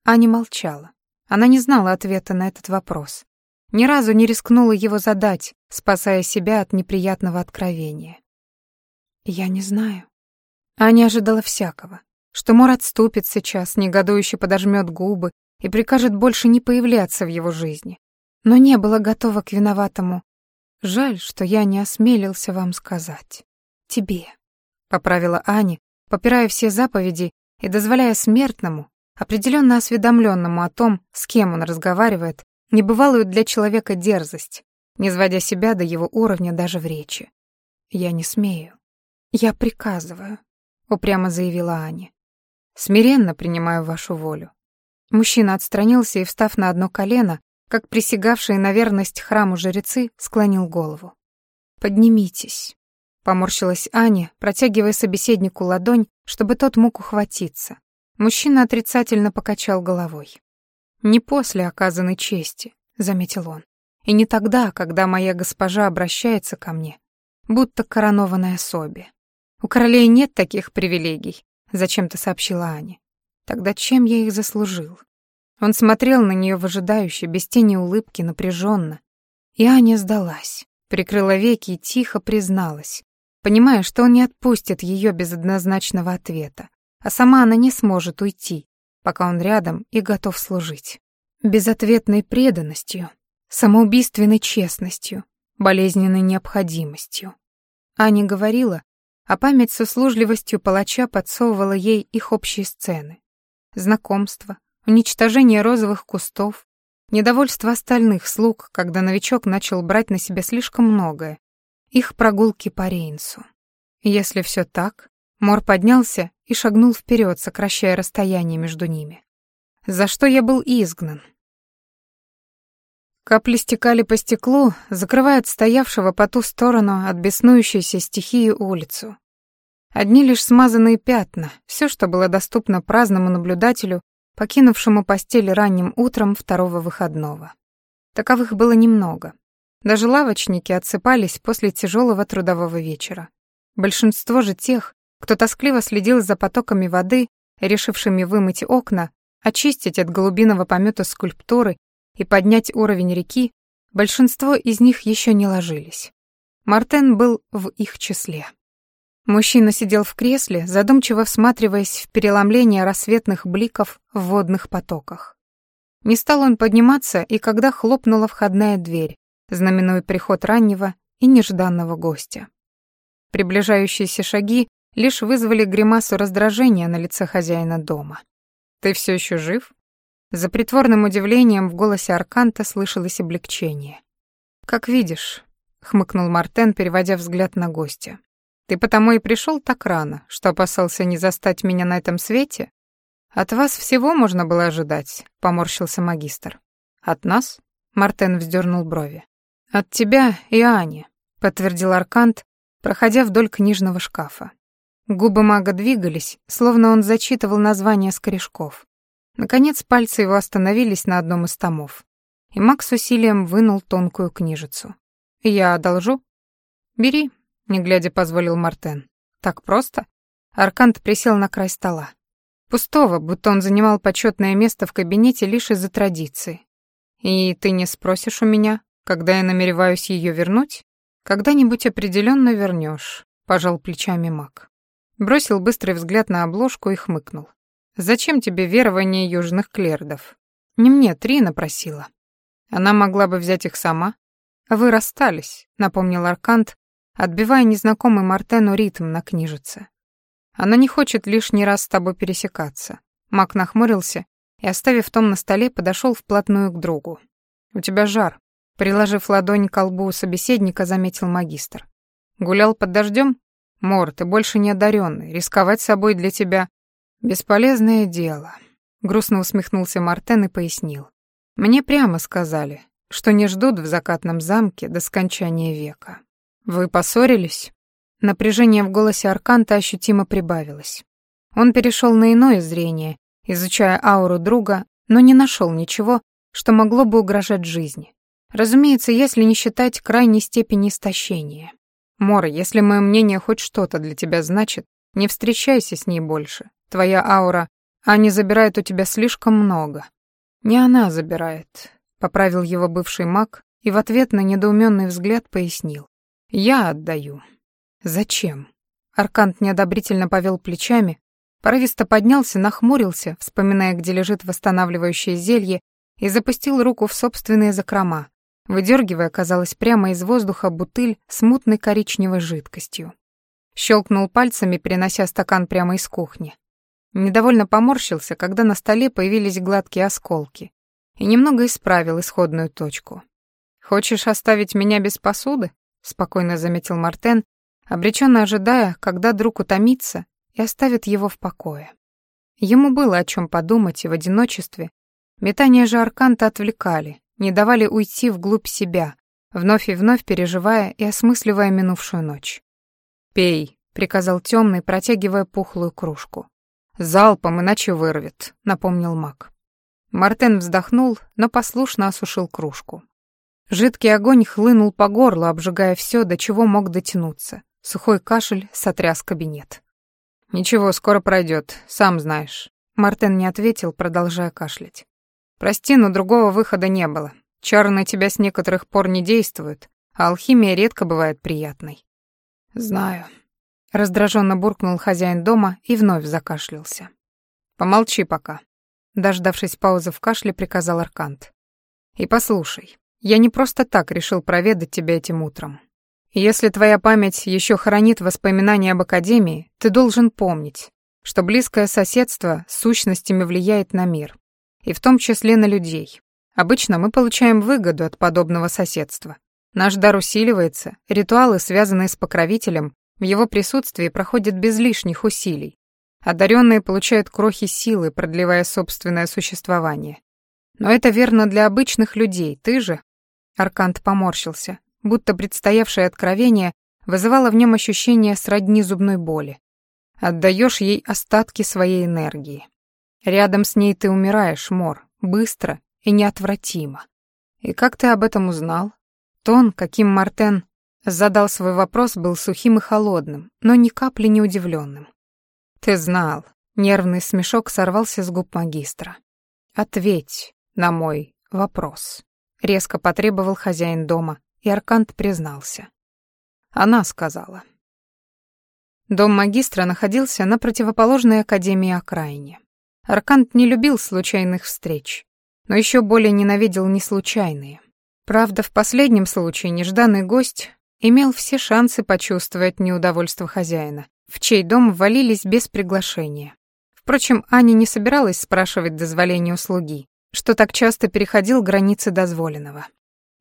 Аня молчала. Она не знала ответа на этот вопрос. Ни разу не рискнула его задать, спасая себя от неприятного откровения. «Я не знаю». Аня ожидала всякого. Что Мор отступит сейчас, негодующе подожмет губы и прикажет больше не появляться в его жизни. Но не была готова к виноватому. Жаль, что я не осмелился вам сказать. Тебе поправила Ани, попирая все заповеди и дозволяя смертному, определенно осведомленному о том, с кем он разговаривает, небывалую для человека дерзость, не сводя себя до его уровня даже в речи. «Я не смею. Я приказываю», — упрямо заявила Аня. «Смиренно принимаю вашу волю». Мужчина отстранился и, встав на одно колено, как присягавшие на верность храму жрецы, склонил голову. «Поднимитесь», Поморщилась Аня, протягивая собеседнику ладонь, чтобы тот мог ухватиться. Мужчина отрицательно покачал головой. «Не после оказанной чести», — заметил он. «И не тогда, когда моя госпожа обращается ко мне, будто коронованной особе. У королей нет таких привилегий», — зачем-то сообщила Аня. «Тогда чем я их заслужил?» Он смотрел на нее выжидающе, без тени улыбки, напряженно. И Аня сдалась, прикрыла веки и тихо призналась, понимая, что он не отпустит ее без однозначного ответа, а сама она не сможет уйти, пока он рядом и готов служить. Безответной преданностью, самоубийственной честностью, болезненной необходимостью. Аня говорила, а память с услужливостью палача подсовывала ей их общие сцены. Знакомство, уничтожение розовых кустов, недовольство остальных слуг, когда новичок начал брать на себя слишком многое, их прогулки по Рейнсу. Если все так, Мор поднялся и шагнул вперед, сокращая расстояние между ними. За что я был изгнан? Капли стекали по стеклу, закрывая стоявшего по ту сторону от беснующейся стихии улицу. Одни лишь смазанные пятна, все, что было доступно праздному наблюдателю, покинувшему постель ранним утром второго выходного. Таковых было немного. Даже лавочники отсыпались после тяжелого трудового вечера. Большинство же тех, кто тоскливо следил за потоками воды, решившими вымыть окна, очистить от голубиного помета скульптуры и поднять уровень реки, большинство из них еще не ложились. Мартен был в их числе. Мужчина сидел в кресле, задумчиво всматриваясь в переломление рассветных бликов в водных потоках. Не стал он подниматься, и когда хлопнула входная дверь, знаменуя приход раннего и нежданного гостя. Приближающиеся шаги лишь вызвали гримасу раздражения на лице хозяина дома. «Ты все еще жив?» За притворным удивлением в голосе Арканта слышалось облегчение. «Как видишь», — хмыкнул Мартен, переводя взгляд на гостя. «Ты потому и пришел так рано, что опасался не застать меня на этом свете?» «От вас всего можно было ожидать», — поморщился магистр. «От нас?» — Мартен вздернул брови. «От тебя и Ани», — подтвердил Аркант, проходя вдоль книжного шкафа. Губы мага двигались, словно он зачитывал названия скорешков. Наконец пальцы его остановились на одном из томов, и маг с усилием вынул тонкую книжицу. «Я одолжу?» «Бери», — не глядя позволил Мартен. «Так просто?» Аркант присел на край стола. Пустого, будто он занимал почетное место в кабинете лишь из-за традиции. «И ты не спросишь у меня, когда я намереваюсь ее вернуть?» «Когда-нибудь определенно вернешь», — пожал плечами маг. Бросил быстрый взгляд на обложку и хмыкнул. «Зачем тебе верование южных клердов? Не мне, Трина просила. Она могла бы взять их сама. Вы расстались», — напомнил Аркант, отбивая незнакомый Мартену ритм на книжице. «Она не хочет лишний раз с тобой пересекаться». Мак нахмурился и, оставив том на столе, подошел вплотную к другу. «У тебя жар», — приложив ладонь к колбу собеседника, заметил магистр. «Гулял под дождем? Мор, ты больше не одаренный, рисковать собой для тебя бесполезное дело. Грустно усмехнулся Мартен и пояснил. Мне прямо сказали, что не ждут в закатном замке до скончания века. Вы поссорились? Напряжение в голосе Арканта ощутимо прибавилось. Он перешел на иное зрение, изучая ауру друга, но не нашел ничего, что могло бы угрожать жизни. Разумеется, если не считать крайней степени истощения. Мора, если мое мнение хоть что-то для тебя значит, не встречайся с ней больше. Твоя аура, Аня забирает у тебя слишком много. Не она забирает, поправил его бывший маг и в ответ на недоуменный взгляд пояснил. Я отдаю. Зачем? Аркант неодобрительно повел плечами, порывисто поднялся, нахмурился, вспоминая, где лежит восстанавливающее зелье, и запустил руку в собственные закрома, выдергивая, казалось, прямо из воздуха бутыль с мутной коричневой жидкостью. Щелкнул пальцами, перенося стакан прямо из кухни. Недовольно поморщился, когда на столе появились гладкие осколки, и немного исправил исходную точку. «Хочешь оставить меня без посуды?» — спокойно заметил Мартен, обреченно ожидая, когда друг утомится и оставит его в покое. Ему было о чем подумать, и в одиночестве метания же Арканта отвлекали, не давали уйти вглубь себя, вновь и вновь переживая и осмысливая минувшую ночь. «Пей», — приказал темный, протягивая пухлую кружку. «Залпом, иначе вырвет», — напомнил маг. Мартен вздохнул, но послушно осушил кружку. Жидкий огонь хлынул по горлу, обжигая все, до чего мог дотянуться. Сухой кашель сотряс кабинет. «Ничего, скоро пройдет, сам знаешь». Мартен не ответил, продолжая кашлять. Прости, но другого выхода не было. Чары на тебя с некоторых пор не действуют, а алхимия редко бывает приятной. Знаю. Раздраженно буркнул хозяин дома и вновь закашлялся. Помолчи пока. Дождавшись паузы в кашле, приказал Аркант. И послушай, я не просто так решил проведать тебя этим утром. Если твоя память еще хранит воспоминания об Академии, ты должен помнить, что близкое соседство с сущностями влияет на мир, и в том числе на людей. Обычно мы получаем выгоду от подобного соседства. Наш дар усиливается, ритуалы, связанные с покровителем, в его присутствии проходят без лишних усилий. Одаренные получают крохи силы, продлевая собственное существование. Но это верно для обычных людей, ты же... Аркант поморщился, будто предстоявшее откровение вызывало в нем ощущение сродни зубной боли. Отдаешь ей остатки своей энергии. Рядом с ней ты умираешь, Мор, быстро и неотвратимо. «И как ты об этом узнал?» Тон, каким Мартен задал свой вопрос, был сухим и холодным, но ни капли не удивленным. «Ты знал». Нервный смешок сорвался с губ магистра. «Ответь на мой вопрос», — резко потребовал хозяин дома, и Аркант признался. Она сказала. Дом магистра находился на противоположной академии окраине. Аркант не любил случайных встреч, но еще более ненавидел неслучайные. Правда, в последнем случае нежданный гость имел все шансы почувствовать неудовольство хозяина, в чей дом ввалились без приглашения. Впрочем, Аня не собиралась спрашивать дозволения у слуги, что так часто переходил границы дозволенного.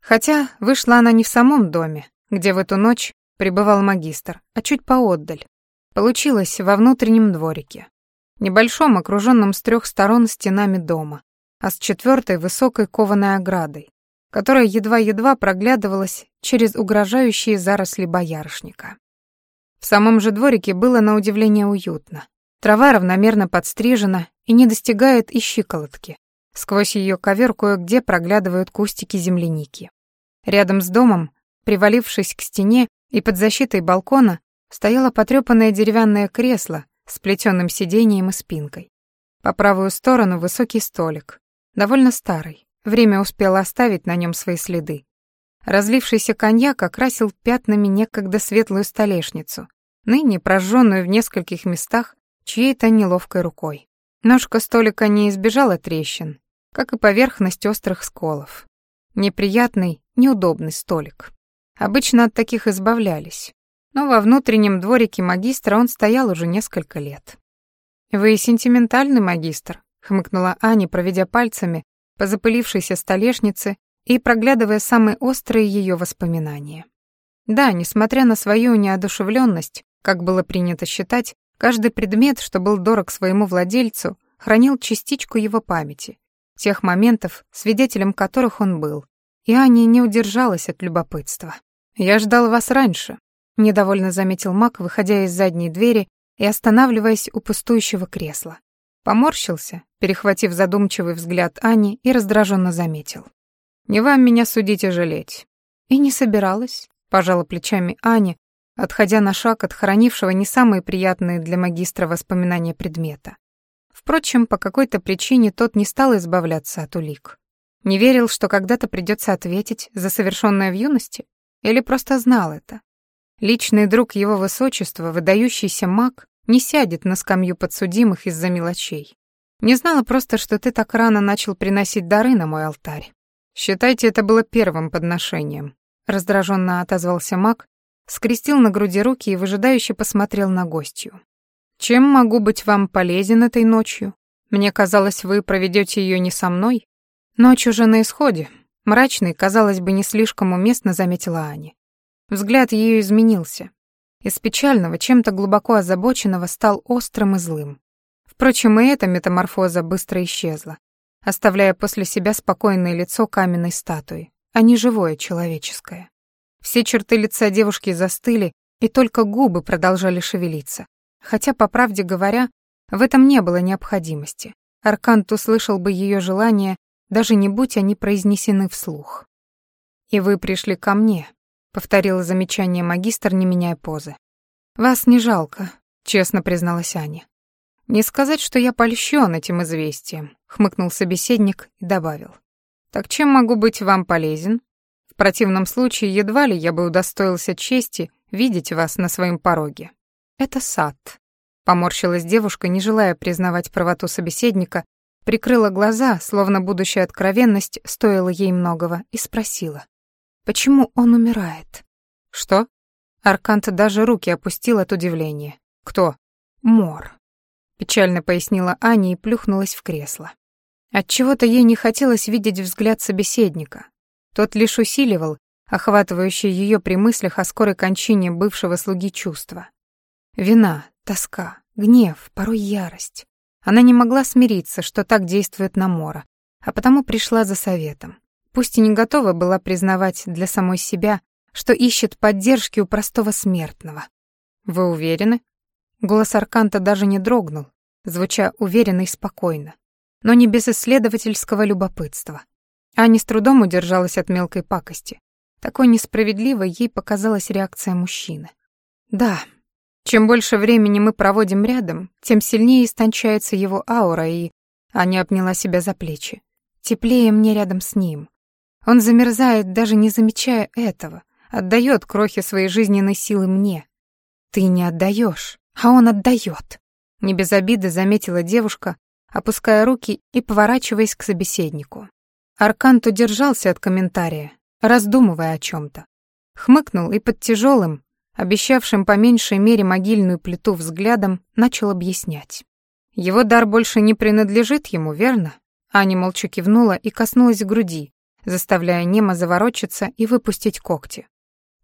Хотя вышла она не в самом доме, где в эту ночь пребывал магистр, а чуть поотдаль. Получилось во внутреннем дворике, небольшом, окруженном с трех сторон стенами дома, а с четвертой высокой кованой оградой, которая едва-едва проглядывалась через угрожающие заросли боярышника. В самом же дворике было на удивление уютно. Трава равномерно подстрижена и не достигает и щиколотки. Сквозь ее ковер кое-где проглядывают кустики земляники. Рядом с домом, привалившись к стене и под защитой балкона, стояло потрёпанное деревянное кресло с плетёным сиденьем и спинкой. По правую сторону высокий столик, довольно старый. Время успело оставить на нем свои следы. Разлившийся коньяк окрасил пятнами некогда светлую столешницу, ныне прожженную в нескольких местах чьей-то неловкой рукой. Ножка столика не избежала трещин, как и поверхность острых сколов. Неприятный, неудобный столик. Обычно от таких избавлялись. Но во внутреннем дворике магистра он стоял уже несколько лет. «Вы сентиментальный магистр», — хмыкнула Аня, проведя пальцами по запылившейся столешнице и проглядывая самые острые ее воспоминания. Да, несмотря на свою неодушевленность, как было принято считать, каждый предмет, что был дорог своему владельцу, хранил частичку его памяти, тех моментов, свидетелем которых он был, и Аня не удержалась от любопытства. «Я ждал вас раньше», — недовольно заметил Мак, выходя из задней двери и останавливаясь у пустующего кресла. Поморщился, перехватив задумчивый взгляд Ани и раздраженно заметил. «Не вам меня судить и жалеть». «И не собиралась», — пожала плечами Аня, отходя на шаг от хранившего не самые приятные для магистра воспоминания предмета. Впрочем, по какой-то причине тот не стал избавляться от улик. Не верил, что когда-то придется ответить за совершенное в юности? Или просто знал это? Личный друг его высочества, выдающийся маг, не сядет на скамью подсудимых из-за мелочей. Не знала просто, что ты так рано начал приносить дары на мой алтарь. Считайте, это было первым подношением. Раздраженно отозвался маг, скрестил на груди руки и выжидающе посмотрел на гостью. Чем могу быть вам полезен этой ночью? Мне казалось, вы проведете ее не со мной. Ночь уже на исходе. Мрачный, казалось бы, не слишком уместно заметила Аня. Взгляд ее изменился. Из печального, чем-то глубоко озабоченного стал острым и злым. Впрочем, и эта метаморфоза быстро исчезла, оставляя после себя спокойное лицо каменной статуи, а не живое человеческое. Все черты лица девушки застыли, и только губы продолжали шевелиться. Хотя, по правде говоря, в этом не было необходимости. Аркант услышал бы ее желания, даже не будь они произнесены вслух. «И вы пришли ко мне», повторила замечание магистр, не меняя позы. Вас не жалко, честно призналась Аня. Не сказать, что я польщен этим известием, хмыкнул собеседник и добавил. Так чем могу быть вам полезен? В противном случае едва ли я бы удостоился чести видеть вас на своем пороге. Это сад. Поморщилась девушка, не желая признавать правоту собеседника, прикрыла глаза, словно будущая откровенность стоила ей многого, и спросила. Почему он умирает? Что? Аркант даже руки опустил от удивления. Кто? Мор. Печально пояснила Аня и плюхнулась в кресло. Отчего-то ей не хотелось видеть взгляд собеседника. Тот лишь усиливал охватывающие ее при мыслях о скорой кончине бывшего слуги чувства. Вина, тоска, гнев, порой ярость. Она не могла смириться, что так действует на Мора, а потому пришла за советом пусть и не готова была признавать для самой себя, что ищет поддержки у простого смертного. «Вы уверены?» Голос Арканта даже не дрогнул, звуча уверенно и спокойно, но не без исследовательского любопытства. Аня с трудом удержалась от мелкой пакости. Такой несправедливой ей показалась реакция мужчины. Да, чем больше времени мы проводим рядом, тем сильнее истончается его аура, и... Аня обняла себя за плечи. Теплее мне рядом с ним. Он замерзает, даже не замечая этого, отдает крохи своей жизненной силы мне. Ты не отдаешь, а он отдает. Не без обиды заметила девушка, опуская руки и поворачиваясь к собеседнику. Аркант удержался от комментария, раздумывая о чем-то. Хмыкнул и под тяжелым, обещавшим по меньшей мере могильную плиту взглядом, начал объяснять. Его дар больше не принадлежит ему, верно? Аня молча кивнула и коснулась груди, заставляя Немо заворочиться и выпустить когти.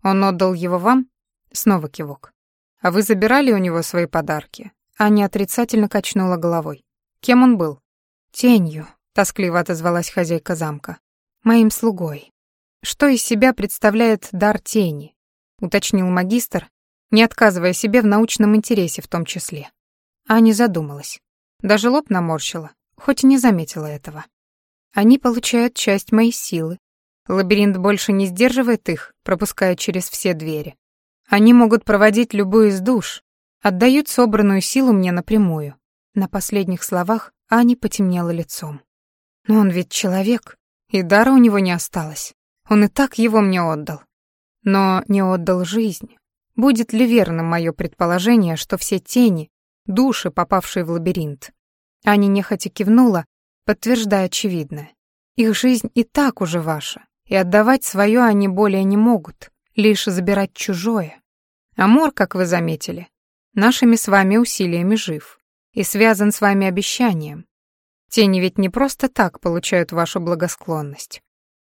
«Он отдал его вам?» Снова кивок. «А вы забирали у него свои подарки?» Аня отрицательно качнула головой. «Кем он был?» «Тенью», — тоскливо отозвалась хозяйка замка. «Моим слугой». «Что из себя представляет дар тени?» — уточнил магистр, не отказывая себе в научном интересе в том числе. Аня задумалась. Даже лоб наморщила, хоть и не заметила этого. Они получают часть моей силы. Лабиринт больше не сдерживает их, пропуская через все двери. Они могут проводить любую из душ, отдают собранную силу мне напрямую. На последних словах Ани потемнело лицом. Но он ведь человек, и дара у него не осталось. Он и так его мне отдал. Но не отдал жизнь. Будет ли верным мое предположение, что все тени — души, попавшие в лабиринт? Аня нехотя кивнула, подтверждая очевидное. Их жизнь и так уже ваша, и отдавать свое они более не могут, лишь забирать чужое. Амор, как вы заметили, нашими с вами усилиями жив и связан с вами обещанием. Тени ведь не просто так получают вашу благосклонность.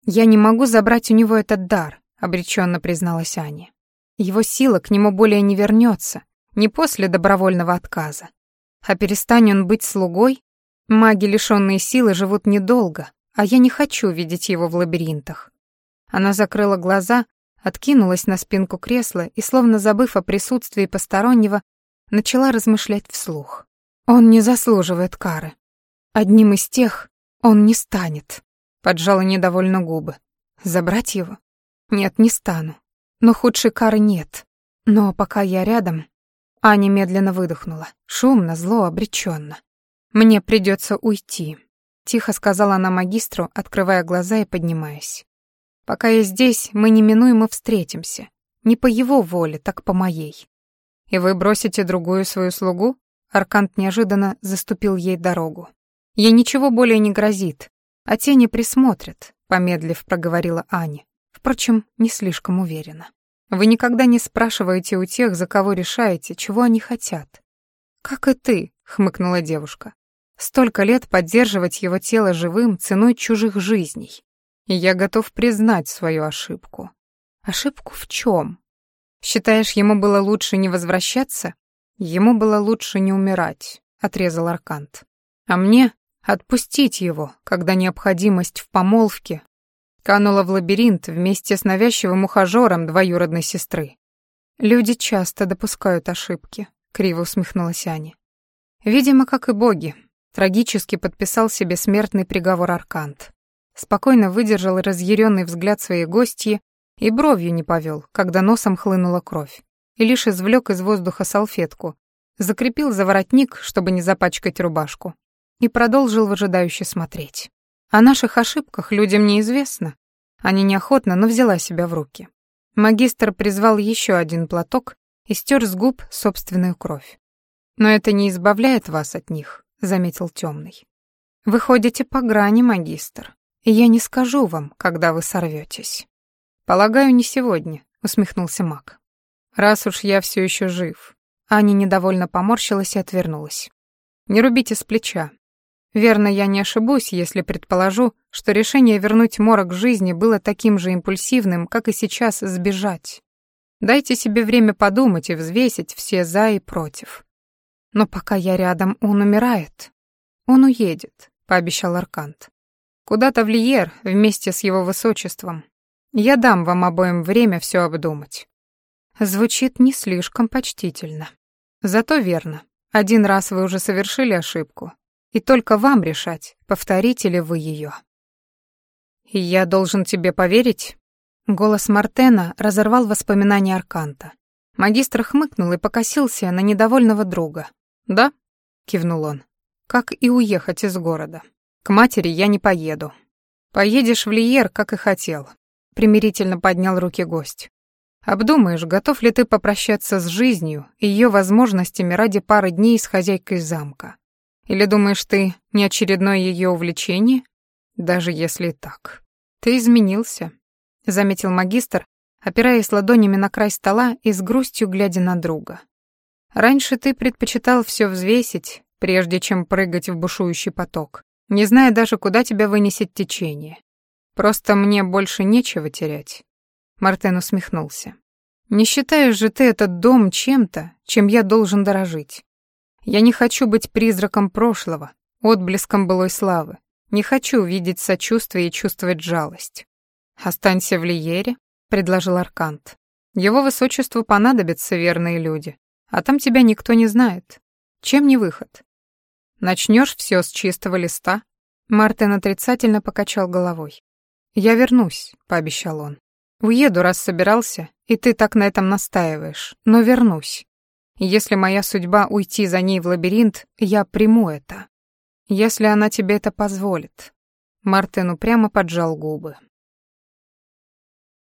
Я не могу забрать у него этот дар, обреченно призналась Аня. Его сила к нему более не вернется, не после добровольного отказа. А перестань он быть слугой, маги, лишённые силы, живут недолго, а я не хочу видеть его в лабиринтах. Она закрыла глаза, откинулась на спинку кресла и, словно забыв о присутствии постороннего, начала размышлять вслух. Он не заслуживает кары. Одним из тех он не станет. Поджала недовольно губы. Забрать его? Нет, не стану. Но худшей кары нет. Но пока я рядом, Аня медленно выдохнула, шумно, зло, обреченно. «Мне придется уйти», — тихо сказала она магистру, открывая глаза и поднимаясь. «Пока я здесь, мы неминуемо встретимся. Не по его воле, так по моей. И вы бросите другую свою слугу?» Аркант неожиданно заступил ей дорогу. «Ей ничего более не грозит, а те не присмотрят», — помедлив проговорила Аня. Впрочем, не слишком уверенно. Вы никогда не спрашиваете у тех, за кого решаете, чего они хотят. Как и ты, хмыкнула девушка. Столько лет поддерживать его тело живым ценой чужих жизней. И я готов признать свою ошибку. Ошибку в чем? Считаешь, ему было лучше не возвращаться? Ему было лучше не умирать, отрезал Аркант. А мне отпустить его, когда необходимость в помолвке Канула в лабиринт вместе с навязчивым ухажером двоюродной сестры. Люди часто допускают ошибки, криво усмехнулась Аня. Видимо, как и боги, трагически подписал себе смертный приговор Аркант. Спокойно выдержал разъяренный взгляд своей гостьи и бровью не повел, когда носом хлынула кровь, и лишь извлек из воздуха салфетку, закрепил за воротник, чтобы не запачкать рубашку, и продолжил выжидающе смотреть. О наших ошибках людям неизвестно. Они неохотно, но взяла себя в руки. Магистр призвал еще один платок и стер с губ собственную кровь. «Но это не избавляет вас от них», — заметил темный. «Вы ходите по грани, магистр, и я не скажу вам, когда вы сорветесь». «Полагаю, не сегодня», — усмехнулся маг. «Раз уж я все еще жив». Аня недовольно поморщилась и отвернулась. «Не рубите с плеча. Верно, я не ошибусь, если предположу, что решение вернуть Морок жизни было таким же импульсивным, как и сейчас сбежать. Дайте себе время подумать и взвесить все «за» и «против». Но пока я рядом, он умирает. Он уедет, пообещал Аркант. Куда-то в Лиер вместе с его высочеством. Я дам вам обоим время все обдумать. Звучит не слишком почтительно. Зато верно. Один раз вы уже совершили ошибку, и только вам решать, повторите ли вы ее. И я должен тебе поверить? Голос Мартена разорвал воспоминания Арканта. Магистр хмыкнул и покосился на недовольного друга. «Да?» — кивнул он. «Как и уехать из города. К матери я не поеду. Поедешь в Лиер, как и хотел», — примирительно поднял руки гость. «Обдумаешь, готов ли ты попрощаться с жизнью и ее возможностями ради пары дней с хозяйкой замка? Или думаешь, ты не очередное ее увлечение? Даже если так. Ты изменился», — заметил магистр, опираясь ладонями на край стола и с грустью глядя на друга. «Раньше ты предпочитал все взвесить, прежде чем прыгать в бушующий поток, не зная даже, куда тебя вынесет течение. Просто мне больше нечего терять». Мартен усмехнулся. «Не считаешь же ты этот дом чем-то, чем я должен дорожить? Я не хочу быть призраком прошлого, отблеском былой славы. Не хочу видеть сочувствие и чувствовать жалость. Останься в Лиере, — предложил Аркант. «Его высочеству понадобятся верные люди, а там тебя никто не знает. Чем не выход? Начнешь все с чистого листа?» Мартин отрицательно покачал головой. «Я вернусь», — пообещал он. «Уеду, раз собирался, и ты так на этом настаиваешь, но вернусь. Если моя судьба уйти за ней в лабиринт, я приму это. Если она тебе это позволит». Мартин упрямо поджал губы.